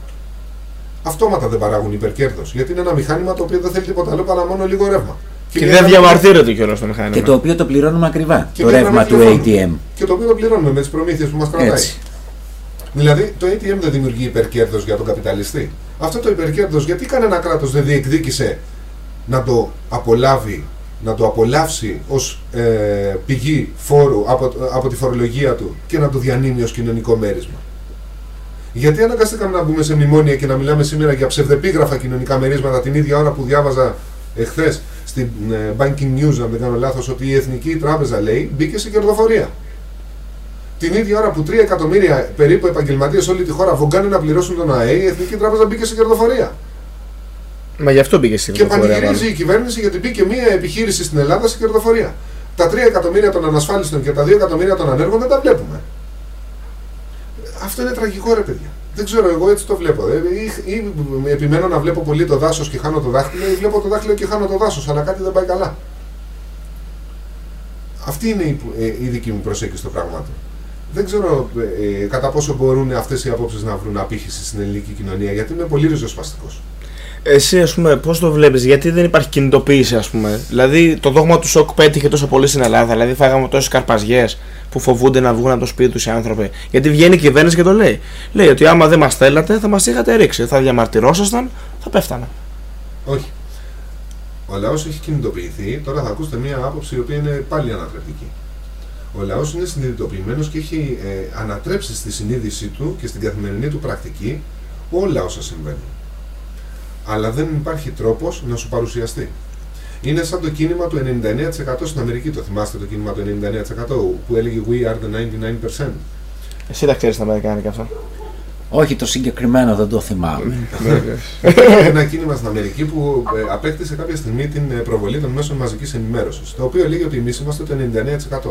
S5: Αυτόματα δεν παράγουν υπερκέρδος, γιατί είναι ένα μηχάνημα το οποίο δεν θέλει τίποτα άλλο παρά μόνο λίγο ρεύμα.
S3: Και
S5: μια
S3: δεν
S5: γραμμή-
S3: διαμαρτύρεται κιόλα το μηχάνημα.
S4: Και το οποίο το πληρώνουμε ακριβά.
S5: Και
S4: το
S5: μια
S4: ρεύμα
S5: γραμμή
S4: του
S5: τηλεφώνου.
S4: ATM.
S5: Και το οποίο το πληρώνουμε με τις προμήθειες που μας κρατάει.
S4: Έτσι.
S5: Δηλαδή το ATM δεν δημιουργεί υπερκέρδος για τον καπιταλιστή. Αυτό το υπερκέρδος γιατί κανένα κράτος δεν διεκδίκησε να το απολάβει, να το απολαύσει ως ε, πηγή φόρου από, από τη φορολογία του και να το διανύμει ως κοινωνικό μέρισμα. Γιατί αναγκαστήκαμε να μπούμε σε μνημόνια και να μιλάμε σήμερα για ψευδεπίγραφα κοινωνικά μερίσματα την ίδια ώρα που διάβαζα εχθές στην ε, Banking News, αν δεν κάνω λάθος, ότι η Εθνική Τράπεζα λέει μπήκε σε κερδοφορία. Την ίδια ώρα που 3 εκατομμύρια περίπου επαγγελματίες σε όλη τη χώρα βογκάνε να πληρώσουν τον ΑΕ, η Εθνική Τράπεζα μπήκε σε κερδοφορία.
S3: Μα γι' αυτό πήγε στην
S5: Και
S3: κερδοφορία.
S5: πανηγυρίζει η κυβέρνηση γιατί μπήκε μια επιχείρηση στην Ελλάδα σε κερδοφορία. Τα 3 εκατομμύρια των ανασφάλιστων και τα 2 εκατομμύρια των ανέργων δεν τα βλέπουμε. Αυτό είναι τραγικό ρε παιδιά. Δεν ξέρω, εγώ έτσι το βλέπω. Ε, Ή, ή επιμένω να βλέπω πολύ το δάσος και χάνω το δάχτυλο, ή βλέπω το δάχτυλο και χάνω το δάσος, αλλά κάτι δεν πάει καλά. Αυτή είναι η, ε, η δική μου προσέγγιση στο πράγμα του. Δεν ξέρω ε, ε, κατά πόσο μπορούν αυτές οι απόψεις να βρουν απήχηση στην ελληνική κοινωνία, γιατί είμαι πολύ ριζοσπαστικός.
S3: Εσύ, ας πούμε, πώς το βλέπεις, γιατί δεν υπάρχει κινητοποίηση, ας πούμε; Δηλαδή, το δόγμα του σοκ πέτυχε τόσο πολύ στην Ελλάδα. Δηλαδή, φάγαμε τόσες καρπαζιές που φοβούνται να βγουν από το σπίτι τους οι άνθρωποι. Γιατί βγαίνει η κυβέρνηση και το λέει. Λέει ότι άμα δεν μας θέλατε, θα μας είχατε ρίξει. Θα διαμαρτυρόσασταν, θα πέφτανα.
S5: Όχι. Ο λαός έχει κινητοποιηθεί. Τώρα θα ακούσετε μία άποψη η οποία είναι πάλι ανατρεπτική. Ο λαός είναι συνειδητοποιημένος και έχει ε, ανατρέψει στη συνείδησή του και στην καθημερινή του πρακτική όλα όσα συμβαίνουν. Αλλά δεν υπάρχει τρόπος να σου παρουσιαστεί. Είναι σαν το κίνημα του 99% στην Αμερική. Το θυμάστε το κίνημα του 99% που έλεγε We are the 99%.
S3: Εσύ τα ξέρεις τα Αμερικάνικα αυτά;
S4: Όχι το συγκεκριμένο δεν το θυμάμαι.
S5: Υπήρχε ένα κίνημα στην Αμερική που ε, απέκτησε κάποια στιγμή την ε, προβολή των μέσων μαζικής ενημέρωσης. Το οποίο λέγει ότι εμείς είμαστε το 99%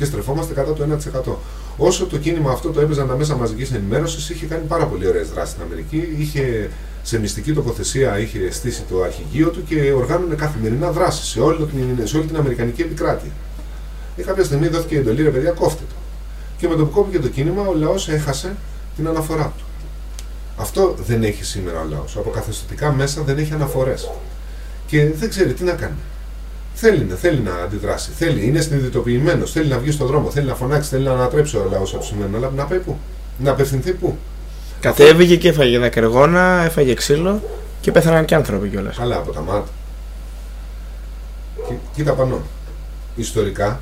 S5: και στρεφόμαστε κατά το 1%. Όσο το κίνημα αυτό το έπαιζαν τα μέσα μαζικής ενημέρωσης, είχε κάνει πάρα πολύ ωραίες δράσεις στην Αμερική. Είχε σε μυστική τοποθεσία είχε στήσει το αρχηγείο του και οργάνωνε καθημερινά δράσεις σε, όλη την- σε όλη την Αμερικανική επικράτεια. Και κάποια στιγμή δόθηκε η εντολή, ρε παιδιά, κόφτε το. Και με το που κόπηκε το κίνημα, ο λαός έχασε την αναφορά του. Αυτό δεν έχει σήμερα ο λαός. Από καθεστωτικά μέσα δεν έχει αναφορές. Και δεν ξέρει τι να κάνει. Θέλει, να- θέλει να αντιδράσει. Θέλει, είναι συνειδητοποιημένος. Θέλει να βγει στον δρόμο. Θέλει να φωνάξει. Θέλει να ανατρέψει ο λαός από σημαίνει. Αλλά να πάει πού; Να απευθυνθεί πού;
S3: Κατέβηκε και έφαγε δακρυγόνα, έφαγε ξύλο και πέθαναν και άνθρωποι κιόλας.
S5: Καλά από τα μάτια. Κι- Κοίτα πάνω. Ιστορικά,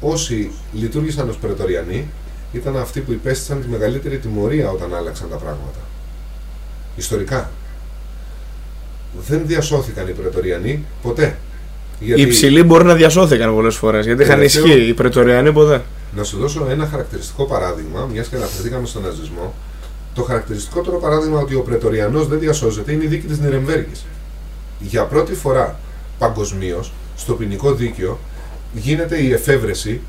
S5: όσοι λειτουργήσαν ως πρετοριανοί ήταν αυτοί που υπέστησαν τη μεγαλύτερη τιμωρία όταν άλλαξαν τα πράγματα. Ιστορικά. Δεν διασώθηκαν οι πρετοριανοί ποτέ.
S3: Οι υψηλοί μπορεί να διασώθηκαν πολλές φορές γιατί είχαν
S5: Τελευταίο-
S3: ισχύ. Οι πρετοριανοί ποτέ.
S5: Να σου δώσω ένα χαρακτηριστικό παράδειγμα, μιας και αναφερθήκαμε στον ναζισμό. Το χαρακτηριστικότερο παράδειγμα ότι ο Πρετοριανός δεν διασώζεται είναι η δίκη της Νιρεμβέργης. Για πρώτη φορά παγκοσμίως στο ποινικό δίκαιο γίνεται η εφεύρεση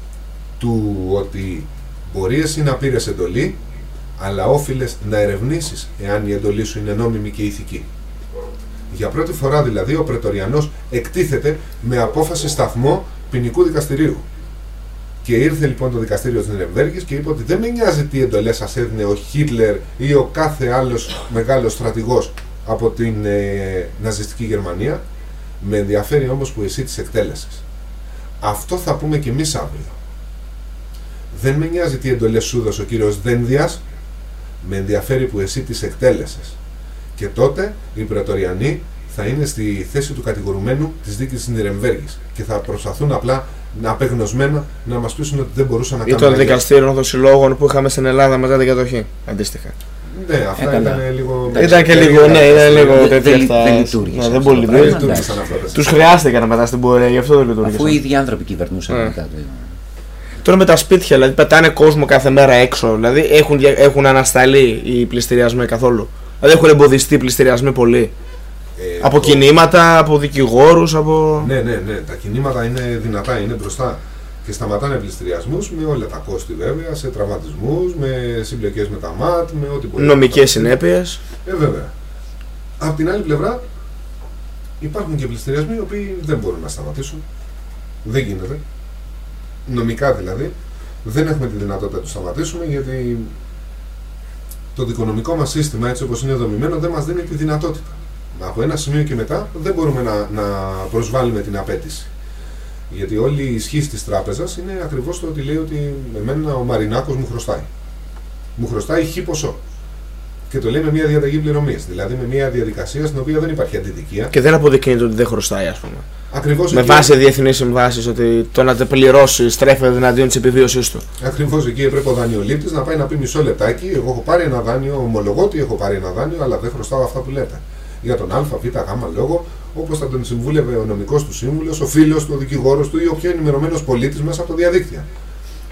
S5: του ότι μπορεί εσύ να πήρες εντολή, αλλά όφιλες να ερευνήσεις εάν η εντολή σου είναι νόμιμη και ηθική. Για πρώτη φορά δηλαδή ο Πρετοριανός εκτίθεται με απόφαση σταθμό ποινικού δικαστηρίου. Και ήρθε λοιπόν το δικαστήριο της Νιρεμβέργη και είπε ότι δεν με νοιάζει τι εντολές σας έδινε ο Χίτλερ ή ο κάθε άλλος μεγάλος στρατηγός από την ε, ναζιστική Γερμανία. Με ενδιαφέρει όμως που εσύ τις εκτέλεσες. Αυτό θα πούμε και εμείς αύριο. Δεν με νοιάζει τι εντολές σου έδωσε ο κύριος Δένδιας. Με ενδιαφέρει που εσύ τις εκτέλεσες. Και τότε οι Πρετοριανοί θα είναι στη θέση του κατηγορουμένου της δίκης της Νιρεμβέργης και θα προσπαθούν απλά απεγνωσμένα να μας πείσουν ότι δεν μπορούσαν να
S3: Ή
S5: κάνουν.
S3: των
S5: αλλιώς.
S3: δικαστήρων των συλλόγων που είχαμε στην Ελλάδα μετά την κατοχή. Αντίστοιχα.
S5: Ναι, αυτά
S4: Ε, καλά.
S5: ήταν λίγο.
S4: Εντάξει,
S3: Ήταν και
S5: περίεργα
S3: λίγο, ναι, ήταν
S5: δικαστήρια.
S3: λίγο
S4: Δεν-
S3: τέτοια
S4: δεν-
S3: αυτά.
S4: δεν λειτουργήσε
S3: Ναι,
S4: αυτό
S3: δεν
S4: το
S3: πολύ.
S4: πράγμα.
S5: Δεν λειτουργήσαν αυτά τα
S3: Τους χρειάστηκαν μετά στην πορεία, γι' αυτό δεν
S4: Αφού οι
S3: λειτουργήσαν.
S4: ίδιοι άνθρωποι κυβερνούσαν
S3: Ναι.
S4: μετά. το-
S3: Τώρα με τα σπίτια, δηλαδή πετάνε κόσμο κάθε μέρα έξω. Δηλαδή έχουν, δια- έχουν ανασταλεί οι πληστηριασμοί καθόλου. Δηλαδή έχουν εμποδιστεί οι πληστηριασμοί πολύ.
S5: Ε,
S3: Από
S5: το-
S3: κινήματα, από δικηγόρους, από.
S5: Ναι, ναι, ναι. Τα κινήματα είναι δυνατά, είναι μπροστά. Και σταματάνε πληστηριασμούς με όλα τα κόστη βέβαια, σε τραυματισμούς, με συμπλοκές με τα ΜΑΤ, με ό,τι μπορεί.
S3: Νομικές συνέπειες.
S5: Ε, βέβαια. Απ' την άλλη πλευρά υπάρχουν και πληστηριασμοί οι οποίοι δεν μπορούν να σταματήσουν. Δεν γίνεται. Νομικά δηλαδή. Δεν έχουμε τη δυνατότητα να τους σταματήσουμε γιατί το δικονομικό μας σύστημα έτσι όπως είναι δομημένο δεν μας δίνει τη δυνατότητα. Από ένα σημείο και μετά δεν μπορούμε να, να προσβάλλουμε την απέτηση. Γιατί όλη η ισχύ της τράπεζας είναι ακριβώς το ότι λέει ότι εμένα ο Μαρινάκος μου χρωστάει. Μου χρωστάει χ ποσό. Και το λέει με μια διαταγή πληρωμής. Δηλαδή με μια διαδικασία στην οποία δεν υπάρχει αντιδικία.
S3: Και δεν αποδεικνύεται ότι δεν χρωστάει, ας πούμε.
S5: Ακριβώς
S3: Με βάση διεθνείς συμβάσεις ότι το να τε πληρώσει στρέφεται εναντίον της επιβίωσής του.
S5: Ακριβώς εκεί έπρεπε ο δανειολήπτης να πάει να πει μισό λεπτάκι. Εγώ έχω πάρει ένα δάνειο, ομολογώ ότι έχω πάρει ένα δάνειο, αλλά δεν χρωστάω αυτά που λέτε. Για τον Α, Β, Γ λόγο, όπως θα τον συμβούλευε ο νομικός του σύμβουλος, ο φίλος του, ο δικηγόρος του ή ο πιο ενημερωμένος πολίτης μέσα από το διαδίκτυο.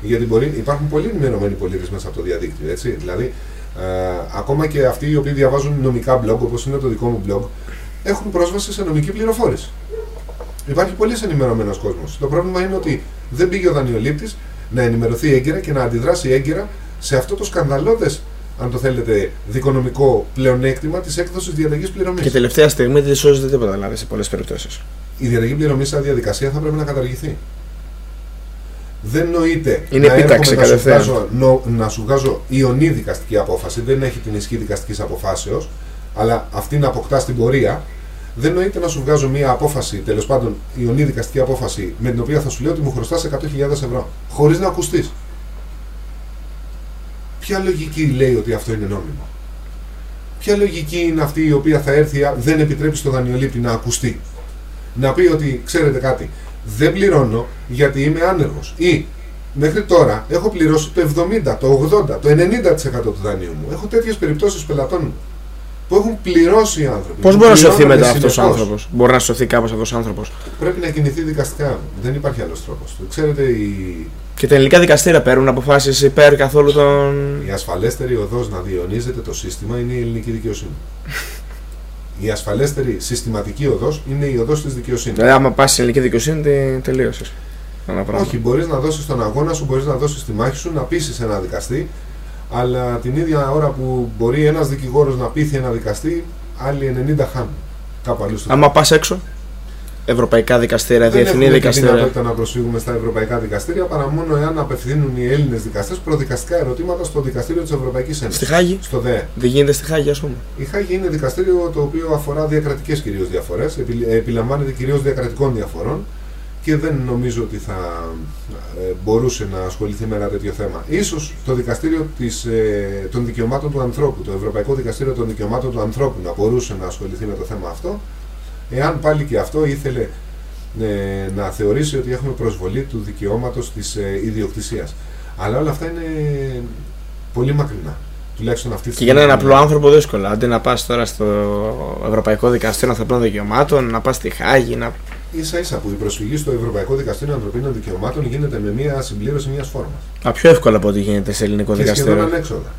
S5: Γιατί μπορεί, υπάρχουν πολύ ενημερωμένοι πολίτες μέσα από το διαδίκτυο. Έτσι. Δηλαδή, ε, ακόμα και αυτοί οι οποίοι διαβάζουν νομικά blog, όπως είναι το δικό μου blog, έχουν πρόσβαση σε νομική πληροφόρηση. Υπάρχει πολύς ενημερωμένος κόσμος. Το πρόβλημα είναι ότι δεν πήγε ο δανειολήπτης να ενημερωθεί έγκαιρα και να αντιδράσει έγκαιρα σε αυτό το σκανδαλώδες, αν το θέλετε, δικονομικό πλεονέκτημα της έκδοσης διαταγής πληρωμής.
S3: Και τελευταία στιγμή δεν σώζεται τίποτα δηλαδή σε πολλές περιπτώσεις.
S5: Η διαταγή πληρωμής σαν διαδικασία θα πρέπει να καταργηθεί. Δεν νοείται
S3: Είναι
S5: να,
S3: επίταξη
S5: έρχομαι να, σου
S3: κατευθείαν.
S5: βγάζω, νο- να σου βγάζω ιονή δικαστική απόφαση, δεν έχει την ισχύ δικαστικής αποφάσεως, αλλά αυτή να αποκτά στην πορεία. Δεν νοείται να σου βγάζω μια απόφαση, τέλος πάντων ιονή δικαστική απόφαση, με την οποία θα σου λέω ότι μου χρωστάς 100.000 ευρώ, χωρίς να ακουστείς. Ποια λογική λέει ότι αυτό είναι νόμιμο; Ποια λογική είναι αυτή η οποία θα έρθει, α- δεν επιτρέπει στο δανειολήπτη να ακουστεί; Να πει ότι, ξέρετε κάτι, δεν πληρώνω γιατί είμαι άνεργος. Ή μέχρι τώρα έχω πληρώσει το 70, το 80, το 90% του δανείου μου. Έχω τέτοιες περιπτώσεις πελατών μου που έχουν πληρώσει οι άνθρωποι.
S3: Πώς
S5: που
S3: μπορεί να σωθεί
S5: πληρώνονται
S3: μετά αυτός ο
S5: συνεχώς.
S3: άνθρωπος; Μπορεί να σωθεί κάπω αυτός ο άνθρωπος;
S5: Πρέπει να κινηθεί δικαστικά. Δεν υπάρχει άλλος τρόπος. Ξέρετε, η,
S3: Και τα ελληνικά δικαστήρια παίρνουν αποφάσεις υπέρ καθόλου των.
S5: η ασφαλέστερη οδός να διαιωνίζεται το σύστημα είναι η ελληνική δικαιοσύνη. Η ασφαλέστερη συστηματική οδός είναι η οδός της δικαιοσύνης.
S3: Δηλαδή, άμα πας στην ελληνική δικαιοσύνη, τε- τελείωσες. Ένα πράγμα.
S5: Όχι, μπορείς να δώσεις τον αγώνα σου, μπορείς να δώσεις τη μάχη σου, να πείσει ένα δικαστή, αλλά την ίδια ώρα που μπορεί ένας δικηγόρος να πείθει ένα δικαστή, άλλοι 90 χάνουν. Κάπου αλλού στο
S3: Άμα πας έξω, ευρωπαϊκά δικαστήρια,
S5: Δεν
S3: διεθνή
S5: έχουμε τη
S3: δικαστήρια.
S5: δυνατότητα να προσφύγουμε στα ευρωπαϊκά δικαστήρια παρά μόνο εάν απευθύνουν οι Έλληνες δικαστές προδικαστικά ερωτήματα στο δικαστήριο της Ευρωπαϊκής Ένωσης.
S3: Στη Χάγη;
S5: Στο ΔΕ.
S3: Δεν γίνεται στη Χάγη, ας πούμε.
S5: Η Χάγη είναι δικαστήριο το οποίο αφορά διακρατικές κυρίως διαφορές, επιλαμβάνεται κυρίως διακρατικών διαφορών και δεν νομίζω ότι θα ε, μπορούσε να ασχοληθεί με ένα τέτοιο θέμα. Ίσως το δικαστήριο της, ε, των δικαιωμάτων του ανθρώπου, το Ευρωπαϊκό Δικαστήριο των Δικαιωμάτων του Ανθρώπου να μπορούσε να ασχοληθεί με το θέμα αυτό, εάν πάλι και αυτό ήθελε ε, να θεωρήσει ότι έχουμε προσβολή του δικαιώματος της ε, ιδιοκτησίας. Αλλά όλα αυτά είναι πολύ μακρινά. Τουλάχιστον αυτή τη
S3: Και για έναν
S5: στιγμή.
S3: απλό άνθρωπο δύσκολο. Αντί να πας τώρα στο Ευρωπαϊκό Δικαστήριο Ανθρωπίνων Δικαιωμάτων, να πας στη Χάγη, να.
S5: Ίσα ίσα που η προσφυγή στο Ευρωπαϊκό Δικαστήριο Ανθρωπίνων Δικαιωμάτων γίνεται με μια συμπλήρωση μιας φόρμας.
S3: Α, πιο εύκολα από ό,τι γίνεται σε ελληνικό
S5: Και σχεδόν
S3: δικαστήριο.
S5: ανέξοδα.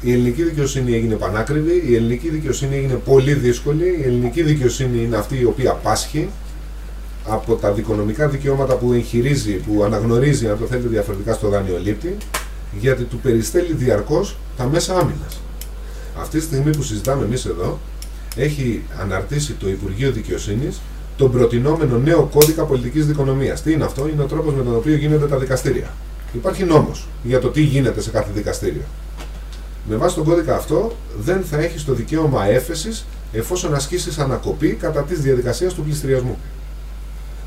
S5: Η ελληνική δικαιοσύνη έγινε πανάκριβη, η ελληνική δικαιοσύνη έγινε πολύ δύσκολη, η ελληνική δικαιοσύνη είναι αυτή η οποία πάσχει από τα δικονομικά δικαιώματα που εγχειρίζει, που αναγνωρίζει, αν το θέλετε διαφορετικά, στο δανειολήπτη, γιατί του περιστέλει διαρκώς τα μέσα άμυνας. Αυτή τη στιγμή που συζητάμε εμείς εδώ, έχει αναρτήσει το Υπουργείο Δικαιοσύνης τον προτινόμενο νέο κώδικα πολιτικής δικονομίας. Τι είναι αυτό, είναι ο τρόπος με τον οποίο γίνονται τα δικαστήρια. Υπάρχει νόμος για το τι γίνεται σε κάθε δικαστήριο. Με βάση τον κώδικα αυτό, δεν θα έχεις το δικαίωμα έφεσης εφόσον ασκήσεις ανακοπή κατά της διαδικασίας του πληστηριασμού.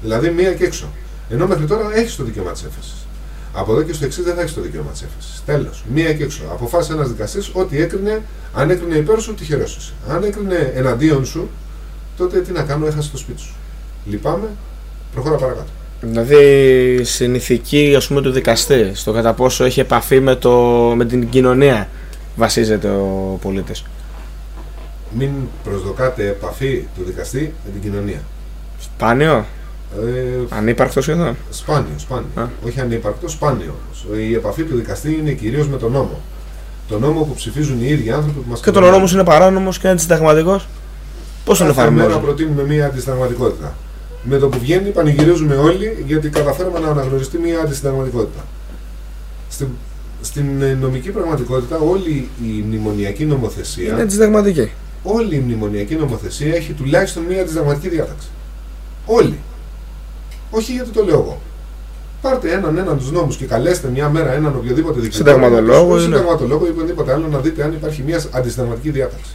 S5: Δηλαδή, μία και έξω. Ενώ μέχρι τώρα έχεις το δικαίωμα της έφεσης. Από εδώ και στο εξής δεν θα έχεις το δικαίωμα της έφεσης. Τέλος. Μία και έξω. Αποφάσισε ένας δικαστής ότι έκρινε, αν έκρινε υπέρ σου, τυχερό είσαι. Αν έκρινε εναντίον σου, τότε τι να κάνω, έχασε το σπίτι σου. Λυπάμαι, προχώρα παρακάτω.
S3: Δηλαδή στην ηθική ας πούμε, του δικαστή, στο κατά πόσο έχει επαφή με, το, με την κοινωνία βασίζεται ο πολίτης.
S5: Μην προσδοκάτε επαφή του δικαστή με την κοινωνία.
S3: Σπάνιο,
S5: Ε,
S3: ανύπαρκτο σχεδόν.
S5: Σπάνιο, σπάνιο.
S3: Α.
S5: Όχι ανύπαρκτο, σπάνιο όμως. Η επαφή του δικαστή είναι κυρίως με τον νόμο. Το νόμο που ψηφίζουν οι ίδιοι άνθρωποι που μας
S3: Και τον νόμος είναι παράνομος και είναι αντισυνταγματικός. Πώς τον
S5: Κάθε μέρα
S3: εφαρμόζουν.
S5: προτείνουμε μία αντισυνταγματικότητα. Με το που βγαίνει, πανηγυρίζουμε όλοι γιατί καταφέραμε να αναγνωριστεί μία αντισυνταγματικότητα. Στην, στην ε, νομική πραγματικότητα, όλη η μνημονιακή νομοθεσία,
S3: Είναι αντισυνταγματική.
S5: όλη η μνημονιακή νομοθεσία έχει τουλάχιστον μία αντισυνταγματική διάταξη. Όλη. Όχι γιατί το λέω εγώ. Πάρτε έναν έναν τους νόμους και καλέστε μια μέρα έναν οποιοδήποτε δικηγόρο,
S3: Συνταγματολόγο
S5: ή
S3: είναι.
S5: συνταγματολόγο ή οποιοδήποτε άλλο να δείτε αν υπάρχει μια αντισυνταγματική διάταξη.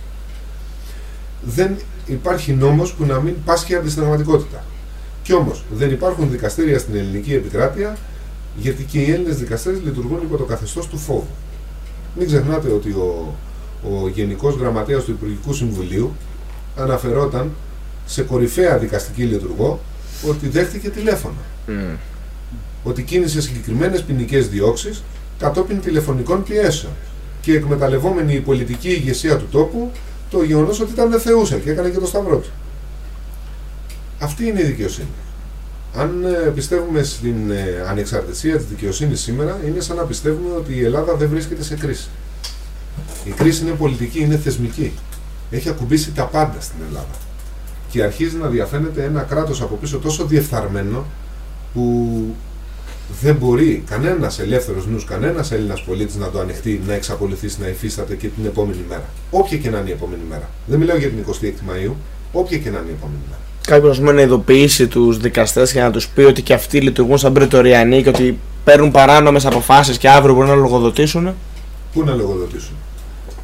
S5: Δεν υπάρχει νόμος που να μην πάσχει αντισυνταγματικότητα. Κι όμως δεν υπάρχουν δικαστήρια στην ελληνική επικράτεια γιατί και οι Έλληνες δικαστές λειτουργούν υπό το καθεστώς του φόβου. Μην ξεχνάτε ότι ο, ο Γενικός Γραμματέας του Υπουργικού Συμβουλίου αναφερόταν σε κορυφαία δικαστική λειτουργό ότι δέχτηκε τηλέφωνα.
S3: Μμ.
S5: Ότι κίνησε συγκεκριμένες ποινικές διώξεις κατόπιν τηλεφωνικών πιέσεων και εκμεταλλευόμενη η πολιτική ηγεσία του τόπου το γεγονός ότι ήταν θεούσα και έκανε και το σταυρό του. Αυτή είναι η δικαιοσύνη. Αν ε, πιστεύουμε στην ε, ανεξαρτησία της δικαιοσύνης σήμερα, είναι σαν να πιστεύουμε ότι η Ελλάδα δεν βρίσκεται σε κρίση. Η κρίση είναι πολιτική, είναι θεσμική. Έχει ακουμπήσει τα πάντα στην Ελλάδα. Και αρχίζει να διαφαίνεται ένα κράτος από πίσω τόσο διεφθαρμένο που δεν μπορεί κανένας ελεύθερος νους, κανένας Έλληνας πολίτης να το ανεχτεί, να εξακολουθήσει να υφίσταται και την επόμενη μέρα. Όποια και να είναι η επόμενη μέρα. Δεν μιλάω για την 26η Μαου, όποια και να είναι η επόμενη μέρα.
S3: Κάποιος πούμε, να ειδοποιήσει τους δικαστές για να τους πει ότι και αυτοί λειτουργούν σαν πρετοριανοί και ότι παίρνουν παράνομες αποφάσεις και αύριο μπορούν να λογοδοτήσουν;
S5: Πού να λογοδοτήσουν;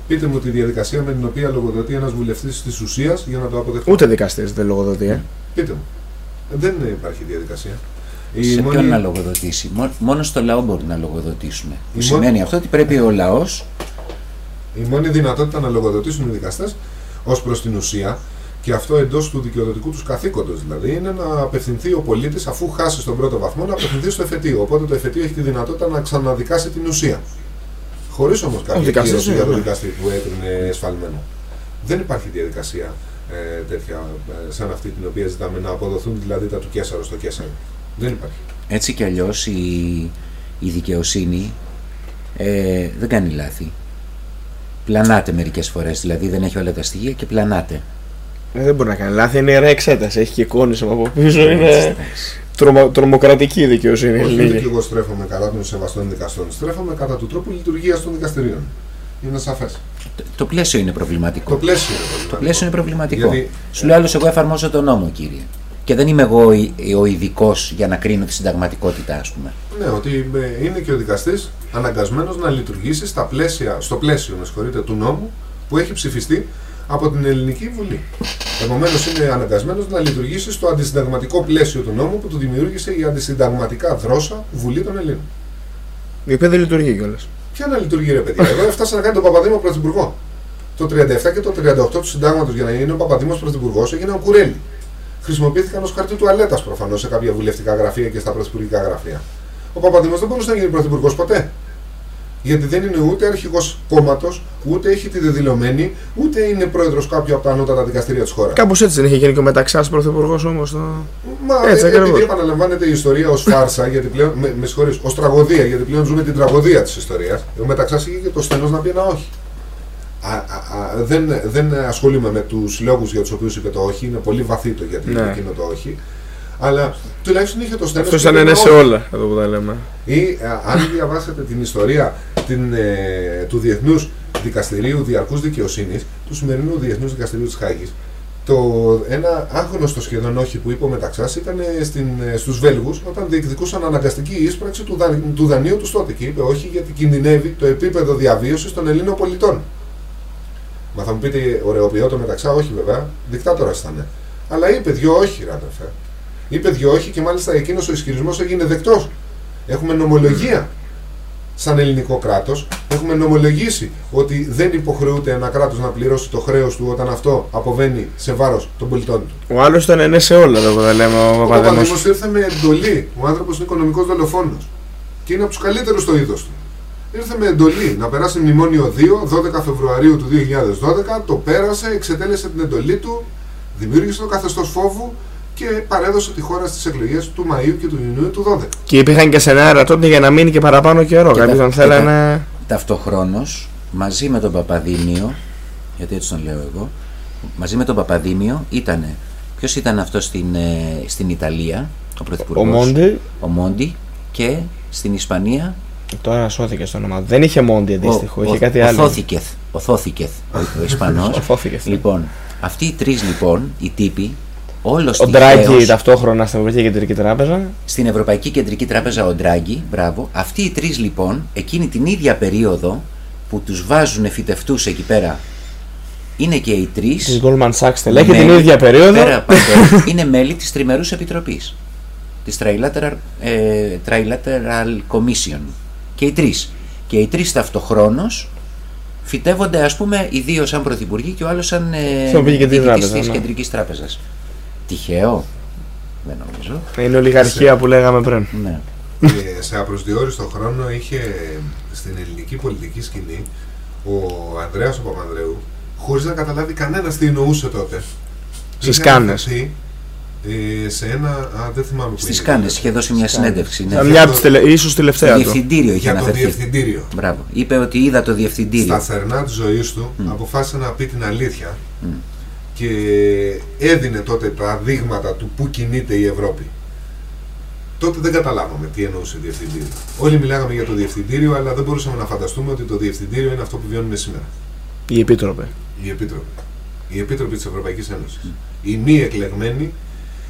S5: Πείτε μου τη διαδικασία με την οποία λογοδοτεί ένας βουλευτής της ουσίας για να το αποδεχτεί.
S3: Ούτε δικαστής δεν λογοδοτεί. Ε.
S5: Πείτε μου. Δεν υπάρχει διαδικασία. Η
S4: Σε
S5: μόνη-
S4: ποιον να λογοδοτήσει; Μο- Μόνος στο λαό μπορεί να λογοδοτήσουμε. Που
S5: Η
S4: σημαίνει
S5: μόνη-
S4: αυτό ότι πρέπει ο λαό
S5: Η μόνη δυνατότητα να λογοδοτήσουν οι δικαστές ως προς την ουσία και αυτό εντός του δικαιοδοτικού τους καθήκοντος δηλαδή είναι να απευθυνθεί ο πολίτης αφού χάσει τον πρώτο βαθμό να απευθυνθεί στο εφετείο. Οπότε το εφετείο έχει τη δυνατότητα να ξαναδικάσει την ουσία. Χωρίς όμως κάποια
S3: δικαστής
S5: κύρωση
S3: είναι,
S5: για τον
S3: ναι.
S5: δικαστή που έκρινε εσφαλμένο. Δεν υπάρχει διαδικασία ε, τέτοια ε, σαν αυτή την οποία ζητάμε να αποδοθούν δηλαδή τα του Κέσσαρο στο Κέσσαρο. Δεν υπάρχει.
S4: έτσι κι αλλιώς η, η δικαιοσύνη ε, δεν κάνει λάθη. Πλανάται μερικές φορές. Δηλαδή δεν έχει όλα τα στοιχεία και πλανάται.
S3: Ε, δεν μπορεί να κάνει λάθη, είναι ιερά εξέταση. Έχει και εικόνες από πίσω.
S4: Έτσι,
S3: Είναι
S4: εντάξει.
S3: τρομο, τρομοκρατική η δικαιοσύνη.
S5: Όχι,
S3: ελληνική.
S5: ούτε και εγώ στρέφομαι κατά των σεβαστών δικαστών. Στρέφομαι κατά του τρόπου λειτουργίας των δικαστηρίων. Είναι σαφές.
S4: Το, το πλαίσιο είναι προβληματικό.
S5: Το πλαίσιο είναι
S4: Το
S5: προβληματικό.
S4: πλαίσιο είναι προβληματικό.
S5: Γιατί-
S4: Σου λέω άλλος, εγώ εφαρμόζω τον νόμο, κύριε. Και δεν είμαι εγώ ο- ο ειδικός για να κρίνω τη συνταγματικότητα, ας πούμε.
S5: Ναι, ότι ε, είναι και ο δικαστής αναγκασμένος να λειτουργήσει στα πλαίσια, στο πλαίσιο με συγχωρείτε, του νόμου που έχει ψηφιστεί από την Ελληνική Βουλή. Επομένως, είναι αναγκασμένος να λειτουργήσει στο αντισυνταγματικό πλαίσιο του νόμου που του δημιούργησε η αντισυνταγματικά δρόσα Βουλή των Ελλήνων.
S3: Η οποία δεν λειτουργεί κιόλας.
S5: Ποια να λειτουργεί, ρε παιδιά; Εδώ έφτασε να κάνει τον Παπαδήμο πρωθυπουργό. Το 37 και το 38 του συντάγματος για να είναι ο Παπαδήμος πρωθυπουργός έγινε ο Κουρέλη. Χρησιμοποιήθηκαν ως χαρτί τουαλέτας προφανώς σε κάποια βουλευτικά γραφεία και στα πρωθυπουργικά γραφεία. Ο Παπαδήμο δεν μπορούσε να γίνει πρωθυπουργός ποτέ. Γιατί δεν είναι ούτε αρχηγός κόμματος, ούτε έχει τη δεδηλωμένη, ούτε είναι πρόεδρος κάποιου από τα ανώτατα δικαστήρια της χώρας.
S3: Κάπως έτσι δεν είχε γίνει και ο μεταξάς πρωθυπουργός όμως. Το...
S5: Μα
S3: Έτσι
S5: ε,
S3: ακριβώς.
S5: επειδή επαναλαμβάνεται η ιστορία ως φάρσα, γιατί πλέον, με, με συγχωρείς, ως τραγωδία, γιατί πλέον ζούμε την τραγωδία της ιστορίας, ο Μεταξάς είχε και το στενός να πει ένα όχι. Α, α, α, δεν, δεν ασχολούμαι με τους λόγους για τους οποίους είπε το όχι, είναι πολύ βαθύ το γιατί είπε
S3: Ναι.
S5: εκείνο το όχι. Αλλά τουλάχιστον είχε το στενό
S3: Αυτό ήταν ένα σε όλα, εδώ που τα λέμε.
S5: Ή α, αν διαβάσετε την ιστορία την, ε, του Διεθνούς Δικαστηρίου Διαρκούς Δικαιοσύνης, του σημερινού Διεθνούς Δικαστηρίου της Χάγης, Το ένα άγνωστο σχεδόν όχι που είπε ο Μεταξάς ήταν ε, στην, ε, στους Βέλγους όταν διεκδικούσαν αναγκαστική ίσπραξη του, δα, του δανείου τους τότε και είπε όχι γιατί κινδυνεύει το επίπεδο διαβίωσης των Ελλήνων πολιτών. Μα θα μου πείτε ωραιοποιώ το Μεταξά, όχι βέβαια, δικτάτορα ήταν. Αλλά είπε δυο όχι, ρε αδερφέ. Είπε δυο όχι και μάλιστα εκείνος ο ισχυρισμός έγινε δεκτός. Έχουμε νομολογία σαν ελληνικό κράτος. Έχουμε νομολογήσει ότι δεν υποχρεούται ένα κράτος να πληρώσει το χρέος του όταν αυτό αποβαίνει σε βάρος των πολιτών του.
S3: Ο άλλος ήταν ναι σε όλα εδώ που δεν λέμε ο
S5: Ο
S3: Παπαδημός.
S5: Παπαδήμος ήρθε με εντολή. Ο άνθρωπος είναι οικονομικός δολοφόνος. Και είναι από τους καλύτερους στο είδος του. Ήρθε με εντολή να περάσει μνημόνιο 2, 12 Φεβρουαρίου του 2012. Το πέρασε, εξετέλεσε την εντολή του, δημιούργησε το καθεστώς φόβου και παρέδωσε τη χώρα στις εκλογές του Μαΐου και του Ιουνίου του 12.
S3: Και υπήρχαν και σενάρια τότε για να μείνει και παραπάνω καιρό.
S4: Και
S3: Κάποιοι
S4: τα-
S3: τον
S4: και
S3: θέλανε.
S4: Ταυτοχρόνως, μαζί με τον Παπαδήμιο, γιατί έτσι τον λέω εγώ, μαζί με τον Παπαδήμιο ήταν. Ποιος ήταν αυτός στην, ε, στην Ιταλία, ο Πρωθυπουργός,
S3: Ο Μόντι.
S4: ο Μόντι και στην Ισπανία
S3: Τώρα σώθηκε στο όνομα. Δεν είχε Μόντι αντίστοιχο,
S4: ο,
S3: είχε
S4: ο,
S3: κάτι
S4: ο
S3: άλλο.
S4: Θόθηκεθ, ο Θόθηκεθ, ο, ο Ισπανός.
S3: Ο Θόθηκεθ.
S4: λοιπόν, αυτοί οι τρεις λοιπόν, οι τύποι, όλος
S3: Ο Ντράγκη ταυτόχρονα στην Ευρωπαϊκή Κεντρική Τράπεζα.
S4: στην Ευρωπαϊκή Κεντρική Τράπεζα ο Ντράγκη, μπράβο, αυτοί οι τρεις λοιπόν, εκείνη την ίδια περίοδο που τους βάζουν φυτευτούς εκεί πέρα, είναι και οι τρεις
S3: Της Goldman Sachs στελέχη
S4: μέλη-
S3: την ίδια περίοδο.
S4: Πέρα από αυτό, είναι μέλη της Τριμερούς Επιτροπής, της Trilateral, ε, Trilateral Commission. Και οι τρεις. Και οι τρεις ταυτοχρόνως φυτεύονται ας πούμε οι δύο σαν πρωθυπουργοί και ο άλλος σαν ε,
S3: Ευρωπαϊκή Κεντρική
S4: διοικητής
S3: Τράπεζα,
S4: της
S3: ναι.
S4: Κεντρικής Τράπεζας. Τυχαίο. Δεν νομίζω.
S3: Είναι ολιγαρχία που λέγαμε πριν.
S4: Ναι.
S5: και σε απροσδιόριστο χρόνο είχε στην ελληνική πολιτική σκηνή ο Ανδρέας ο Παπανδρέου χωρίς να καταλάβει κανένας τι εννοούσε τότε.
S3: Στις
S5: Είχε
S3: Κάνες.
S5: αναφερθεί, Ε, σε ένα. Α, δεν θυμάμαι που
S4: Στις
S5: είναι.
S4: Κάνες είχε δώσει μια συνέντευξη. Ναι.
S3: Σαν Μια από τις τελε... ίσως
S4: Στο
S3: τελευταία του.
S4: διευθυντήριο είχε
S5: Για το
S4: αναφερθεί.
S5: διευθυντήριο.
S4: Μπράβο. Είπε ότι είδα το διευθυντήριο.
S5: Στα θερνά της ζωής του αποφάσισε να πει την αλήθεια και έδινε τότε τα δείγματα του πού κινείται η Ευρώπη. Τότε δεν καταλάβαμε τι εννοούσε διευθυντήριο. Όλοι μιλάγαμε για το διευθυντήριο, αλλά δεν μπορούσαμε να φανταστούμε ότι το διευθυντήριο είναι αυτό που βιώνουμε σήμερα.
S3: Η Επίτροπε.
S5: Οι επίτροποι. Οι επίτροποι της Ευρωπαϊκής Ένωσης. Οι μη εκλεγμένοι,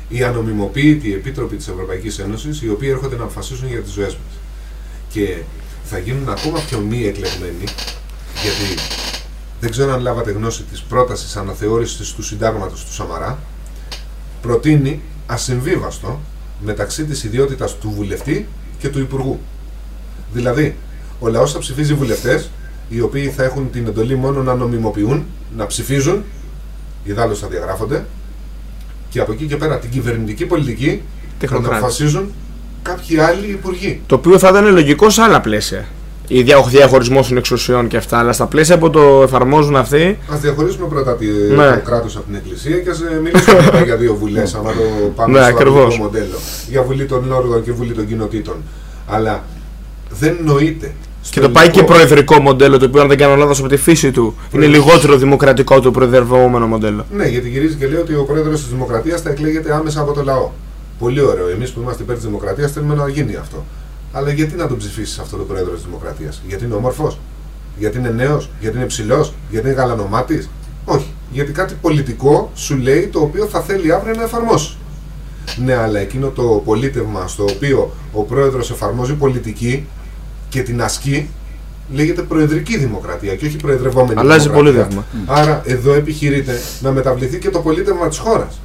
S5: οι ανομιμοποίητοι επίτροποι της Ευρωπαϊκής Ένωσης, οι οποίοι έρχονται να αποφασίσουν για τις ζωές μας. Και θα γίνουν ακόμα πιο μη εκλεγμένοι, γιατί δεν ξέρω αν λάβατε γνώση της πρότασης αναθεώρησης του συντάγματος του Σαμαρά. Προτείνει ασυμβίβαστο μεταξύ της ιδιότητας του βουλευτή και του υπουργού. Δηλαδή, ο λαός θα ψηφίζει βουλευτές, οι οποίοι θα έχουν την εντολή μόνο να νομιμοποιούν, να ψηφίζουν, ιδάλω θα διαγράφονται, και από εκεί και πέρα την κυβερνητική πολιτική θα την
S3: Τεχνοκράτες.
S5: αποφασίζουν κάποιοι άλλοι υπουργοί.
S3: Το οποίο θα ήταν λογικό σε άλλα πλαίσια. Η δια- ο διαχωρισμός των εξουσιών και αυτά, αλλά στα πλαίσια που το εφαρμόζουν αυτοί,
S5: Α διαχωρίσουμε πρώτα τη,
S3: Ναι.
S5: το κράτος από την Εκκλησία και ας μιλήσουμε μετά για δύο βουλές, άμα το πάμε
S3: Ναι,
S5: στο
S3: ακριβώς.
S5: αγγλικό μοντέλο. Για βουλή των Λόρδων και βουλή των κοινοτήτων. Αλλά δεν νοείται. Στο
S3: και το πάει και
S5: ελληνικό-
S3: προεδρικό μοντέλο, το οποίο αν δεν κάνω λάθος από τη φύση του, είναι λιγότερο δημοκρατικό το προεδρευόμενο μοντέλο.
S5: Ναι, γιατί γυρίζει και λέει ότι ο πρόεδρος της Δημοκρατίας θα εκλέγεται άμεσα από το λαό. Πολύ ωραίο. Εμείς που είμαστε υπέρ της Δημοκρατίας θέλουμε να γίνει αυτό. Αλλά γιατί να τον ψηφίσεις αυτό το πρόεδρο της Δημοκρατίας, Γιατί είναι όμορφος, Γιατί είναι νέος, Γιατί είναι ψηλός, Γιατί είναι γαλανομάτης; Όχι. Γιατί κάτι πολιτικό σου λέει το οποίο θα θέλει αύριο να εφαρμόσει. Ναι, αλλά εκείνο το πολίτευμα στο οποίο ο πρόεδρος εφαρμόζει πολιτική και την ασκεί λέγεται προεδρική δημοκρατία και όχι προεδρευόμενη
S3: Αλλάζει
S5: δημοκρατία.
S3: πολίτευμα.
S5: Άρα εδώ επιχειρείται να μεταβληθεί και το πολίτευμα της χώρας.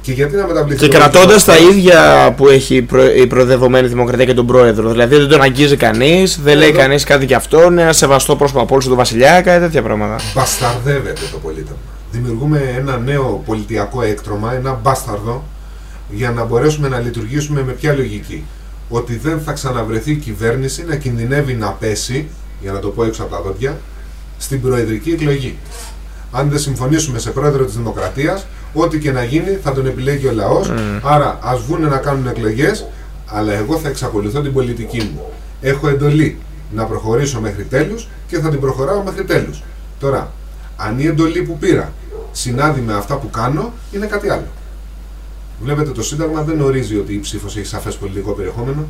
S5: Και γιατί να μεταβληθεί.
S3: Και
S5: το
S3: κρατώντας
S5: πολίτευμα
S3: τα
S5: της χώρας;
S3: ίδια που έχει η προ- η προεδρευμένη δημοκρατία και τον πρόεδρο. Δηλαδή δεν τον αγγίζει κανείς, δεν λέει
S5: Εδώ.
S3: κανείς κάτι για αυτό, είναι ένα σεβαστό πρόσωπο από όλους του βασιλιά, κάτι τέτοια πράγματα.
S5: μπασταρδεύεται το πολίτευμα. Δημιουργούμε ένα νέο πολιτιακό έκτρωμα, ένα μπάσταρδο, για να μπορέσουμε να λειτουργήσουμε με ποια λογική; Ότι δεν θα ξαναβρεθεί η κυβέρνηση να κινδυνεύει να πέσει, για να το πω έξω από τα δόντια, στην προεδρική εκλογή. Αν δεν συμφωνήσουμε σε πρόεδρο της Δημοκρατίας, ό,τι και να γίνει θα τον επιλέγει ο λαός. Άρα ας βγουν να κάνουν εκλογές, αλλά εγώ θα εξακολουθώ την πολιτική μου. Έχω εντολή να προχωρήσω μέχρι τέλους και θα την προχωράω μέχρι τέλους. Τώρα, αν η εντολή που πήρα συνάδει με αυτά που κάνω, είναι κάτι άλλο. Βλέπετε, το Σύνταγμα δεν ορίζει ότι η ψήφος έχει σαφές πολιτικό περιεχόμενο.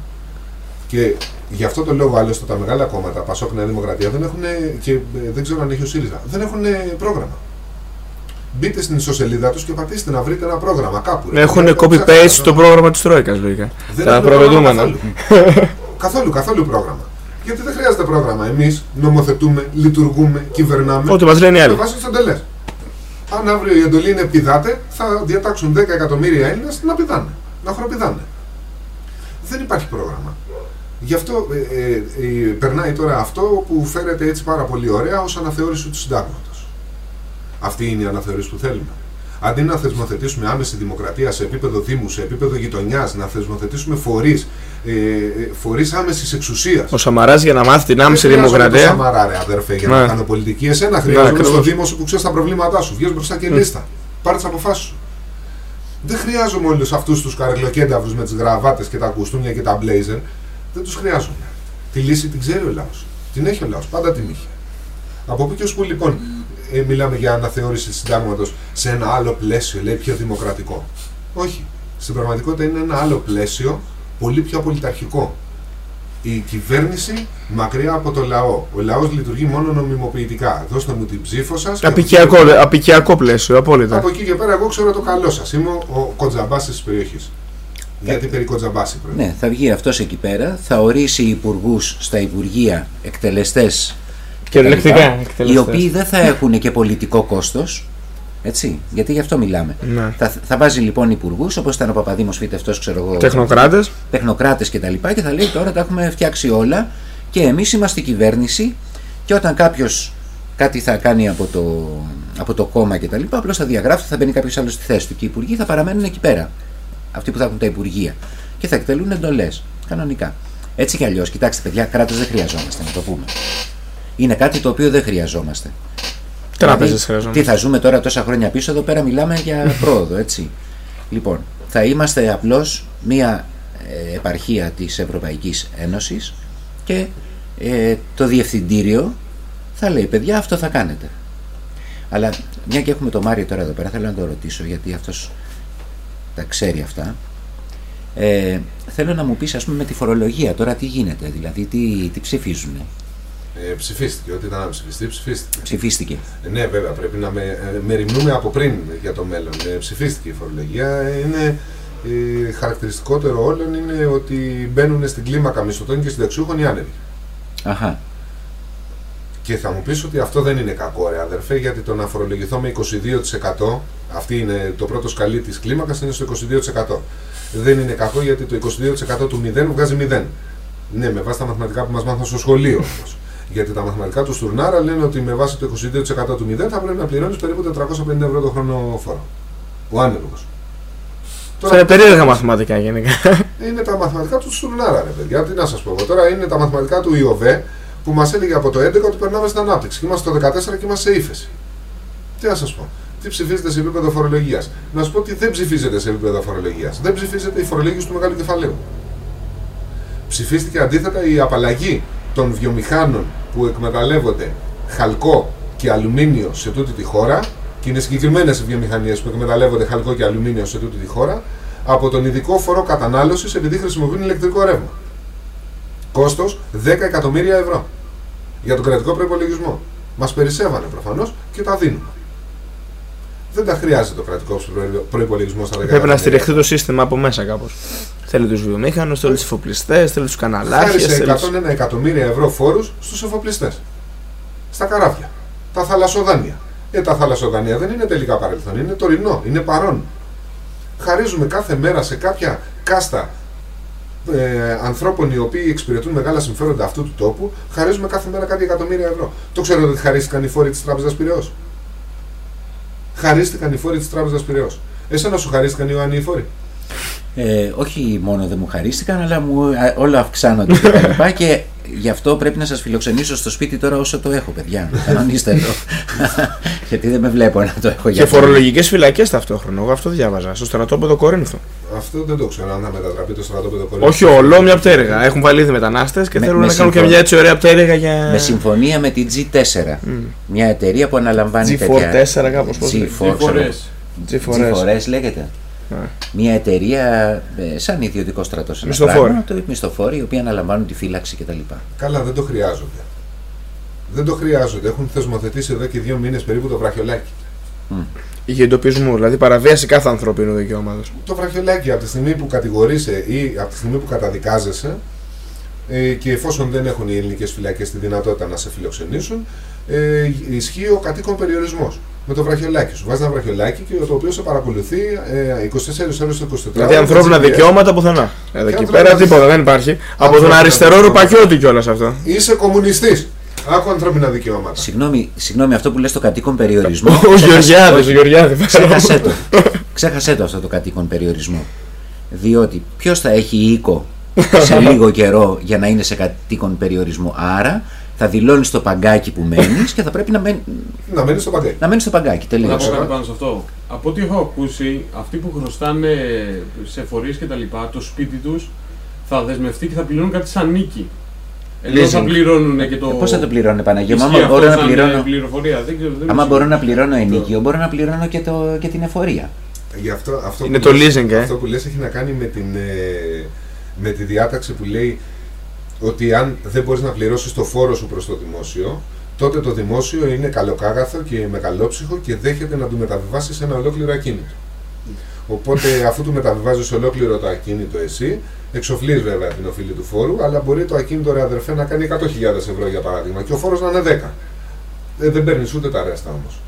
S5: Και γι' αυτό το λόγο άλλωστε τα μεγάλα κόμματα, Πασόκ Νέα Δημοκρατία, δεν έχουν, και ε, δεν ξέρω αν έχει ο ΣΥΡΙΖΑ, δεν έχουν πρόγραμμα. Μπείτε στην ιστοσελίδα τους και πατήστε να βρείτε ένα πρόγραμμα κάπου. ρε.
S3: Έχουν
S5: Δεν το
S3: copy-paste
S5: ψάξετε,
S3: στο πρόγραμμα της Τρόικας, λογικά.
S5: δεν
S3: Τα
S5: έχουν πρόγραμμα
S3: προηγούμενα.
S5: Καθόλου. καθόλου, καθόλου πρόγραμμα. Γιατί δεν χρειάζεται πρόγραμμα. Εμείς νομοθετούμε, λειτουργούμε, κυβερνάμε.
S3: Ό,τι μας λένε οι
S5: Με
S3: άλλοι.
S5: Βάση τι εντολέ. Αν αύριο η εντολή είναι πηδάτε, θα διατάξουν 10 εκατομμύρια Έλληνες να πηδάνε. Να χοροπηδάνε. Δεν υπάρχει πρόγραμμα. Γι' αυτό ε, ε, ε, περνάει τώρα αυτό που φέρεται έτσι πάρα πολύ ωραία ως αναθεώρηση του συντάγματος. Αυτή είναι η αναθεώρηση που θέλουμε. Αντί να θεσμοθετήσουμε άμεση δημοκρατία σε επίπεδο Δήμου, σε επίπεδο γειτονιάς, να θεσμοθετήσουμε φορείς ε, ε, φορείς άμεσης εξουσίας.
S3: Ο Σαμαράς για να μάθει την άμεση δημοκρατία.
S5: Δεν Σαμαρά, ρε αδερφέ, για να
S3: Ναι.
S5: κάνω πολιτική. Εσένα χρειάζομαι
S3: ακριβώς.
S5: στο Δήμο σου που ξέρεις τα προβλήματά σου. Βγες μπροστά και λίστα. Πάρε τις αποφάσεις σου. Δεν χρειάζομαι όλους αυτούς τους καρελοκένταυρου με τις γραβάτες και τα κουστούμια και τα μπλέιζερ. Δεν τους χρειάζομαι. Τη λύση την ξέρει ο λαός. Την έχει ο λαός. Πάντα την είχε. Από πού και ως πού λοιπόν ε, μιλάμε για αναθεώρηση συντάγματος σε ένα άλλο πλαίσιο, λέει πιο δημοκρατικό. Όχι. Στην πραγματικότητα είναι ένα άλλο πλαίσιο, πολύ πιο απολυταρχικό. Η κυβέρνηση μακριά από το λαό. Ο λαός λειτουργεί μόνο νομιμοποιητικά. Δώστε μου την ψήφο σας.
S3: Απικιακό, απικιακό πλαίσιο, απόλυτα.
S5: Από εκεί και πέρα, εγώ ξέρω το καλό σας. Είμαι ο, ο κοντζαμπάσης της περιοχής. Γιατί περί κοντζαμπάση πρέπει.
S4: Ναι, θα βγει αυτός εκεί πέρα, θα ορίσει υπουργούς στα υπουργεία, εκτελεστές
S3: Κυριολεκτικά,
S4: οι
S3: εκτελεστές.
S4: οποίοι δεν θα έχουν και πολιτικό κόστος. Έτσι, γιατί γι' αυτό μιλάμε.
S3: Ναι.
S4: Θα, θα βάζει λοιπόν υπουργούς, όπως ήταν ο Παπαδήμος φύτευτο, ξέρω εγώ.
S3: Τεχνοκράτες.
S4: τεχνοκράτες κτλ. Και, τα λοιπά και θα λέει τώρα τα έχουμε φτιάξει όλα και εμείς είμαστε η κυβέρνηση και όταν κάποιος κάτι θα κάνει από το, από το κόμμα κτλ. Απλώς θα διαγράφει, θα μπαίνει κάποιος άλλος στη θέση του και οι υπουργοί θα παραμένουν εκεί πέρα. Αυτοί που θα έχουν τα υπουργεία και θα εκτελούν εντολές. Κανονικά. Έτσι κι αλλιώς, κοιτάξτε, παιδιά, κράτος δεν χρειαζόμαστε, να το πούμε. Είναι κάτι το οποίο δεν χρειαζόμαστε.
S3: Τράπεζες
S4: Δηλαδή,
S3: χρειαζόμαστε.
S4: Τι θα ζούμε τώρα τόσα χρόνια πίσω, εδώ πέρα μιλάμε για πρόοδο, έτσι. Λοιπόν, θα είμαστε απλώς μία ε, επαρχία της Ευρωπαϊκής Ένωσης και ε, το διευθυντήριο θα λέει, παιδιά, αυτό θα κάνετε. Αλλά μια και έχουμε το Μάριο τώρα εδώ πέρα, θέλω να το ρωτήσω, γιατί αυτός τα ξέρει αυτά. Ε, θέλω να μου πεις, ας πούμε, με τη φορολογία τώρα τι γίνεται, δηλαδή τι, τι ψηφίζουν.
S5: Ε, ψηφίστηκε. Ό,τι ήταν να ψηφιστεί, ψηφίστηκε.
S4: Ψηφίστηκε.
S5: Ε, ναι, βέβαια, πρέπει να με, ε, μεριμνούμε από πριν για το μέλλον. Ε, ψηφίστηκε η φορολογία. Είναι, ε, χαρακτηριστικότερο όλων είναι ότι μπαίνουν στην κλίμακα μισθωτών και συνταξιούχων οι άνεργοι.
S4: Αχα.
S5: Και θα μου πεις ότι αυτό δεν είναι κακό, ρε αδερφέ, γιατί το να φορολογηθώ με 22%, αυτή είναι το πρώτο σκαλί της κλίμακας, είναι στο 22%. Δεν είναι κακό γιατί το 22% του 0 βγάζει 0. Ναι, με βάση τα μαθηματικά που μας μάθαν στο σχολείο όμως. Γιατί τα μαθηματικά του Στουρνάρα λένε ότι με βάση το 22% του 0 θα πρέπει να πληρώνεις περίπου 450 ευρώ το χρόνο φόρο. Ο άνεργος.
S3: Αυτά είναι περίεργα μαθηματικά γενικά.
S5: Είναι τα μαθηματικά του Στουρνάρα, ρε παιδιά. Τι να σας πω εγώ. Τώρα είναι τα μαθηματικά του ΙΟΒΕ που μας έλεγε από το 11 ότι περνάμε στην ανάπτυξη. Και είμαστε το 14 και είμαστε σε ύφεση. Τι να σας πω. Τι ψηφίζετε σε επίπεδο φορολογίας. Να σου πω ότι δεν ψηφίζεται σε επίπεδο φορολογίας. Δεν ψηφίζεται η φορολογία του μεγάλου κεφαλαίου. Ψηφίστηκε αντίθετα η απαλλαγή των βιομηχάνων που εκμεταλλεύονται χαλκό και αλουμίνιο σε τούτη τη χώρα και είναι συγκεκριμένες οι βιομηχανίες που εκμεταλλεύονται χαλκό και αλουμίνιο σε τούτη τη χώρα από τον ειδικό φόρο κατανάλωσης επειδή χρησιμοποιούν ηλεκτρικό ρεύμα. Κόστος 10 εκατομμύρια ευρώ για τον κρατικό προπολογισμό. Μας περισσεύανε προφανώς και τα δίνουμε. Δεν τα χρειάζεται ο κρατικό προπολογισμό στα 10
S3: Πρέπει να
S5: εκατομμύρια.
S3: στηριχθεί το σύστημα από μέσα κάπως. Θέλει τους βιομήχανους, θέλει τους εφοπλιστές, θέλει τους καναλάρχες.
S5: Χάρισε 101 εκατομμύρια ευρώ φόρους στους εφοπλιστές. Στα καράβια. Τα θαλασσοδάνεια. Ε, τα θαλασσοδάνεια δεν είναι τελικά παρελθόν, είναι τωρινό, είναι παρόν. Χαρίζουμε κάθε μέρα σε κάποια κάστα ε, ανθρώπων οι οποίοι εξυπηρετούν μεγάλα συμφέροντα αυτού του τόπου, χαρίζουμε κάθε μέρα κάποια εκατομμύρια ευρώ. Το ξέρετε ότι χαρίστηκαν οι φόροι της Τράπεζας Πυραιός. Χαρίστηκαν οι φόροι της Τράπεζας Πυραιός. Εσένα σου χαρίστηκαν οι Ιωάννη οι φόροι;
S4: Ε, όχι μόνο δεν μου χαρίστηκαν, αλλά μου α, όλα αυξάνονται και τα λοιπά και γι' αυτό πρέπει να σας φιλοξενήσω στο σπίτι τώρα όσο το έχω, παιδιά. Κανονίστε εδώ. Γιατί δεν με βλέπω να το έχω για
S3: Και φορολογικές φυλακές ταυτόχρονα. Εγώ αυτό διάβαζα. Στο στρατόπεδο Κορίνθο.
S5: Αυτό δεν το ξέρω αν θα μετατραπεί το στρατόπεδο Κορίνθου.
S3: Όχι όλο, μια πτέρυγα. Έχουν βάλει ήδη μετανάστες και
S4: Με-
S3: θέλουν
S4: με
S3: να κάνουν και
S4: συμφωνώ.
S3: μια έτσι ωραία πτέρυγα για.
S4: Με συμφωνία με την G4, μια εταιρεία που αναλαμβάνει
S3: G4 κάπως, πώς λέγεται.
S4: G4, ξέρω.
S3: G4S.
S4: G4S λέγεται.
S3: Ναι.
S4: Μια εταιρεία ε, σαν ιδιωτικό στρατός. σε ένα
S3: Μισθοφόροι.
S4: πράγμα, Το μισθοφόροι, οι οποίοι αναλαμβάνουν τη φύλαξη κτλ.
S5: Καλά, δεν το χρειάζονται. Δεν το χρειάζονται. Έχουν θεσμοθετήσει εδώ και δύο μήνες περίπου το βραχιολάκι.
S4: Μμ.
S3: Για εντοπισμού, δηλαδή παραβίαση κάθε ανθρώπινου δικαιώματος.
S5: Το βραχιολάκι από τη στιγμή που κατηγορείσαι ή από τη στιγμή που καταδικάζεσαι ε, και εφόσον δεν έχουν οι ελληνικές φυλακές τη δυνατότητα να σε φιλοξενήσουν, ε, ισχύει ο κατοίκον περιορισμός. Με το βραχιολάκι σου. Βάζεις ένα βραχιολάκι και το οποίο σε παρακολουθεί ε, 24 ώρες το 24.
S3: Δηλαδή ανθρώπινα δικαιώματα πουθενά. Εδώ εκεί
S5: ανθρώπινα
S3: πέρα τίποτα
S5: δικαιώματα.
S3: δεν υπάρχει. Από τον
S5: Ανθρώπινα
S3: αριστερό
S5: δικαιώματα.
S3: ρουπακιώτη κιόλας αυτό.
S5: Είσαι κομμουνιστής. Άκου ανθρώπινα δικαιώματα.
S4: Συγγνώμη, συγγνώμη, αυτό που λες το κατοίκον περιορισμό.
S3: Ο
S4: ξέχασε-
S3: Γεωργιάδης, ο
S4: όχι,
S3: Γεωργιάδης.
S4: Ξέχασέ το. Ξέχασέ το αυτό το κατοίκον περιορισμό. Διότι ποιος θα έχει οίκο σε λίγο καιρό για να είναι σε κατοίκον περιορισμό. Άρα θα δηλώνεις το παγκάκι που μένεις και θα πρέπει να, μένει,
S5: Να μένεις στο παγκάκι.
S4: να μένεις στο παγκάκι.
S6: Να
S4: Τελείω.
S6: πω κάτι πάνω σε αυτό. Από ό,τι έχω ακούσει, αυτοί που χρωστάνε σε φορείς και τα λοιπά, το σπίτι τους θα δεσμευτεί και θα πληρώνουν κάτι σαν νίκη. Ενώ θα
S3: Leasing.
S6: πληρώνουν και το.
S4: Πώς θα το πληρώνω, Παναγία μου,
S6: Ισχύει
S4: άμα
S6: αυτό
S4: μπορώ να
S6: σαν,
S4: πληρώνω.
S6: ε, πληροφορία. Δεν ξέρω, δεν
S4: Άμα
S6: ξέρω.
S4: μπορώ να πληρώνω ενίκιο, μπορώ να πληρώνω και, το, και την εφορία.
S5: Γι' αυτό, αυτό
S3: Είναι
S5: που
S3: το
S5: λες-
S3: leasing, ε.
S5: Αυτό που λες έχει να κάνει με, την, ε, με τη διάταξη που λέει ότι αν δεν μπορείς να πληρώσεις το φόρο σου προς το δημόσιο, τότε το δημόσιο είναι καλοκάγαθο και μεγαλόψυχο και δέχεται να του μεταβιβάσεις ένα ολόκληρο ακίνητο. Οπότε, αφού του μεταβιβάζεις ολόκληρο το ακίνητο εσύ, εξοφλείς βέβαια την οφείλη του φόρου, αλλά μπορεί το ακίνητο ρε αδερφέ να κάνει 100.000 ευρώ για παράδειγμα και ο φόρος να είναι 10. Ε, δεν παίρνεις ούτε τα ρέστα όμως.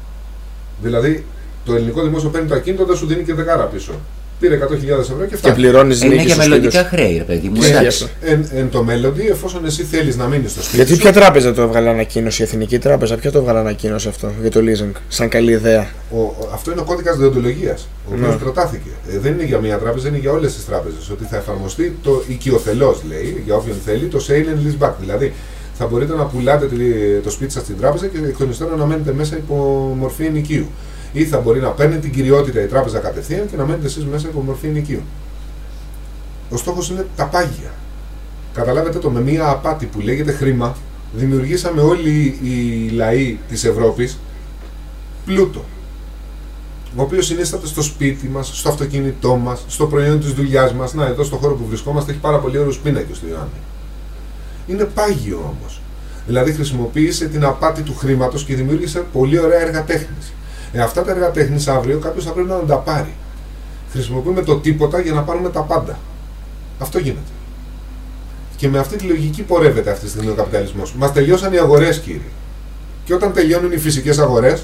S5: Δηλαδή, το ελληνικό δημόσιο παίρνει το ακίνητο, δεν σου δίνει και δεκάρα πίσω. Πήρε 100.000 ευρώ και
S3: Και
S5: φτάνει.
S3: πληρώνεις
S4: Είναι
S3: νίκη
S4: για
S3: στο σπίτι
S4: μελλοντικά
S3: σου.
S4: χρέη, ρε παιδί μου.
S3: Ναι,
S4: εντάξει.
S3: γι'
S5: Εν, εν το μέλλοντι, εφόσον εσύ θέλεις να μείνεις στο σπίτι
S3: Γιατί
S5: σου,
S3: ποια τράπεζα το έβγαλε ανακοίνωση, η Εθνική Τράπεζα, ποια το έβγαλε ανακοίνωση αυτό για το leasing, σαν καλή ιδέα;
S5: ο, ο- αυτό είναι ο κώδικας διοντολογίας, ο οποίος
S3: Ναι.
S5: προτάθηκε. Ε, δεν είναι για μία τράπεζα, είναι για όλες τις τράπεζες. Ότι θα εφαρμοστεί το οικειοθελώς, λέει, για όποιον θέλει, το sale and lease back. Δηλαδή, θα μπορείτε να πουλάτε τη- το σπίτι σας στην τράπεζα και εκ των υστέρων να μένετε μέσα υπό μορφή ενοικίου. Ή θα μπορεί να παίρνει την κυριότητα η τράπεζα κατευθείαν και να μένετε εσείς μέσα υπό μορφή ενοικίου. Ο στόχος είναι τα πάγια. Καταλάβετε το, με μία απάτη που λέγεται χρήμα, δημιουργήσαμε όλοι οι λαοί της Ευρώπης πλούτο. Ο οποίος συνίσταται στο σπίτι μας, στο αυτοκίνητό μας, στο προϊόν της δουλειάς μας. Να, εδώ στο χώρο που βρισκόμαστε έχει πάρα πολύ ωραίους πίνακες του Ιωάννη. Είναι πάγιο όμως. Δηλαδή χρησιμοποίησε την απάτη του χρήματος και δημιούργησε πολύ ωραία έργα τέχνης. Ε, αυτά τα έργα τέχνης αύριο κάποιος θα πρέπει να τα πάρει. Χρησιμοποιούμε το τίποτα για να πάρουμε τα πάντα. Αυτό γίνεται. Και με αυτή τη λογική πορεύεται αυτή τη στιγμή ο καπιταλισμός. Μας τελειώσαν οι αγορές, κύριε. Και όταν τελειώνουν οι φυσικές αγορές,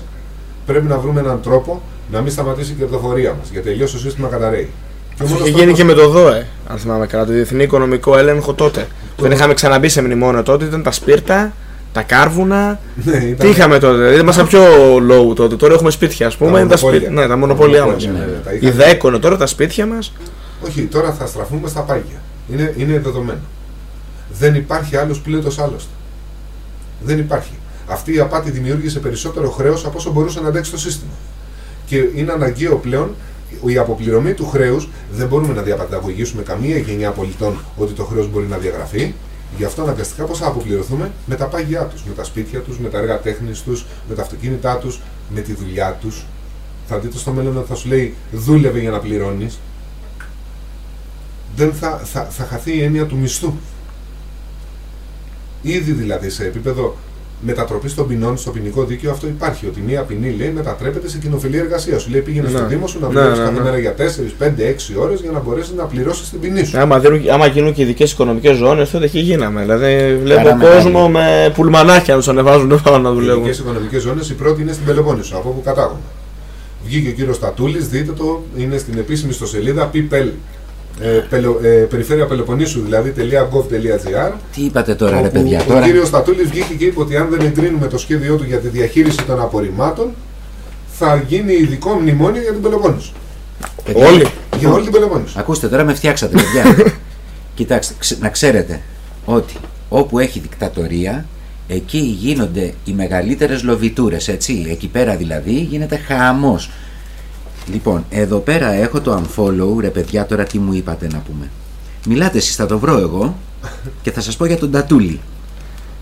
S5: πρέπει να βρούμε έναν τρόπο να μην σταματήσει η κερδοφορία μας. Γιατί αλλιώς το σύστημα καταραίει. Και ο
S3: Αυτό
S5: μόνος
S3: είχε γίνει
S5: τρόπος-
S3: και με το ΔΟΕ, αν θυμάμαι καλά, το Διεθνή Οικονομικό Έλεγχο τότε. Δεν είχαμε ξαναμπεί σε μνημόνιο τότε, ήταν τα σπίρτα, τα κάρβουνα.
S5: Ναι, ήταν-
S3: Τι είχαμε τότε, δηλαδή ήμασταν πιο low τότε. Τώρα έχουμε σπίτια, ας πούμε.
S5: Τα
S3: είναι τα
S5: μονοπόλια.
S3: σπίτια. Ναι, τα μονοπόλια μας.
S5: μονοπόλια, ναι, ναι, τα
S3: Η
S5: είχαμε.
S3: ΔΕΚΟ είναι τώρα τα σπίτια μας.
S5: Όχι, τώρα θα στραφούμε στα πάγια. Είναι, είναι δεδομένο. Δεν υπάρχει άλλος πλούτο άλλωστε. Δεν υπάρχει. Αυτή η απάτη δημιούργησε περισσότερο χρέος από όσο μπορούσε να αντέξει το σύστημα. Και είναι αναγκαίο πλέον η αποπληρωμή του χρέους δεν μπορούμε να διαπανταγωγήσουμε καμία γενιά πολιτών ότι το χρέος μπορεί να διαγραφεί. Γι' αυτό αναγκαστικά πώς θα αποπληρωθούμε με τα πάγια τους, με τα σπίτια τους, με τα έργα τέχνης τους, με τα αυτοκίνητά τους, με τη δουλειά τους. Θα δείτε στο μέλλον ότι θα σου λέει δούλευε για να πληρώνεις. Δεν θα, θα, θα χαθεί η έννοια του μισθού. Ήδη δηλαδή σε επίπεδο μετατροπή των ποινών στο ποινικό δίκαιο αυτό υπάρχει. Ότι μία ποινή λέει μετατρέπεται σε κοινοφιλή εργασία. Σου λέει πήγαινε
S3: Ναι.
S5: στο Δήμο σου να
S3: Ναι,
S5: δουλεύει
S3: ναι,
S5: κάθε
S3: ναι.
S5: μέρα για 4, 5, 6 ώρες για να μπορέσεις να πληρώσεις την ποινή σου.
S3: Άμα, δίνουν, άμα γίνουν και ειδικές οικονομικές ζώνες, τότε εκεί γίναμε. Δηλαδή βλέπω
S4: Χαρά μεγάλη.
S3: κόσμο με πουλμανάκια να τους ανεβάζουν πάνω να
S5: Οι
S3: δουλεύουν.
S5: ειδικές οικονομικές ζώνες, η πρώτη είναι στην Πελοπόννησο, από όπου κατάγομαι. Βγήκε ο κύριος Τατούλη, δείτε το, είναι στην επίσημη ιστοσελίδα PPL. Ε, Πελο, ε, περιφέρεια Πελοποννήσου, δηλαδή .gov.gr
S4: Τι είπατε τώρα, ρε
S5: όπου
S4: παιδιά,
S5: ο
S4: τώρα;
S5: κύριος Στατούλης βγήκε και είπε ότι αν δεν εγκρίνουμε το σχέδιό του για τη διαχείριση των απορριμμάτων θα γίνει ειδικό μνημόνιο για την Πελοπόννησο.
S4: παιδιά,
S3: Όλοι.
S5: Για όλη την Πελοπόννησο.
S4: Ακούστε, τώρα με φτιάξατε, παιδιά. Κοιτάξτε, ξε- να ξέρετε ότι όπου έχει δικτατορία, εκεί γίνονται οι μεγαλύτερες λοβιτούρες, έτσι. Εκεί πέρα δηλαδή γίνεται χαμός. Λοιπόν, εδώ πέρα έχω το unfollow, ρε παιδιά, τώρα τι μου είπατε να πούμε. Μιλάτε εσείς, θα το βρω εγώ και θα σας πω για τον Τατούλη.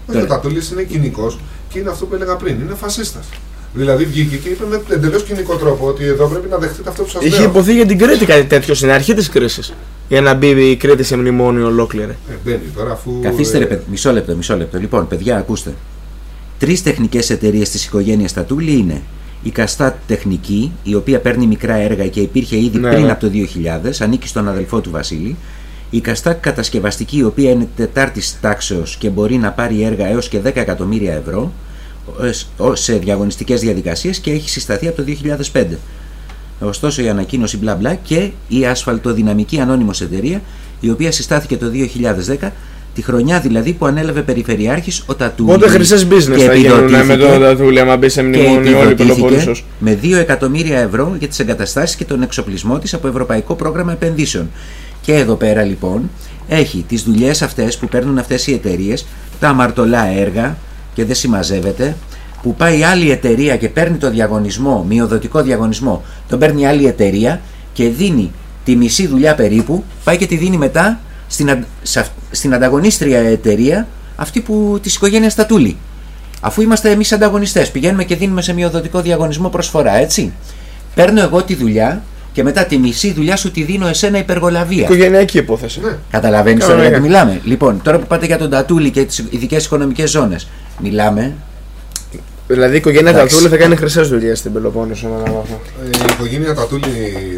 S5: Όχι, ο Τατούλης είναι κοινικός και είναι αυτό που έλεγα πριν, είναι φασίστας. Δηλαδή βγήκε και είπε με εντελώς κοινικό τρόπο ότι εδώ πρέπει να δεχτείτε αυτό που σας
S3: Είχε
S5: λέω.
S3: υποθεί για την Κρήτη κάτι τέτοιο στην αρχή της κρίσης. Για να μπει η Κρήτη σε μνημόνιο ολόκληρη.
S5: Ε, μπαίνει τώρα αφού.
S4: Καθίστε ρε
S5: ε,
S4: παιδιά, μισό λεπτό, μισό λεπτό. Λοιπόν, παιδιά, ακούστε. Τρεις τεχνικές εταιρείες της οικογένειας Τατούλη είναι η Καστά Τεχνική, η οποία παίρνει μικρά έργα και υπήρχε ήδη
S3: Ναι,
S4: πριν
S3: ναι.
S4: από το 2000, ανήκει στον αδελφό του Βασίλη. Η Καστά Κατασκευαστική, η οποία είναι τετάρτης τάξεως και μπορεί να πάρει έργα έως και 10 εκατομμύρια ευρώ ε, σ- ο- σε διαγωνιστικές διαδικασίες και έχει συσταθεί από το 2005. Ωστόσο η ανακοίνωση μπλα μπλα και η ασφαλτοδυναμική ανώνυμος εταιρεία η οποία συστάθηκε το 2010 τη χρονιά δηλαδή που ανέλαβε περιφερειάρχης ο Τατούλη
S3: Οπότε χρυσές business
S4: και
S3: θα γίνουν με
S4: επιδοτήθηκε-
S3: τον Τατούλη άμα μπει σε
S4: και
S3: μνημόνιο όλη η
S4: επιδοτήθηκε
S3: Πελοπόννησος.
S4: με 2 εκατομμύρια ευρώ για τις εγκαταστάσεις και τον εξοπλισμό της από Ευρωπαϊκό Πρόγραμμα Επενδύσεων. Και εδώ πέρα λοιπόν έχει τις δουλειές αυτές που παίρνουν αυτές οι εταιρείες, τα αμαρτωλά έργα και δεν συμμαζεύεται, που πάει άλλη εταιρεία και παίρνει το διαγωνισμό, μειοδοτικό διαγωνισμό, τον παίρνει άλλη εταιρεία και δίνει τη μισή δουλειά περίπου, πάει και τη δίνει μετά στην, αν- σε αυ- στην ανταγωνίστρια εταιρεία αυτή που της οικογένειας Τατούλη. Αφού είμαστε εμείς ανταγωνιστές, πηγαίνουμε και δίνουμε σε μειοδοτικό διαγωνισμό προσφορά, έτσι. Παίρνω εγώ τη δουλειά και μετά τη μισή δουλειά σου τη δίνω εσένα υπεργολαβία.
S3: Οικογενειακή υπόθεση.
S5: Ναι.
S4: Καταλαβαίνεις τώρα
S3: Κανονικά.
S4: γιατί μιλάμε. Λοιπόν, τώρα που πάτε για τον Τατούλη και τις ειδικές οικονομικές ζώνες, μιλάμε.
S3: Δηλαδή η οικογένεια
S4: Εντάξει.
S3: Τατούλη θα κάνει χρυσές δουλειές στην Πελοπόννησο. να μάθω.
S5: Ε, Η οικογένεια Τατούλη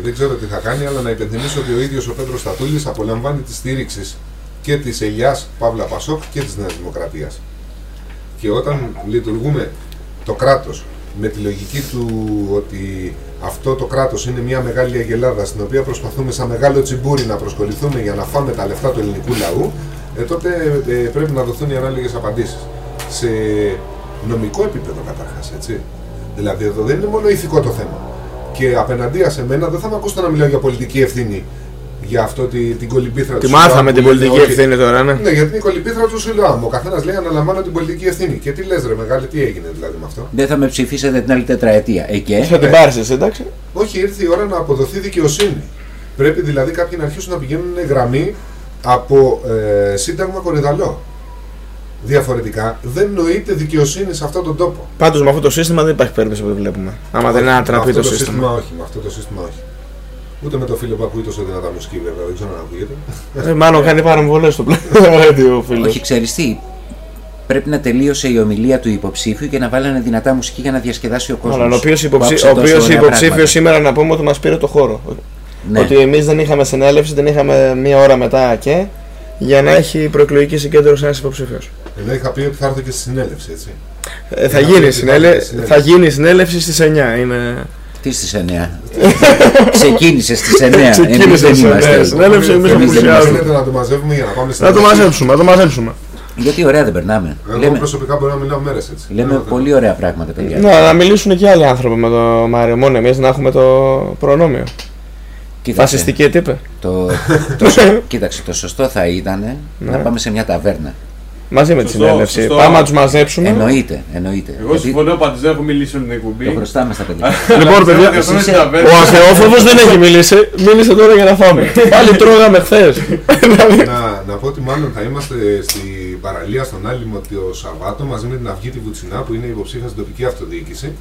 S5: δεν ξέρω τι θα κάνει, αλλά να υπενθυμίσω ότι ο ίδιος ο Πέτρος Τατούλης απολαμβάνει της στήριξης και της Ελιάς Παύλα Πασόκ και της Νέας Δημοκρατίας. Και όταν λειτουργούμε το κράτος με τη λογική του ότι αυτό το κράτος είναι μια μεγάλη αγελάδα στην οποία προσπαθούμε σαν μεγάλο τσιμπούρι να προσκοληθούμε για να φάμε τα λεφτά του ελληνικού λαού, ε, τότε ε, πρέπει να δοθούν οι ανάλογες απαντήσεις. Σε νομικό επίπεδο καταρχάς, έτσι. Δηλαδή εδώ δεν είναι μόνο ηθικό το θέμα. Και απέναντία σε μένα δεν θα με ακούσετε να μιλάω για πολιτική ευθύνη για αυτό τη, την κολυμπήθρα
S3: Τη
S5: του
S3: μάθαμε
S5: Σιλουάμ
S3: την
S5: που λένε
S3: πολιτική
S5: ότι-
S3: ευθύνη τώρα, ναι.
S5: Ναι, γιατί είναι η κολυμπήθρα του Σιλουάμ. Ο καθένας λέει αναλαμβάνω την πολιτική ευθύνη. Και τι λες, ρε μεγάλη, τι έγινε δηλαδή με αυτό;
S4: Δεν θα με ψηφίσετε την άλλη τετραετία. Ε, και;
S3: Θα την πάρεις εσύ, εντάξει.
S5: Όχι, ήρθε η ώρα να αποδοθεί δικαιοσύνη. Πρέπει δηλαδή κάποιοι να αρχίσουν να πηγαίνουν γραμμή από ε, Σύνταγμα Κορυδαλό. Διαφορετικά δεν νοείται δικαιοσύνη σε αυτόν τον τόπο.
S3: Πάντως με αυτό το σύστημα δεν υπάρχει περίπτωση που το βλέπουμε. Άμα δεν
S5: Με
S3: ανατραπεί
S5: αυτό
S3: το σύστημα.
S5: όχι, με αυτό το σύστημα όχι. Ούτε με το φίλο που ακούει τόσο δυνατά μουσική βέβαια, δεν ξέρω αν ακούγεται.
S3: Ε, μάλλον κάνει παρεμβολές στο πλαίσιο ο φίλος.
S4: Όχι, ξέρεις τι. Πρέπει να τελείωσε η ομιλία του υποψήφιου και να βάλανε δυνατά μουσική για να διασκεδάσει ο κόσμος.
S3: Αλλά ο οποίος υποψήφιος σήμερα να πούμε ότι μας πήρε το χώρο.
S4: Ναι.
S3: Ότι εμείς δεν είχαμε συνέλευση, δεν είχαμε μία ώρα μετά και για να έχει προεκλογική συγκέντρωση ένας υποψήφιος.
S5: Ενώ είχα πει ότι θα έρθω και στη συνέλευση, έτσι.
S3: Ε, θα,
S5: Να
S3: γίνει
S5: πούμε
S3: συνέλε...
S5: ότι υπάρχει
S3: θα γίνει συνέλευση στις 9. Είναι...
S4: Τι στις 9. Ξεκίνησε στις 9. Εμείς
S3: Ξεκίνησε
S4: δεν
S3: στις 9.
S4: είμαστε.
S3: Συνέλευση εμείς
S4: Εμείς δεν
S3: απουσιάζουμε.
S4: είμαστε.
S5: Θέλετε να το μαζεύουμε για να πάμε στην
S3: Να το
S5: συνέλευση.
S3: μαζέψουμε, να το μαζέψουμε.
S4: Γιατί ωραία δεν περνάμε.
S5: Εγώ
S4: Λέμε,
S5: προσωπικά μπορώ να μιλάω μέρες έτσι.
S4: λέμε
S5: Δεν-
S4: πολύ ωραία πράγματα, παιδιά.
S3: Ναι, να μιλήσουν και άλλοι άνθρωποι με το Μάριο. Μόνο εμείς να έχουμε το προνόμιο.
S4: Κοίταξε,
S3: Φασιστική τύπε.
S4: το, το, σω- κοίταξε, το σωστό θα ήταν
S3: Ναι.
S4: να πάμε σε μια ταβέρνα.
S3: Μαζί με τη
S6: Σωστό,
S3: συνέλευση.
S6: σωστό.
S3: Πάμε να τους μαζέψουμε.
S4: Εννοείται, εννοείται.
S6: Εγώ
S4: Γιατί
S6: συμφωνώ πάντω, δεν έχω μιλήσει όλη την εκπομπή.
S4: Το χρωστάμε στα παιδιά.
S3: Λοιπόν, παιδιά,
S6: Ξέρω ότι
S4: εσύ-
S6: αυτό είναι
S3: Ο αθεόφοβος δεν έχει μιλήσει. Μίλησε τώρα για να φάμε. Πάλι τρώγαμε χθες.
S5: να, να πω ότι μάλλον θα είμαστε στην παραλία στον Άλυμο το Σαββάτο μαζί με την Αυγή τη Βουτσινά που είναι υποψήφια στην τοπική αυτοδιοίκηση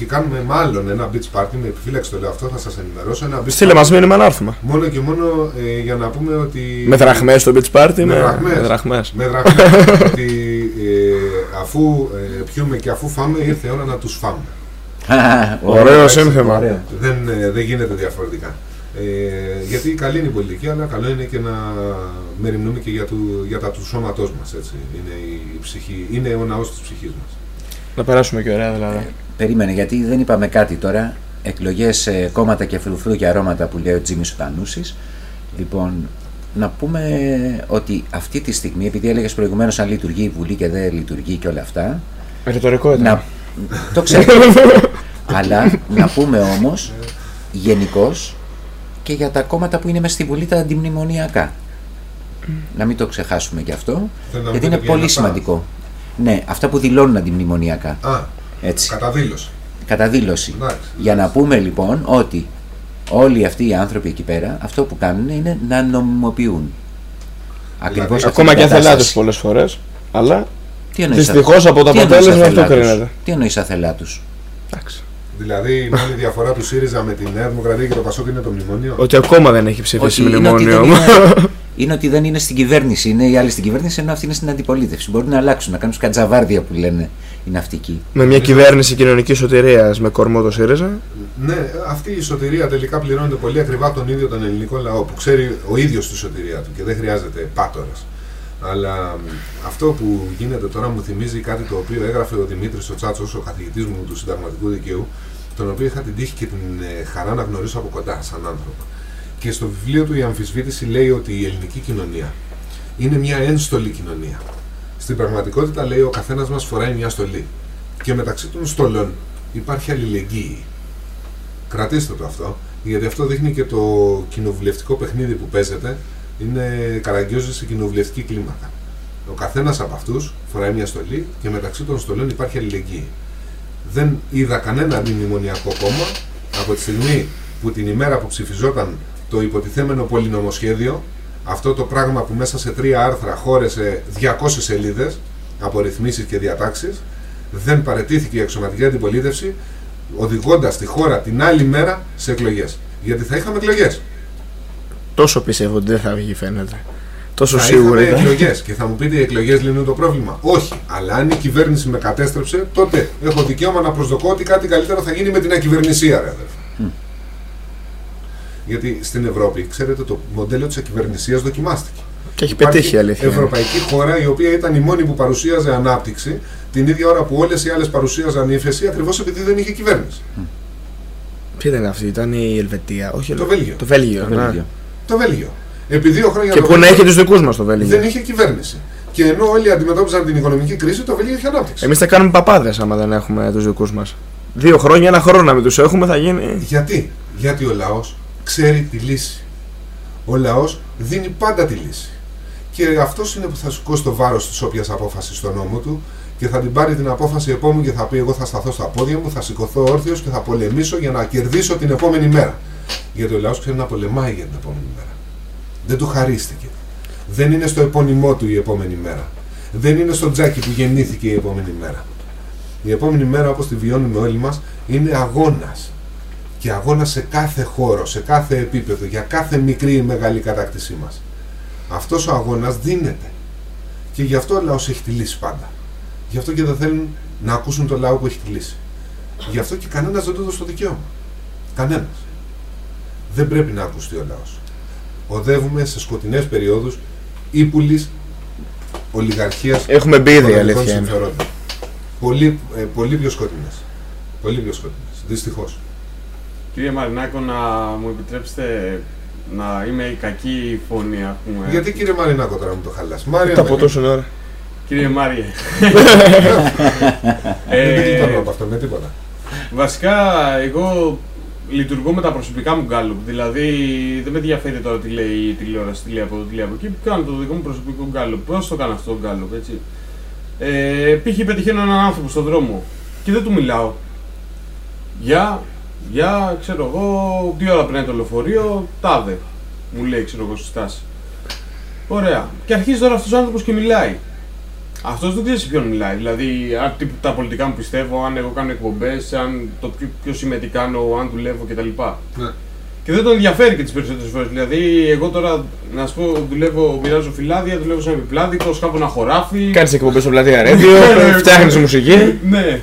S5: και κάνουμε μάλλον ένα beach party, με επιφύλαξη το λέω αυτό, θα σας ενημερώσω. Ένα beach
S3: Στείλε
S5: party
S3: μας μήνυμα να έρθουμε.
S5: Μόνο και μόνο ε, για να πούμε ότι...
S3: Με δραχμές στο beach party.
S5: Με
S3: Με
S5: δραχμές.
S3: με δραχμές.
S5: Με δραχμές, ότι ε, αφού ε, πιούμε και αφού φάμε ήρθε η ώρα να τους φάμε.
S3: Ωραίο σύνθημα.
S4: Ωραίο.
S5: Δεν, ε, δεν γίνεται διαφορετικά. Ε, γιατί καλή είναι η πολιτική, αλλά καλό είναι και να μεριμνούμε και για, του, για τα του σώματός μας. Έτσι. Είναι, η ψυχή, είναι ο ναός της ψυχής μας.
S3: Να περάσουμε και ωραία δηλαδή.
S4: Περίμενε, γιατί δεν είπαμε κάτι τώρα. Εκλογές κόμματα και φρουφρού και αρώματα που λέει ο Τζίμις Σουτανούση. Λοιπόν, να πούμε ότι αυτή τη στιγμή, επειδή έλεγες προηγουμένως αν λειτουργεί η Βουλή και δεν λειτουργεί και όλα αυτά.
S3: Ρητορικό ήταν.
S4: Να, το ξέρω. Αλλά να πούμε όμως γενικώς και για τα κόμματα που είναι μέσα στη Βουλή τα αντιμνημονιακά. Να μην το ξεχάσουμε και αυτό.
S5: Θέλω να
S4: Γιατί
S5: πείτε
S4: είναι
S5: ποια
S4: πολύ
S5: είναι αυτά.
S4: σημαντικό. Ναι, αυτά που δηλώνουν αντιμνημονιακά.
S5: Α,
S4: Έτσι.
S5: κατά δήλωση.
S4: Κατά δήλωση.
S5: Εντάξει.
S4: Για να πούμε λοιπόν ότι όλοι αυτοί οι άνθρωποι εκεί πέρα αυτό που κάνουν είναι να νομιμοποιούν. Ακριβώς
S5: Δηλαδή,
S3: Ακόμα και αθελάτους πολλές φορές. Αλλά
S4: Τι εννοείς
S3: δυστυχώς
S4: α-
S3: από το
S4: τι εννοείς
S3: αποτέλεσμα αυτό
S4: αθελάτους;
S3: κρίνεται.
S4: Τι εννοείς αθελά του.
S3: Εντάξει.
S5: Δηλαδή η μόνη διαφορά του ΣΥΡΙΖΑ με τη Νέα Δημοκρατία και το ΠΑΣΟΚ είναι το μνημόνιο;
S3: Ότι ακόμα δεν έχει ψηφίσει
S4: Ότι είναι ότι
S3: μνημόνιο.
S4: δεν είναι, είναι ότι δεν είναι στην κυβέρνηση. Είναι οι άλλοι στην κυβέρνηση, ενώ αυτοί είναι στην αντιπολίτευση. Μπορούν να αλλάξουν, να κάνουν σκατζαβάρδια που λένε οι ναυτικοί.
S3: Με μια κυβέρνηση κοινωνικής σωτηρίας με κορμό το ΣΥΡΙΖΑ.
S5: Ναι, αυτή η σωτηρία τελικά πληρώνεται πολύ ακριβά από τον ίδιο τον ελληνικό λαό που ξέρει ο ίδιος τη σωτηρία του και δεν χρειάζεται πάτορας. Αλλά μ, αυτό που γίνεται τώρα μου θυμίζει κάτι το οποίο έγραφε ο Δημήτρης ο Τσάτσος, ο καθηγητής μου του συνταγματικού δικαίου, τον οποίο είχα την τύχη και την ε, χαρά να γνωρίσω από κοντά σαν άνθρωπο. Και στο βιβλίο του η αμφισβήτηση λέει ότι η ελληνική κοινωνία είναι μια ένστολη κοινωνία. Στην πραγματικότητα λέει ο καθένας μας φοράει μια στολή. Και μεταξύ των στολών υπάρχει αλληλεγγύη. Κρατήστε το αυτό, γιατί αυτό δείχνει και το κοινοβουλευτικό παιχνίδι που παίζεται. Είναι καραγκιόζη σε κοινοβουλευτική κλίμακα. Ο καθένας από αυτούς φοράει μια στολή και μεταξύ των στολών υπάρχει αλληλεγγύη. Δεν είδα κανένα αντιμνημονιακό κόμμα από τη στιγμή που την ημέρα που ψηφιζόταν το υποτιθέμενο πολυνομοσχέδιο, αυτό το πράγμα που μέσα σε τρία άρθρα χώρεσε 200 σελίδες από ρυθμίσεις και διατάξεις, δεν παρετήθηκε η αξιωματική αντιπολίτευση, οδηγώντας τη χώρα την άλλη μέρα σε εκλογές. Γιατί θα είχαμε εκλογές.
S3: Τόσο πιστεύω ότι δεν θα βγει, φαίνεται. Τόσο
S5: θα
S3: σίγουρα
S5: είχαμε
S3: ήταν.
S5: εκλογές. Και θα μου πείτε οι εκλογές λύνουν το πρόβλημα. Όχι. Αλλά αν η κυβέρνηση με κατέστρεψε, τότε έχω δικαίωμα να προσδοκώ ότι κάτι καλύτερο θα γίνει με την ακυβερνησία, ρε αδερφέ. Γιατί στην Ευρώπη, ξέρετε, το μοντέλο της ακυβερνησίας δοκιμάστηκε.
S3: Και έχει
S5: Υπάρχει
S3: πετύχει η αλήθεια. είναι.
S5: Ευρωπαϊκή χώρα η οποία ήταν η μόνη που παρουσίαζε ανάπτυξη την ίδια ώρα που όλες οι άλλες παρουσίαζαν ύφεση ακριβώς επειδή δεν είχε κυβέρνηση.
S3: Ποια ήταν αυτή, ήταν η Ελβετία. Όχι,
S5: Το
S3: Ελβε-
S5: Βέλγιο.
S3: Το Βέλγιο.
S4: Το
S3: ναι.
S4: Βέλγιο.
S5: Το Βέλγιο. Επί δύο χρόνια
S3: Και
S5: το
S3: που να
S5: Βέλγιο
S3: έχει τους δικούς μας το Βέλγιο.
S5: δεν είχε κυβέρνηση. Και ενώ όλοι αντιμετώπιζαν την οικονομική κρίση, το Βέλγιο είχε ανάπτυξη.
S3: Εμείς θα κάνουμε παπάδες άμα δεν έχουμε τους δικούς μας. Δύο χρόνια, ένα χρόνο να μην τους έχουμε θα γίνει.
S5: Γιατί; Γιατί ο λαός ξέρει τη λύση. Ο λαός δίνει πάντα τη λύση. Και αυτός είναι που θα σηκώσει το βάρος της όποιας απόφασης στον νόμο του και θα την πάρει την απόφαση επόμενη και θα πει: Εγώ θα σταθώ στα πόδια μου, θα σηκωθώ όρθιος και θα πολεμήσω για να κερδίσω την επόμενη μέρα. Γιατί ο λαός ξέρει να πολεμάει για την επόμενη μέρα. Δεν του χαρίστηκε. Δεν είναι στο επώνυμό του η επόμενη μέρα. Δεν είναι στο τζάκι που γεννήθηκε η επόμενη μέρα. Η επόμενη μέρα, όπως τη βιώνουμε όλοι μας, είναι αγώνας. Και αγώνα σε κάθε χώρο, σε κάθε επίπεδο, για κάθε μικρή ή μεγάλη κατάκτησή μας. Αυτός ο αγώνας δίνεται. Και γι' αυτό ο λαός έχει τη λύση πάντα. Γι' αυτό και δεν θέλουν να ακούσουν το λαό που έχει τη λύση. Γι' αυτό και κανένας δεν του έδωσε το δικαίωμα. Κανένας. Δεν πρέπει να ακουστεί ο λαός. Οδεύουμε σε σκοτεινές περιόδους ύπουλης ολιγαρχίας
S3: Έχουμε μπει ήδη, η
S5: οικονομικών
S3: αλήθεια είναι.
S5: συμφερόντων. Πολύ, ε, πολύ πιο σκοτεινές. Πολύ πιο σκοτεινές. Δυστυχώς.
S6: Κύριε Μαρινάκο, να μου επιτρέψετε να είμαι η κακή φωνή, ας πούμε.
S5: Γιατί κύριε Μαρινάκο τώρα μου το χαλάς; Μάρια,
S3: Τα
S5: με
S3: από
S5: λέει.
S3: τόσο ώρα.
S6: Κύριε Μάριε.
S5: Δεν
S6: Ε,
S5: γλιτώνω από αυτό με τίποτα.
S6: Βασικά, εγώ λειτουργώ με τα προσωπικά μου γκάλουπ. Δηλαδή, δεν με ενδιαφέρει τώρα τι λέει η τηλεόραση, τι λέει από εδώ, τι λέει από εκεί. Κάνω το δικό μου προσωπικό γκάλουπ. Πώς το κάνω αυτό το γκάλουπ, έτσι. Ε, π.χ. πετυχαίνω έναν άνθρωπο στον δρόμο και δεν του μιλάω. Γεια, γεια, ξέρω εγώ, τι ώρα περνάει το λεωφορείο, τάδε. Μου λέει, ξέρω εγώ, στη στάση. Ωραία. Και αρχίζει τώρα αυτός ο άνθρωπος και μιλάει. Αυτός δεν ξέρει σε ποιον μιλάει. Δηλαδή, αν τι- τα πολιτικά μου πιστεύω, αν εγώ κάνω εκπομπές, αν το ποιο, ποιο συμμετεί κάνω, αν δουλεύω κτλ.
S5: Ναι.
S6: Και δεν τον ενδιαφέρει και τις περισσότερες φορές. Δηλαδή, εγώ τώρα, να σου πω, δουλεύω, μοιράζω φυλάδια, δουλεύω σαν επιπλάδικο, σκάβω ένα χωράφι.
S3: Κάνεις εκπομπές στο πλατεία Radio, φτιάχνεις μουσική.
S6: Ναι.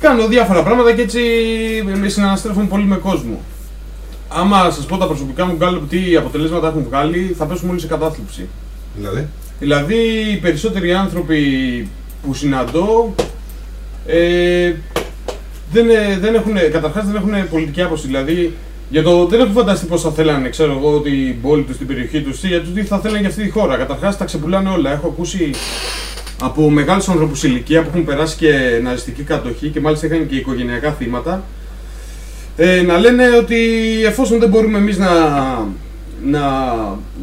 S6: Κάνω διάφορα πράγματα και έτσι με συναναστρέφουν πολύ με κόσμο. Άμα σας πω τα προσωπικά μου γκάλωπ τι αποτελέσματα έχουν βγάλει, θα πέσουμε όλοι σε κατάθλιψη.
S5: Δηλαδή,
S6: Δηλαδή, οι περισσότεροι άνθρωποι που συναντώ ε, δεν, ε, δεν έχουν, καταρχάς δεν έχουν πολιτική άποψη. Δηλαδή, για το, δεν έχουν φανταστεί πώς θα θέλανε, ξέρω εγώ, την πόλη τους, την περιοχή τους, για το τι θα θέλανε για αυτή τη χώρα. Καταρχάς, τα ξεπουλάνε όλα. Έχω ακούσει από μεγάλους ανθρώπους ηλικία που έχουν περάσει και ναζιστική κατοχή και μάλιστα είχαν και οικογενειακά θύματα. Ε, να λένε ότι εφόσον δεν μπορούμε εμείς να, να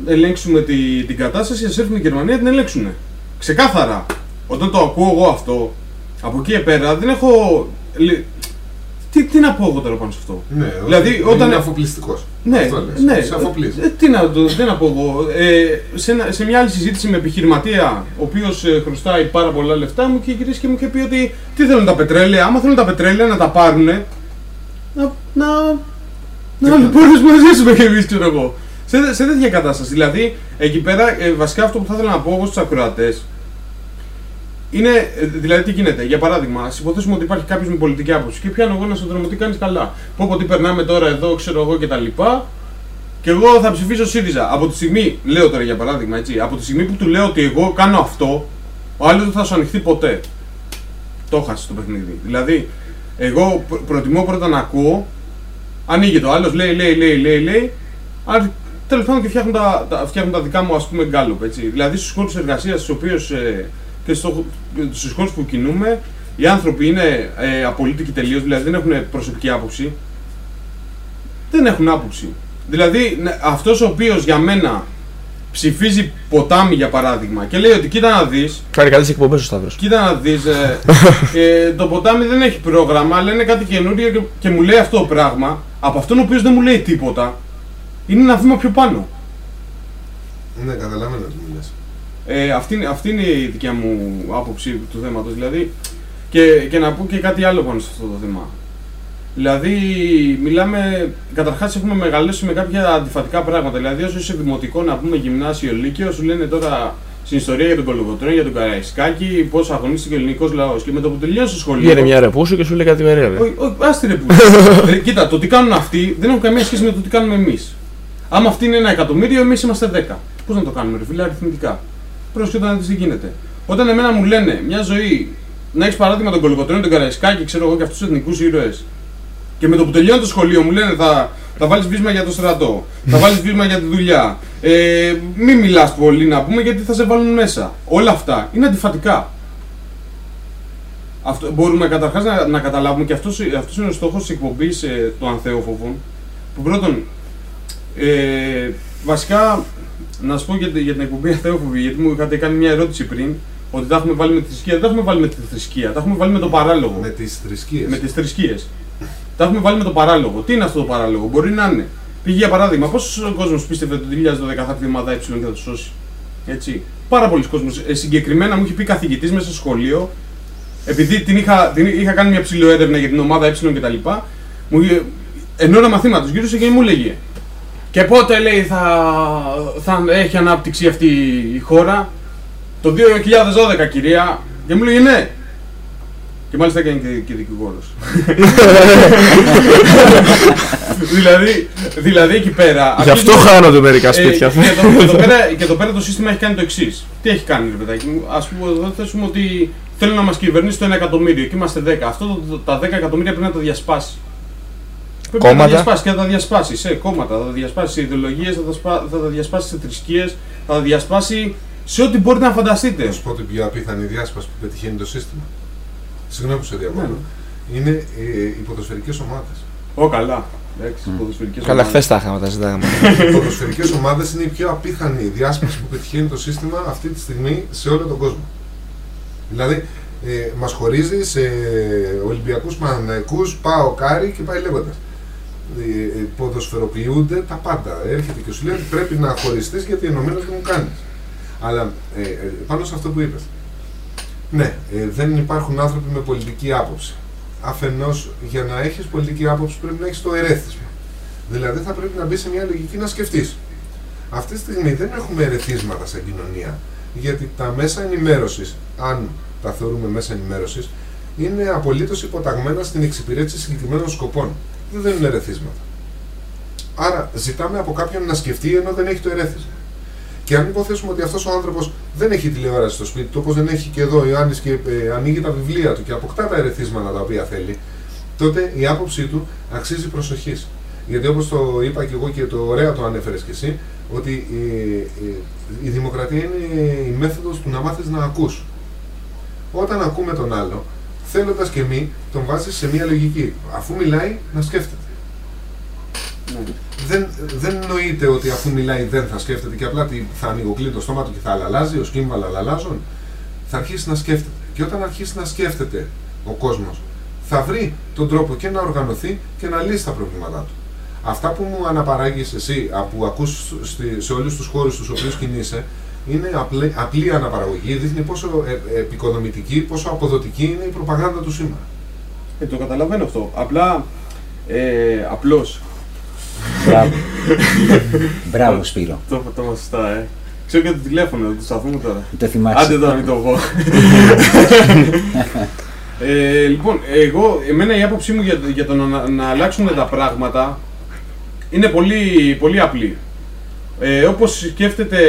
S6: ελέγξουμε τη, την κατάσταση, ας έρθουν οι Γερμανοί να την ελέγξουν. Ξεκάθαρα. Όταν το ακούω εγώ αυτό, από εκεί και πέρα δεν έχω... λε- Τι, τι να πω εγώ τώρα πάνω σε αυτό;
S5: ναι,
S6: Δηλαδή,
S5: όχι,
S6: όταν-
S5: είναι αφοπλιστικός.
S6: Ναι,
S5: Αυτό λες.
S6: ναι.
S5: Σε αφοπλίζει.
S6: Ε, τι να, το, τι να πω εγώ. Ε, σε, ένα- σε μια άλλη συζήτηση με επιχειρηματία, ο οποίος χρωστάει πάρα πολλά λεφτά, μου και γυρίσει και μου είχε πει ότι τι θέλουν τα πετρέλαια; Άμα θέλουν τα πετρέλαια να τα πάρουν, να. να. να
S5: να-
S6: μπορούμε να ζήσουμε κι εμεί, ξέρω εγώ. σε, σε τέτοια κατάσταση. Δηλαδή, εκεί πέρα, ε, βασικά αυτό που θα ήθελα να πω εγώ στους ακροατές είναι, ε, δηλαδή τι γίνεται; Για παράδειγμα, ας υποθέσουμε ότι υπάρχει κάποιος με πολιτική άποψη και πιάνω εγώ να σου δρομο τι κάνεις καλά; Πω πω τι περνάμε τώρα εδώ, ξέρω εγώ κτλ. Και εγώ θα ψηφίσω ΣΥΡΙΖΑ. Από τη στιγμή, λέω τώρα για παράδειγμα, έτσι, από τη στιγμή που του λέω ότι εγώ κάνω αυτό, ο άλλος δεν θα σου ανοιχτεί ποτέ. Το χάσει το παιχνίδι. Δηλαδή, εγώ προ- προτιμώ πρώτα να ακούω, ανοίγει το άλλος, λέει, λέει, λέει, λέει, λέει, αλλά τέλος πάντων και φτιάχνουν τα, τα, φτιάχνουν τα δικά μου ας πούμε γκάλωπ. Έτσι. Δηλαδή στους χώρους εργασίας στους οποίους ε, και στους χώρου που κινούμε, οι άνθρωποι είναι ε, απολύτικοι τελείως, δηλαδή δεν έχουν προσωπική άποψη. Δεν έχουν άποψη. Δηλαδή αυτός ο οποίος για μένα ψηφίζει ποτάμι για παράδειγμα και λέει ότι κοίτα να δεις
S3: Κάνει καλέ εκπομπές ο Σταύρος.
S6: Κοίτα να δεις, ε, ε, το ποτάμι δεν έχει πρόγραμμα, αλλά είναι κάτι καινούριο και, και μου λέει αυτό το πράγμα. Από αυτόν ο οποίος δεν μου λέει τίποτα, είναι ένα βήμα πιο πάνω.
S5: Ναι, καταλαβαίνω τι μου λες.
S6: Ε, αυτή, είναι- αυτή είναι η δικιά μου άποψη του θέματος. Δηλαδή, και, και να πω και κάτι άλλο πάνω σε αυτό το θέμα. Δηλαδή, μιλάμε, καταρχάς έχουμε μεγαλώσει με κάποια αντιφατικά πράγματα. Δηλαδή, όσο είσαι δημοτικό, να πούμε γυμνάσιο, λύκειο, σου λένε τώρα στην ιστορία για τον Κολοκοτρώνη, για τον Καραϊσκάκη, πώς αγωνίστηκε ο ελληνικός λαός. Και με το που τελειώσει το σχολείο.
S3: Βγαίνει μια ρεπούσου και σου λέει κάτι μερία.
S6: Όχι, όχι, άστε ρε που. Ε, Κοίτα, το τι κάνουν αυτοί δεν έχουν καμία σχέση με το τι κάνουμε εμείς. Άμα αυτοί είναι ένα εκατομμύριο, εμείς είμαστε δέκα. Πώς να το κάνουμε, ρε φίλε, αριθμητικά. Πρόσεχε να δεις τι γίνεται. Όταν εμένα μου λένε μια ζωή να έχεις παράδειγμα τον Κολοκοτρώνη, τον Καραϊσκάκη, ξέρω εγώ και αυτούς τους εθνικούς ήρωες. Και με το που τελειώνει το σχολείο μου λένε θα, θα βάλεις βίσμα για το στρατό, θα βάλεις βίσμα για τη δουλειά. Ε, μην μιλάς πολύ να πούμε γιατί θα σε βάλουν μέσα. Όλα αυτά είναι αντιφατικά. Αυτό, μπορούμε καταρχάς να, να καταλάβουμε και αυτός αυτός είναι ο στόχος της εκπομπής ε, των Ανθέοφοβων. Που πρώτον, ε, βασικά να σου πω για, τη- για την εκπομπή Ανθέοφοβοι, γιατί μου είχατε κάνει μια ερώτηση πριν, ότι τα έχουμε βάλει με τη θρησκεία. Δεν τα έχουμε βάλει με τη θρησκεία, τα έχουμε βάλει με το παράλογο.
S5: Με τις θρησκείες.
S6: Με τις θρησκείες. Τα έχουμε βάλει με το παράλογο. Τι είναι αυτό το παράλογο, μπορεί να είναι. Πήγε για παράδειγμα, πόσος κόσμος πίστευε ότι το 2012 θα έρθει η ομάδα Ε και θα του σώσει; Έτσι. Πάρα πολλοί κόσμοι. Ε, συγκεκριμένα μου είχε πει καθηγητής μέσα στο σχολείο, επειδή την είχα, την είχα κάνει μια ψηλοέρευνα για την ομάδα Ε κτλ. Μου είχε, εν ώρα μαθήματο γύρωσε και μου έλεγε. Και πότε λέει θα, θα έχει ανάπτυξη αυτή η χώρα; Το 2012 κυρία. Και μου λέγε ναι. Και μάλιστα έκανε και, και δικηγόρος. δηλαδή, δηλαδή εκεί πέρα.
S3: Γι' αυτό
S6: αρχίζουμε-
S3: χάνονται μερικά
S6: ε,
S3: σπίτια.
S6: και, εδώ, και, εδώ πέρα, και εδώ πέρα το σύστημα έχει κάνει το εξής. Τι έχει κάνει, ρε παιδάκι μου; Α πούμε, εδώ θέσουμε ότι θέλει να μας κυβερνήσει το 1 εκατομμύριο και είμαστε 10. Αυτό το, το- τα 10 εκατομμύρια πρέπει να τα διασπάσει. Πρέπει να τα
S3: Κόμματα.
S6: διασπάσεις και να τα διασπάσεις σε κόμματα, θα τα διασπάσεις σε ιδεολογίες, θα, τα σπα- θα τα διασπάσεις σε θρησκείες, θα τα διασπάσει σε ό,τι μπορείτε να φανταστείτε.
S5: Να σου πω την πιο απίθανη διάσπαση που πετυχαίνει το σύστημα. Συγγνώμη που σε
S6: Ναι,
S5: διακόπτω. Είναι ε, οι ποδοσφαιρικές ομάδες.
S6: Ω, καλά. Εντάξει, ποδοσφαιρικές
S3: Καλά,
S6: ομάδες.
S3: χθες τα είχαμε, τα ζητάγαμε.
S5: οι ποδοσφαιρικές ομάδες είναι η πιο απίθανη διάσπαση που πετυχαίνει το σύστημα αυτή τη στιγμή σε όλο τον κόσμο. Δηλαδή, ε, μας χωρίζει σε Ολυμπιακούς Παναθηναϊκούς, ΠΑΟΚτσήδες και πάει λέγοντας. Ε, ε, ποδοσφαιροποιούνται τα πάντα. Έρχεται και σου λέει ότι πρέπει να χωριστείς γιατί ενωμένος δεν μου κάνεις. Αλλά ε, ε, πάνω σε αυτό που είπες. Ναι, ε, δεν υπάρχουν άνθρωποι με πολιτική άποψη. Αφενός, για να έχεις πολιτική άποψη πρέπει να έχεις το ερέθισμα. Δηλαδή θα πρέπει να μπεις σε μια λογική να σκεφτείς. Αυτή τη στιγμή δεν έχουμε ερεθίσματα σαν κοινωνία. Γιατί τα μέσα ενημέρωσης, αν τα θεωρούμε μέσα ενημέρωσης, είναι απολύτως υποταγμένα στην εξυπηρέτηση συγκεκριμένων σκοπών. Δεν δίνουν ερεθίσματα. Άρα ζητάμε από κάποιον να σκεφτεί ενώ δεν έχει το ερέθισμα. Και αν υποθέσουμε ότι αυτός ο άνθρωπος δεν έχει τηλεόραση στο σπίτι του, όπως δεν έχει και εδώ ο Ιωάννης και ε, ανοίγει τα βιβλία του και αποκτά τα ερεθίσματα τα οποία θέλει, τότε η άποψή του αξίζει προσοχής. Γιατί όπως το είπα και εγώ και το ωραία το ανέφερες κι εσύ, ότι η, η, η δημοκρατία είναι η μέθοδος του να μάθεις να ακούς. Όταν ακούμε τον άλλο, θέλοντας και μη, τον βάζεις σε μια λογική. Αφού μιλάει, να σκέφτεται. Δεν, δεν νοείται ότι αφού μιλάει δεν θα σκέφτεται και απλά τι- θα ανοιγοκλεί το στόμα του και θα αλλάζει, ο σκύμβαλα αλλάζουν. Θα αρχίσει να σκέφτεται. Και όταν αρχίσει να σκέφτεται ο κόσμος, θα βρει τον τρόπο και να οργανωθεί και να λύσει τα προβλήματά του. Αυτά που μου αναπαράγεις εσύ, α, που ακούς στη- σε όλους τους χώρους στους οποίους κινείσαι, είναι απλή, απλή αναπαραγωγή, δείχνει πόσο ε, επικοδομητική, πόσο αποδοτική είναι η προπαγάνδα του σήμερα.
S6: Ε, το καταλαβαίνω αυτό. Απλά, ε, απλώς,
S4: Μπράβο. Μπράβο Σπύρο.
S6: Το το είπα σωστά, ε. Ξέρω και το τηλέφωνο του σταθμού τώρα.
S4: Το θυμάσαι.
S6: Άντε τώρα μην το πω. ε, λοιπόν, εγώ, εμένα η άποψή μου για, για το να, να αλλάξουν τα πράγματα είναι πολύ, πολύ απλή. Ε, όπως σκέφτεται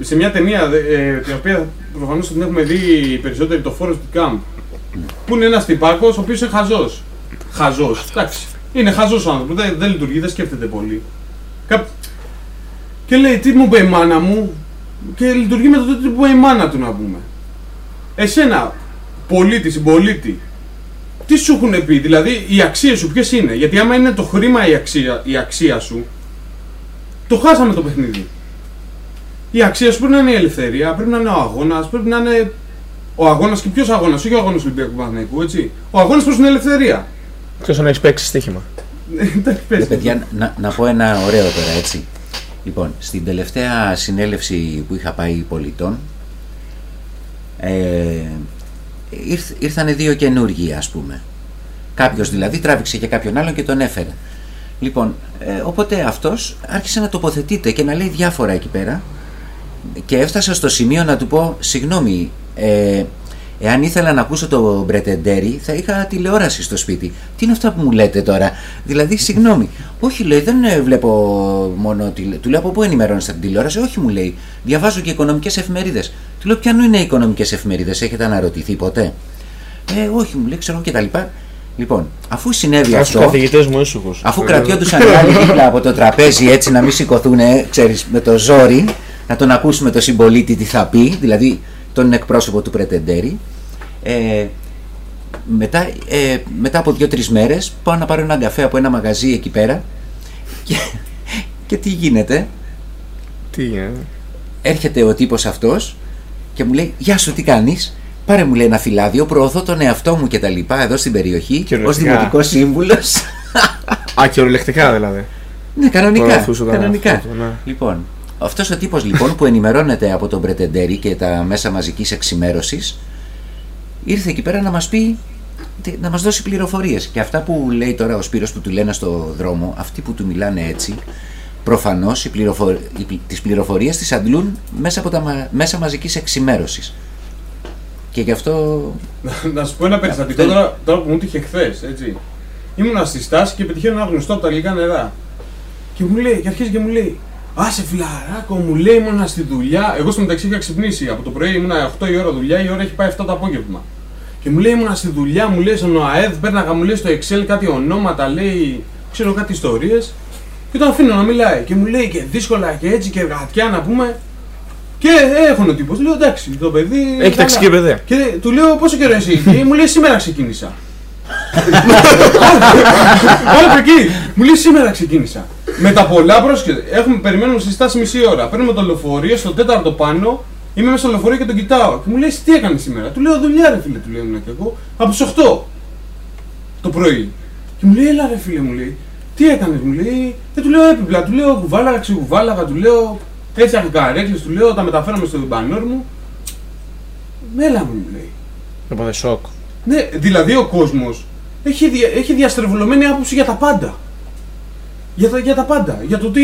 S6: σε μια ταινία, ε, την οποία προφανώς την έχουμε δει οι περισσότεροι, το Forest Camp, που είναι ένας τυπάκος ο οποίος είναι χαζός. Χαζός, εντάξει. Είναι χαζός ο άνθρωπος, δεν, δεν λειτουργεί, δεν σκέφτεται πολύ. Κά- Και λέει, τι μου είπε η μάνα μου, και λειτουργεί με το τι που είπε η μάνα του να πούμε. Εσένα, πολίτης, συμπολίτη, τι σου έχουν πει, δηλαδή οι αξίες σου ποιες είναι; Γιατί άμα είναι το χρήμα η αξία, η αξία σου, το χάσαμε το παιχνίδι. Η αξία σου πρέπει να είναι η ελευθερία, πρέπει να είναι ο αγώνας, πρέπει να είναι. Ο αγώνας και ποιος αγώνας, όχι ο αγώνας του Ολυμπιακού Παναγενικού, έτσι. Ο αγώνας προς την ελευθερία.
S3: Ποιος να έχει παίξει στοίχημα.
S6: Εντάξει, πες.
S4: Ε, παιδιά, να, να πω ένα ωραίο τώρα έτσι. Λοιπόν, στην τελευταία συνέλευση που είχα πάει πολιτών, ε, ήρθ, ήρθανε δύο καινούργοι ας πούμε. Κάποιος δηλαδή τράβηξε και κάποιον άλλον και τον έφερε. Λοιπόν, ε, οπότε αυτός άρχισε να τοποθετείται και να λέει διάφορα εκεί πέρα και έφτασα στο σημείο να του πω, συγγνώμη, ε, εάν ήθελα να ακούσω το Μπρετεντέρι θα είχα τηλεόραση στο σπίτι. Τι είναι αυτά που μου λέτε τώρα, δηλαδή συγγνώμη. Όχι λέει, δεν ε, βλέπω μόνο τηλε... Του λέω από πού ενημερώνεστε την τηλεόραση, όχι μου λέει, διαβάζω και οικονομικές εφημερίδες. Του λέω ποιανού είναι οι οικονομικές εφημερίδες, έχετε αναρωτηθεί ποτέ; Ε, όχι μου λέει, ξέρω και τα λοιπά. Λοιπόν, αφού συνέβη
S3: Στου
S4: αυτό,
S3: καθηγητές μου ήσυχους.
S4: Αφού κρατιόντουσαν οι άλλοι δίπλα από το τραπέζι έτσι να μην σηκωθούν, ξέρεις, με το ζόρι, να τον ακούσουμε το συμπολίτη τι θα πει, δηλαδή τον εκπρόσωπο του Πρετεντέρη. Ε, μετά, ε, μετά από δύο-τρεις μέρες πάω να πάρω έναν καφέ από ένα μαγαζί εκεί πέρα και, και τι γίνεται,
S3: Τι γίνεται;
S4: έρχεται ο τύπος αυτός και μου λέει «Γεια σου, τι κάνεις» Πάρε μου λέει ένα φυλάδιο, προωθώ τον εαυτό μου και τα λοιπά εδώ στην περιοχή ως
S3: Κυριολεκτικά.
S4: δημοτικός σύμβουλος.
S3: Α, κυριολεκτικά δηλαδή.
S4: Ναι, κανονικά.
S3: Προωθούσε τον
S4: κανονικά.
S3: εαυτό του, ναι.
S4: Λοιπόν, αυτός ο τύπος λοιπόν που ενημερώνεται από τον Πρετεντέρη και τα μέσα μαζικής εξημέρωσης, ήρθε εκεί πέρα να μας πει, τι- να μας δώσει πληροφορίες. Και αυτά που λέει τώρα ο Σπύρος που του λένε στο δρόμο, αυτοί που του μιλάνε έτσι, προφανώς πληροφο... τις πληροφορίες τις αντλούν μέσα από τα μα- μέσα μαζικής εξημέρωσης. Και γι' αυτό.
S6: να σου πω ένα περιστατικό
S4: Αυτό-
S6: τώρα, τώρα που μου τύχε χθες, έτσι. Ήμουνα στη στάση και πετυχαίνω ένα γνωστό από τα γλυκά νερά. Και μου λέει, και αρχίζει και μου λέει, Άσε φιλαράκο, μου λέει ήμουνα στη δουλειά. Εγώ στο μεταξύ είχα ξυπνήσει. Από το πρωί ήμουνα 8 η ώρα δουλειά, η ώρα έχει πάει 7 το απόγευμα. Και μου λέει ήμουνα στη δουλειά, μου λέει στον ΟΑΕΔ, πέρναγα μου λέει στο Excel κάτι ονόματα, λέει, ξέρω κάτι ιστορίες. Και τον αφήνω να μιλάει. Και μου λέει και δύσκολα και έτσι και εργατιά να πούμε. Και έχουν ο τύπο. Λέω εντάξει, το παιδί.
S3: Έχει
S6: καλά».
S3: ταξική παιδεία.
S6: Και του λέω πόσο καιρό εσύ εκεί, μου λέει σήμερα ξεκίνησα. Όλα από εκεί. Μου λέει σήμερα ξεκίνησα. Με τα πολλά πρόσχετα. Έχουμε περιμένουμε στη στάση μισή ώρα. Παίρνουμε το λεωφορείο στο τέταρτο πάνω. Είμαι μέσα στο λεωφορείο και τον κοιτάω. Και μου λέει «Εσύ τι έκανες σήμερα; Του λέω δουλειά ρε φίλε, του λέω ήμουν και εγώ. Από τις 8 το πρωί. Και μου λέει έλα ρε φίλε μου λέει. Τι έκανες, μου λέει. Και του λέω έπιπλα, του λέω κουβάλαγα, ξεγουβάλαγα, του λέω έτσι καρέκλες, του λέω τα μεταφέραμε στο μπανόρ μου. Μέλα μου, μου λέει.
S3: Οπότε σοκ.
S6: Ναι, δηλαδή ο κόσμος έχει, δια, έχει διαστρεβλωμένη άποψη για τα πάντα. Για τα, για τα πάντα. Για το τι.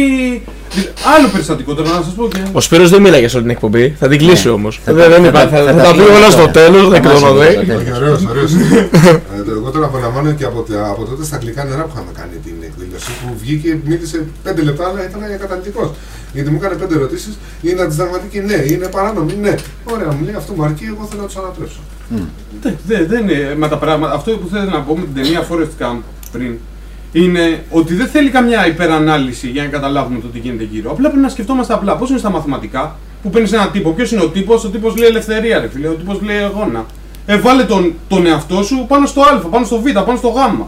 S6: δη- Άλλο περιστατικό τώρα να σας πω και.
S3: Ο Σπύρος δεν μίλαγε σε όλη την εκπομπή. Θα την κλείσει
S4: Ναι.
S3: όμως.
S4: Θα
S3: Δεν
S4: τα-
S3: δεν
S4: θα
S3: υπάρχει.
S4: τα-
S3: Θα
S4: θα
S3: θα
S4: τα
S3: τα
S4: πει
S3: πει όλα
S4: όλα
S3: στο
S4: στο-
S3: τέλος.
S4: θα
S3: Δεν
S4: μας
S3: εκδομαδεί.
S4: είπε το
S5: Όχι, ωραίος, ωραίος. Ε, το- Εγώ τώρα απολαμβάνω και από, τα- από τότε στα αγγλικά νερά που είχαμε κάνει την εκδήλωση που βγήκε, μίλησε 5 λεπτά, αλλά ήταν καταλητικό. Γιατί μου έκανε 5 ερωτήσεις, είναι αντισυνταγματική, ναι, είναι παράνομη, ναι. Ωραία, μου λέει αυτό μου αρκεί, εγώ θέλω να τους ανατρέψω.
S6: Δεν δε, δεν είναι με τα πράγματα. Αυτό που θέλω να πω με την ταινία Forest Camp πριν είναι ότι δεν θέλει καμιά υπερανάλυση για να καταλάβουμε το τι γίνεται γύρω. Απλά πρέπει να σκεφτόμαστε απλά πώς είναι στα μαθηματικά που παίρνεις έναν τύπο. Ποιος είναι ο τύπος, ο τύπος λέει ελευθερία, ρε φίλε, ο τύπος λέει αγώνα. Ε, βάλε τον, τον εαυτό σου πάνω στο Α, πάνω στο Β, πάνω στο Γ.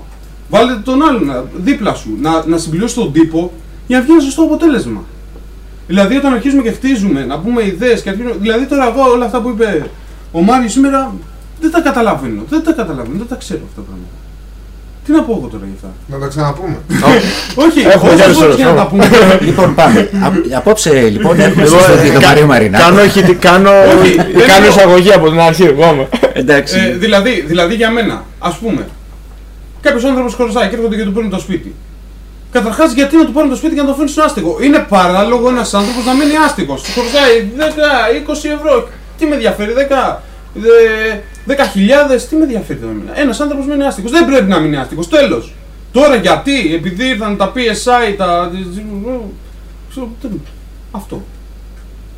S6: Βάλε τον άλλον να- δίπλα σου, να, να συμπληρώσει τον τύπο για να βγει ένα σωστό αποτέλεσμα. Δηλαδή, όταν αρχίζουμε και χτίζουμε, να πούμε ιδέες και αρχίζουμε. Δηλαδή, τώρα εγώ όλα αυτά που είπε ο Μάριο σήμερα δεν τα καταλαβαίνω. Δεν τα καταλαβαίνω, δεν τα ξέρω αυτά τα πράγματα. Τι να πω εγώ τώρα για αυτά;
S5: Να τα ξαναπούμε.
S6: Όχι,
S3: Έχουμε
S6: όχι
S3: κι άλλες
S6: όχι
S3: ώρες,
S6: για να τα πούμε.
S4: Λοιπόν, πάμε. Α- Απόψε λοιπόν έχουμε
S3: Εγώ,
S4: συσταθεί
S3: ε,
S4: τον
S3: κα-
S4: Μαρίο Μαρινάκη.
S3: Κάνω, ηχητη- κάνω,
S6: Όχι, δεν
S3: κάνω
S6: λέω.
S3: εισαγωγή από την αρχή. Εγώ είμαι.
S4: Εντάξει.
S6: Ε, δηλαδή, δηλαδή για μένα, ας πούμε, κάποιος άνθρωπος χρωστάει και έρχονται και του παίρνουν το σπίτι. Καταρχάς, γιατί να του πάρουν το σπίτι και να το αφήνουν στον άστεγο; Είναι παράλογο ένας άνθρωπος να μείνει άστεγος. Του χρωστάει 10-20 ευρώ. Τι με ενδιαφέρει, 10. 10.000, τι με ενδιαφέρει το μήνα. Ένας άνθρωπος μένει άστεγος. Δεν πρέπει να μείνει άστεγος. Τέλος. Τώρα γιατί, επειδή ήρθαν τα PSI, τα. ξέρω, τι- Αυτό.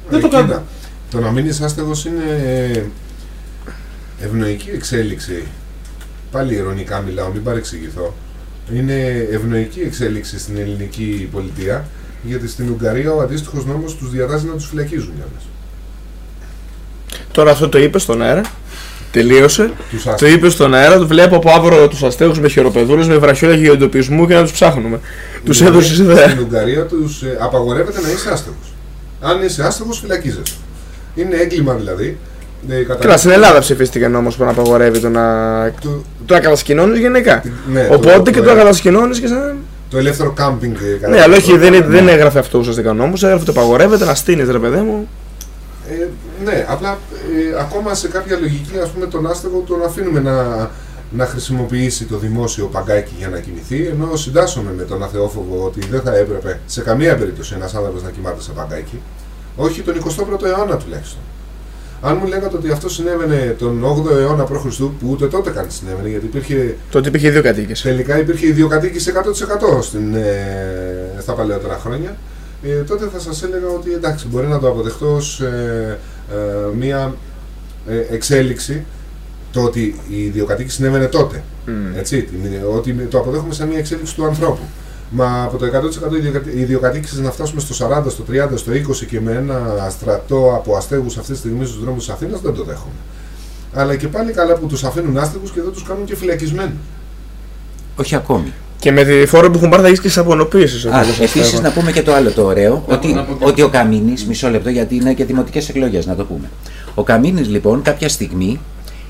S6: Δεν το
S5: Ε, κοίτα,
S6: κάνω.
S5: Το να μείνεις άστεγος είναι ευνοϊκή εξέλιξη. Πάλι ηρωνικά μιλάω, μην παρεξηγηθώ. Είναι ευνοϊκή εξέλιξη στην ελληνική πολιτεία, γιατί στην Ουγγαρία ο αντίστοιχος νόμος τους διατάζει να τους φυλακίζουν κιόλα.
S3: Τώρα αυτό το είπες στον αέρα. Τελείωσε.
S5: Τους
S3: Το
S5: άστεγους.
S3: είπες στον αέρα. Το βλέπω από αύριο τους αστέγους με χειροπεδούλες, με βραχιόλια γεωντοπισμού και να τους ψάχνουμε. Τους
S5: Δηλαδή,
S3: έδωσες ιδέα.
S5: Στην Ουγγαρία τους απαγορεύεται να είσαι άστεγος. Αν είσαι άστεγος, φυλακίζεσαι. Είναι έγκλημα δηλαδή. Ε, κατά-
S3: Καλά, στην Ελλάδα ψηφίστηκε νόμος που να απαγορεύει το να.
S5: Το,
S3: το να κατασκηνώνει γενικά.
S5: ναι,
S3: Οπότε και το να
S5: το,
S3: κατασκηνώνει και σαν.
S5: το ελεύθερο κάμπινγκ. ε, κατά-
S3: Ναι, αλλά όχι, δεν, δεν έγραφε αυτό ουσιαστικά νόμος. Έγραφε το απαγορεύεται να στείνεις, ρε παιδί μου.
S5: Ε, ναι, απλά ε, ακόμα σε κάποια λογική, ας πούμε, τον άστεγο τον αφήνουμε να, να χρησιμοποιήσει το δημόσιο παγκάκι για να κοιμηθεί, ενώ συντάσσομαι με τον αθεόφοβο ότι δεν θα έπρεπε σε καμία περίπτωση ένας άνθρωπος να κοιμάται σε παγκάκι, όχι τον 21ο αιώνα τουλάχιστον. Αν μου λέγατε ότι αυτό συνέβαινε τον 8ο αιώνα π.Χ. που ούτε τότε καν συνέβαινε, γιατί υπήρχε,
S3: Τότε υπήρχε δύο κατοίκες.
S5: τελικά υπήρχε ιδιοκατοίκηση 100% στην, ε, στα παλαιότερα χρόνια, ε, τότε θα σας έλεγα ότι εντάξει μπορεί να το αποδεχτώ ως ε, ε, μία ε, εξέλιξη το ότι η ιδιοκατοίκηση συνέβαινε τότε. Έτσι, την- ότι το αποδέχομαι σαν μια εξέλιξη του ανθρώπου. Μα από το 100% ιδιοκατη- ιδιοκατοίκηση να φτάσουμε στο 40, στο 30, στο 20 και με ένα στρατό από αστέγους αυτή τη στιγμή στους δρόμους της Αθήνας δεν το δέχομαι. Αλλά και πάλι καλά που τους αφήνουν άστεγους και δεν τους κάνουν και φυλακισμένους.
S4: Όχι ακόμη.
S3: Και με τη φόρο που έχουν πάρει θα έχεις και τις απονοποίησει.
S4: Α, επίσης να πούμε και το άλλο το ωραίο,
S6: Να
S4: ότι,
S6: πω- να πω και
S4: ότι ο Καμίνης, μισό λεπτό γιατί είναι και δημοτικές εκλογές, να το πούμε. Ο Καμίνης λοιπόν κάποια στιγμή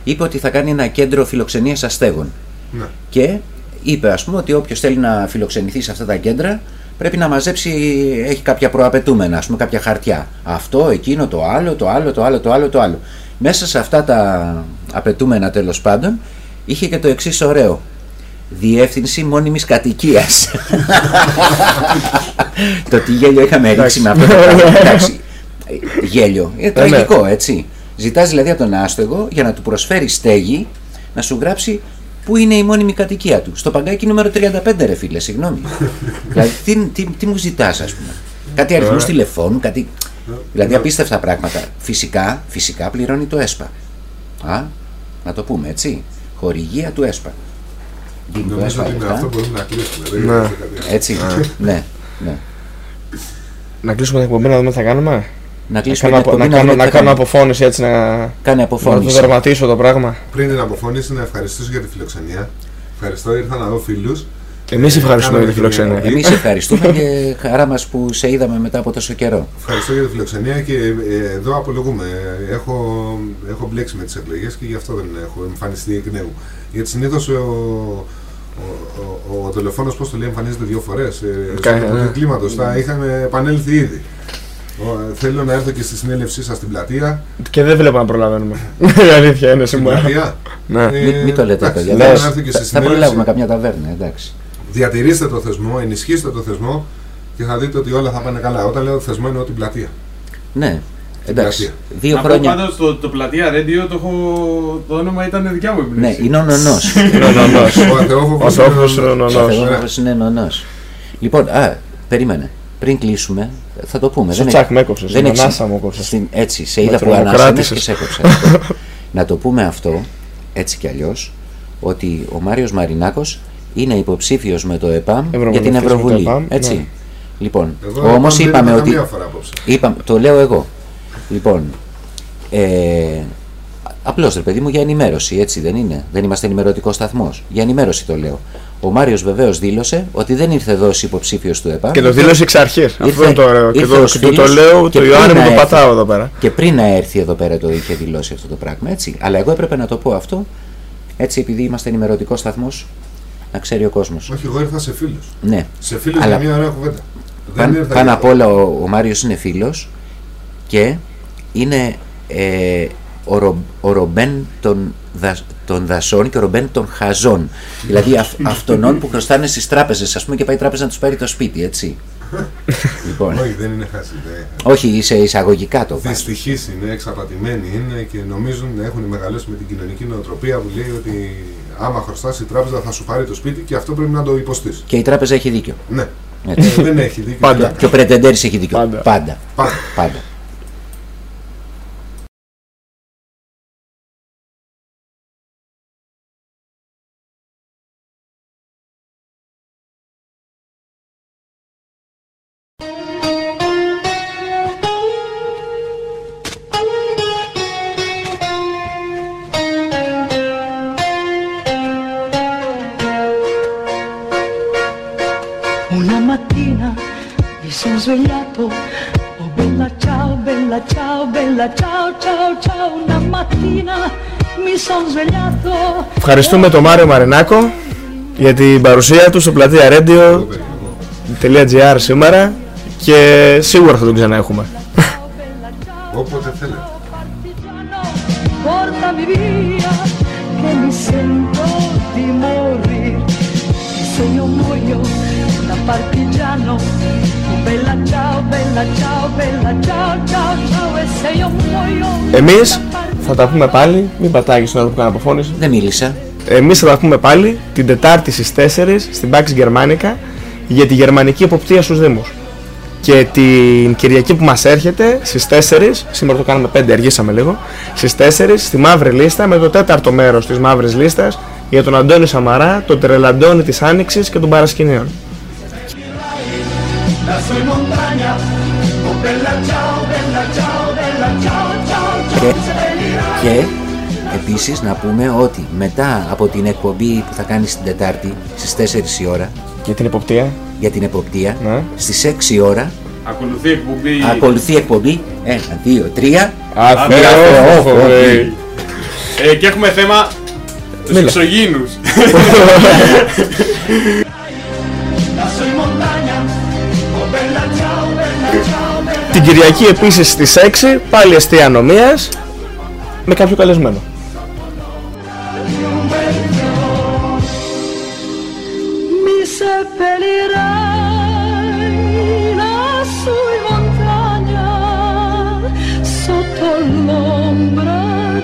S4: είπε ότι θα κάνει ένα κέντρο φιλοξενίας αστέγων.
S5: Ναι.
S4: Και είπε, ας πούμε, ότι όποιος θέλει να φιλοξενηθεί σε αυτά τα κέντρα πρέπει να μαζέψει, έχει κάποια προαπαιτούμενα, ας πούμε, κάποια χαρτιά. Αυτό, εκείνο, το άλλο, το άλλο, το άλλο, το άλλο, το άλλο. Μέσα σε αυτά τα απαιτούμενα τέλος πάντων είχε και το εξής ωραίο. Διεύθυνση μόνιμης κατοικίας. το τι γέλιο είχαμε ρίξει με αυτό το πράγμα. Εντάξει, γέλιο. Είναι
S3: Ε, ναι.
S4: τραγικό, έτσι. Ζητάς δηλαδή από τον άστεγο για να του προσφέρει στέγη να σου γράψει πού είναι η μόνιμη κατοικία του; Στο παγκάκι νούμερο 35, ρε φίλε, συγγνώμη. δηλαδή, τι, τι, τι μου ζητάς, ας πούμε; Κάτι αριθμούς τηλεφώνου, κάτι. Δηλαδή, απίστευτα πράγματα. Φυσικά, φυσικά πληρώνει το ΕΣΠΑ. Α, να το πούμε έτσι. Χορηγία του ΕΣΠΑ. Δίνει το
S5: Νομίζω
S4: ΕΣΠΑ
S5: ότι με
S4: λεφτά.
S5: αυτό μπορούμε να κλείσουμε. Δεν
S3: Ναι.
S5: υπάρχει κάτι άλλο.
S4: Έτσι. ναι, ναι.
S3: Να κλείσουμε την εκπομπή να δούμε τι θα κάνουμε.
S4: Να
S3: Να
S4: κλείσουμε
S3: κάνω,
S4: την
S3: απο-
S4: εκπομπή
S3: να κάνω,
S4: δούμε
S3: να
S4: τι θα
S3: κάνω
S4: κάνουμε.
S3: αποφώνηση έτσι να,
S4: Κάνε
S3: να το
S4: αποφώνηση.
S3: δερματίσω το πράγμα.
S5: Πριν την αποφώνηση, να ευχαριστήσω για τη φιλοξενία. Ευχαριστώ, ήρθα να δω φίλους.
S3: Εμείς ευχαριστούμε για τη φιλοξενία.
S5: Εμείς-
S4: Εμείς ευχαριστούμε και χαρά μας που σε είδαμε μετά από τόσο καιρό.
S5: Ευχαριστώ για τη φιλοξενία και ε, εδώ απολογούμε. Έχω, έχω μπλέξει με τις εκλογές και γι' αυτό δεν έχω εμφανιστεί εκ νέου. Γιατί συνήθως ο, ο, ο, ο δολοφόνος, πώς το λέει, εμφανίζεται δύο φορές.
S3: Κα-
S5: Ε,
S3: ναι.
S5: στο κλίματο. Τα είχαμε επανέλθει ήδη. Ο, θέλω να έρθω και στη συνέλευσή σας στην πλατεία.
S3: Και δεν βλέπω να προλαβαίνουμε. Η αλήθεια είναι
S5: Στην
S3: σήμερα.
S5: πλατεία;
S3: Ναι.
S5: Ε,
S4: Μην, μην το λέτε αυτό.
S5: εντάξει,
S4: γιατί
S5: θέλω
S3: λες.
S5: να έρθω και στη
S4: θα, θα
S5: συνέλευση.
S4: προλάβουμε καμιά ταβέρνα, εντάξει.
S5: Διατηρήστε το θεσμό, ενισχύστε το θεσμό και θα δείτε ότι όλα θα πάνε καλά. Όταν λέω θεσμό εννοώ την πλατεία.
S4: Ναι, εντάξει.
S5: πλατεία.
S4: Δύο
S6: Να πω
S4: χρόνια.
S6: πάντως το, το πλατεία Radio το, έχω, το όνομα ήταν δικιά μου
S4: Ναι,
S6: εμπνεύση.
S4: είναι ο νονός.
S5: Ο Αθεόφοβος
S3: Ο
S5: είναι
S3: Θεόφοβος
S5: ο-
S3: είναι ο νονός.
S4: Ο Θεόφοβος είναι νονός. Λοιπόν, α, περίμενε. Πριν κλείσουμε, θα το πούμε.
S3: Στο
S4: δεν
S3: τσακ
S4: έχει-
S3: με έκοψες,
S4: δεν
S3: στην
S4: έχει-
S3: ανάσα μου έκοψες.
S4: στην- Έτσι, σε
S3: Με
S4: είδα που
S3: τρομοκράτησες.
S4: ανάσανες και σε έκοψα. Να το πούμε αυτό, έτσι κι αλλιώς, ότι ο Μάριος Μαρινάκος είναι υποψήφιος με το ΕΠΑΜ για την
S3: Ευρωβουλευτής με το
S4: Ευρωβουλή.
S3: ΕΠΑΜ,
S4: έτσι.
S3: ναι.
S4: Λοιπόν,
S5: Εγώ
S4: όμως
S5: δεν
S4: είπαμε
S5: ήμουν
S4: ότι...
S5: καμία φορά απόψε.
S4: Είπαμε, το λέω εγώ. Λοιπόν, ε, απλώς ρε παιδί μου για ενημέρωση, έτσι δεν είναι. Δεν είμαστε ενημερωτικός σταθμός. Για ενημέρωση το λέω. Ο Μάριος βεβαίως δήλωσε ότι δεν ήρθε εδώ ως υποψήφιος του ΕΠΑ.
S3: Και το δήλωσε εξ αρχής. Αυτό
S4: Ήρθε-
S3: είναι το ωραίο. Και
S4: ήρθε
S3: το,
S4: ως
S3: και του το
S4: φίλος
S3: λέω,
S4: και
S3: το Ιωάννη
S4: πριν
S3: μου
S4: να
S3: το
S4: έρθει.
S3: πατάω εδώ πέρα.
S4: Και πριν να έρθει εδώ πέρα το είχε δηλώσει αυτό το πράγμα, έτσι. Αλλά εγώ έπρεπε να το πω αυτό, έτσι επειδή είμαστε ενημερωτικό σταθμός, να ξέρει ο κόσμος.
S5: Όχι, εγώ ήρθα σε φίλους.
S4: Ναι.
S5: Σε φίλους
S4: Αλλά
S5: για μια ωραία κουβέντα.
S4: Παν-
S5: ήρθα
S4: πάνω
S5: για-
S4: απ' όλα ο, ο Μάριος είναι φίλος και είναι ε, ο, Ρο, ο Ρομπέν των, δα, των δασών και ο Ρομπέν των χαζών. δηλαδή αυ, αυτών που χρωστάνε στις τράπεζες, ας πούμε, και πάει η τράπεζα να τους πάρει το σπίτι, έτσι. λοιπόν,
S5: Όχι, δεν είναι χάσει. δεν.
S4: όχι, σε εισαγωγικά το βάζεις.
S5: Δυστυχεί είναι, εξαπατημένοι είναι και νομίζουν να έχουν μεγαλώσει με την κοινωνική νοοτροπία που λέει ότι άμα χρωστάς η τράπεζα θα σου πάρει το σπίτι και αυτό πρέπει να το υποστείς.
S4: Και η τράπεζα έχει δίκιο.
S5: Ναι.
S4: Έτσι.
S5: Ε, δεν έχει δίκιο.
S3: Πάντα.
S4: Και ο Πρετεντέρης έχει δίκιο.
S3: Πάντα.
S4: Πάντα.
S5: Πάντα.
S4: Πάντα.
S2: Ciao, bella ciao, bella ciao, ciao, ciao. Una mattina mi sono svegliato.
S3: Ευχαριστούμε τον Μάριο Μαρινάκο για την παρουσία του στο πλατεία radio.gr σήμερα και σίγουρα θα τον ξανά έχουμε.
S5: Όποτε θέλετε.
S3: Εμείς θα τα πούμε πάλι, μην πατάγεις τον άλλο που κάνει αποφώνηση.
S4: Δεν μίλησα.
S3: Εμείς θα τα πούμε πάλι την Τετάρτη στις 4 στην Pax Germanica για τη γερμανική εποπτεία στους Δήμους. Και την Κυριακή που μας έρχεται στις 4, σήμερα το κάναμε 5, αργήσαμε λίγο, στις 4 στη Μαύρη Λίστα με το τέταρτο μέρος της Μαύρης Λίστας για τον Αντώνη Σαμαρά, τον Τρελαντώνη της Άνοιξης και των Παρασκηνίων.
S4: Και,
S1: ti seppellirai.
S4: και επίσης να πούμε ότι μετά από την εκπομπή που θα κάνεις την Τετάρτη στις 4 η ώρα
S3: Για την εποπτεία.
S4: για την εποπτεία,
S3: Ναι.
S4: στις 6 η ώρα
S6: Ακολουθεί εκπομπή.
S4: ακολουθεί εκπομπή 1, 2, 3
S3: Αφιερώφορη.
S6: Ε, και έχουμε θέμα τους
S3: Μίλα.
S6: εξωγήινους.
S3: Την Κυριακή επίσης στις 6 πάλι αστεία νομίας με κάποιο καλεσμένο.
S2: mi seppellirai lassù in montagna sotto l'ombra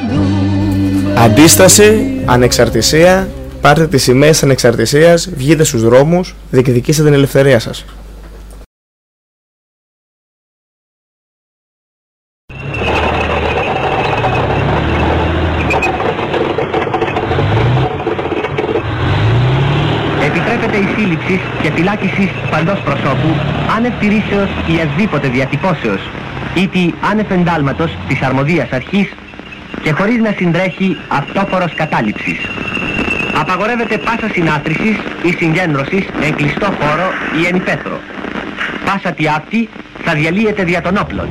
S2: d'un
S3: Αντίσταση, ανεξαρτησία, πάρτε τις σημαίες ανεξαρτησίας, βγείτε στους δρόμους, διεκδικήστε την ελευθερία σας.
S7: Επιτρέπεται η σύλληψη και φυλάκιση παντός προσώπου άνευ τηρήσεως ή ασδήποτε διατυπώσεως ή τη άνευ εντάλματος της αρμοδίας αρχής και χωρίς να συντρέχει αυτόφορος κατάληψης. Απαγορεύεται πάσα συνάθρησης ή συγκέντρωσης εν κλειστό χώρο ή εν υπαίθρο. Πάσα τι αυτή θα διαλύεται δια των όπλων.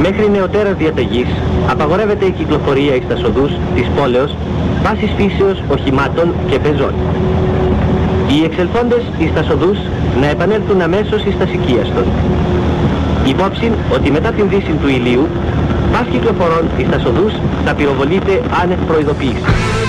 S7: Μέχρι νεωτέρας διαταγής απαγορεύεται η κυκλοφορία εις τας οδούς της πόλεως βάσης φύσεως οχημάτων και πεζών. Οι εξελθόντες εις τας οδούς να επανέλθουν αμέσως εις τας οικίαστον. Υπόψη ότι μετά την δύση του ηλίου πας κυκλοφορών εις τας οδούς θα πυροβολείται άνευ
S1: προειδοποίησης.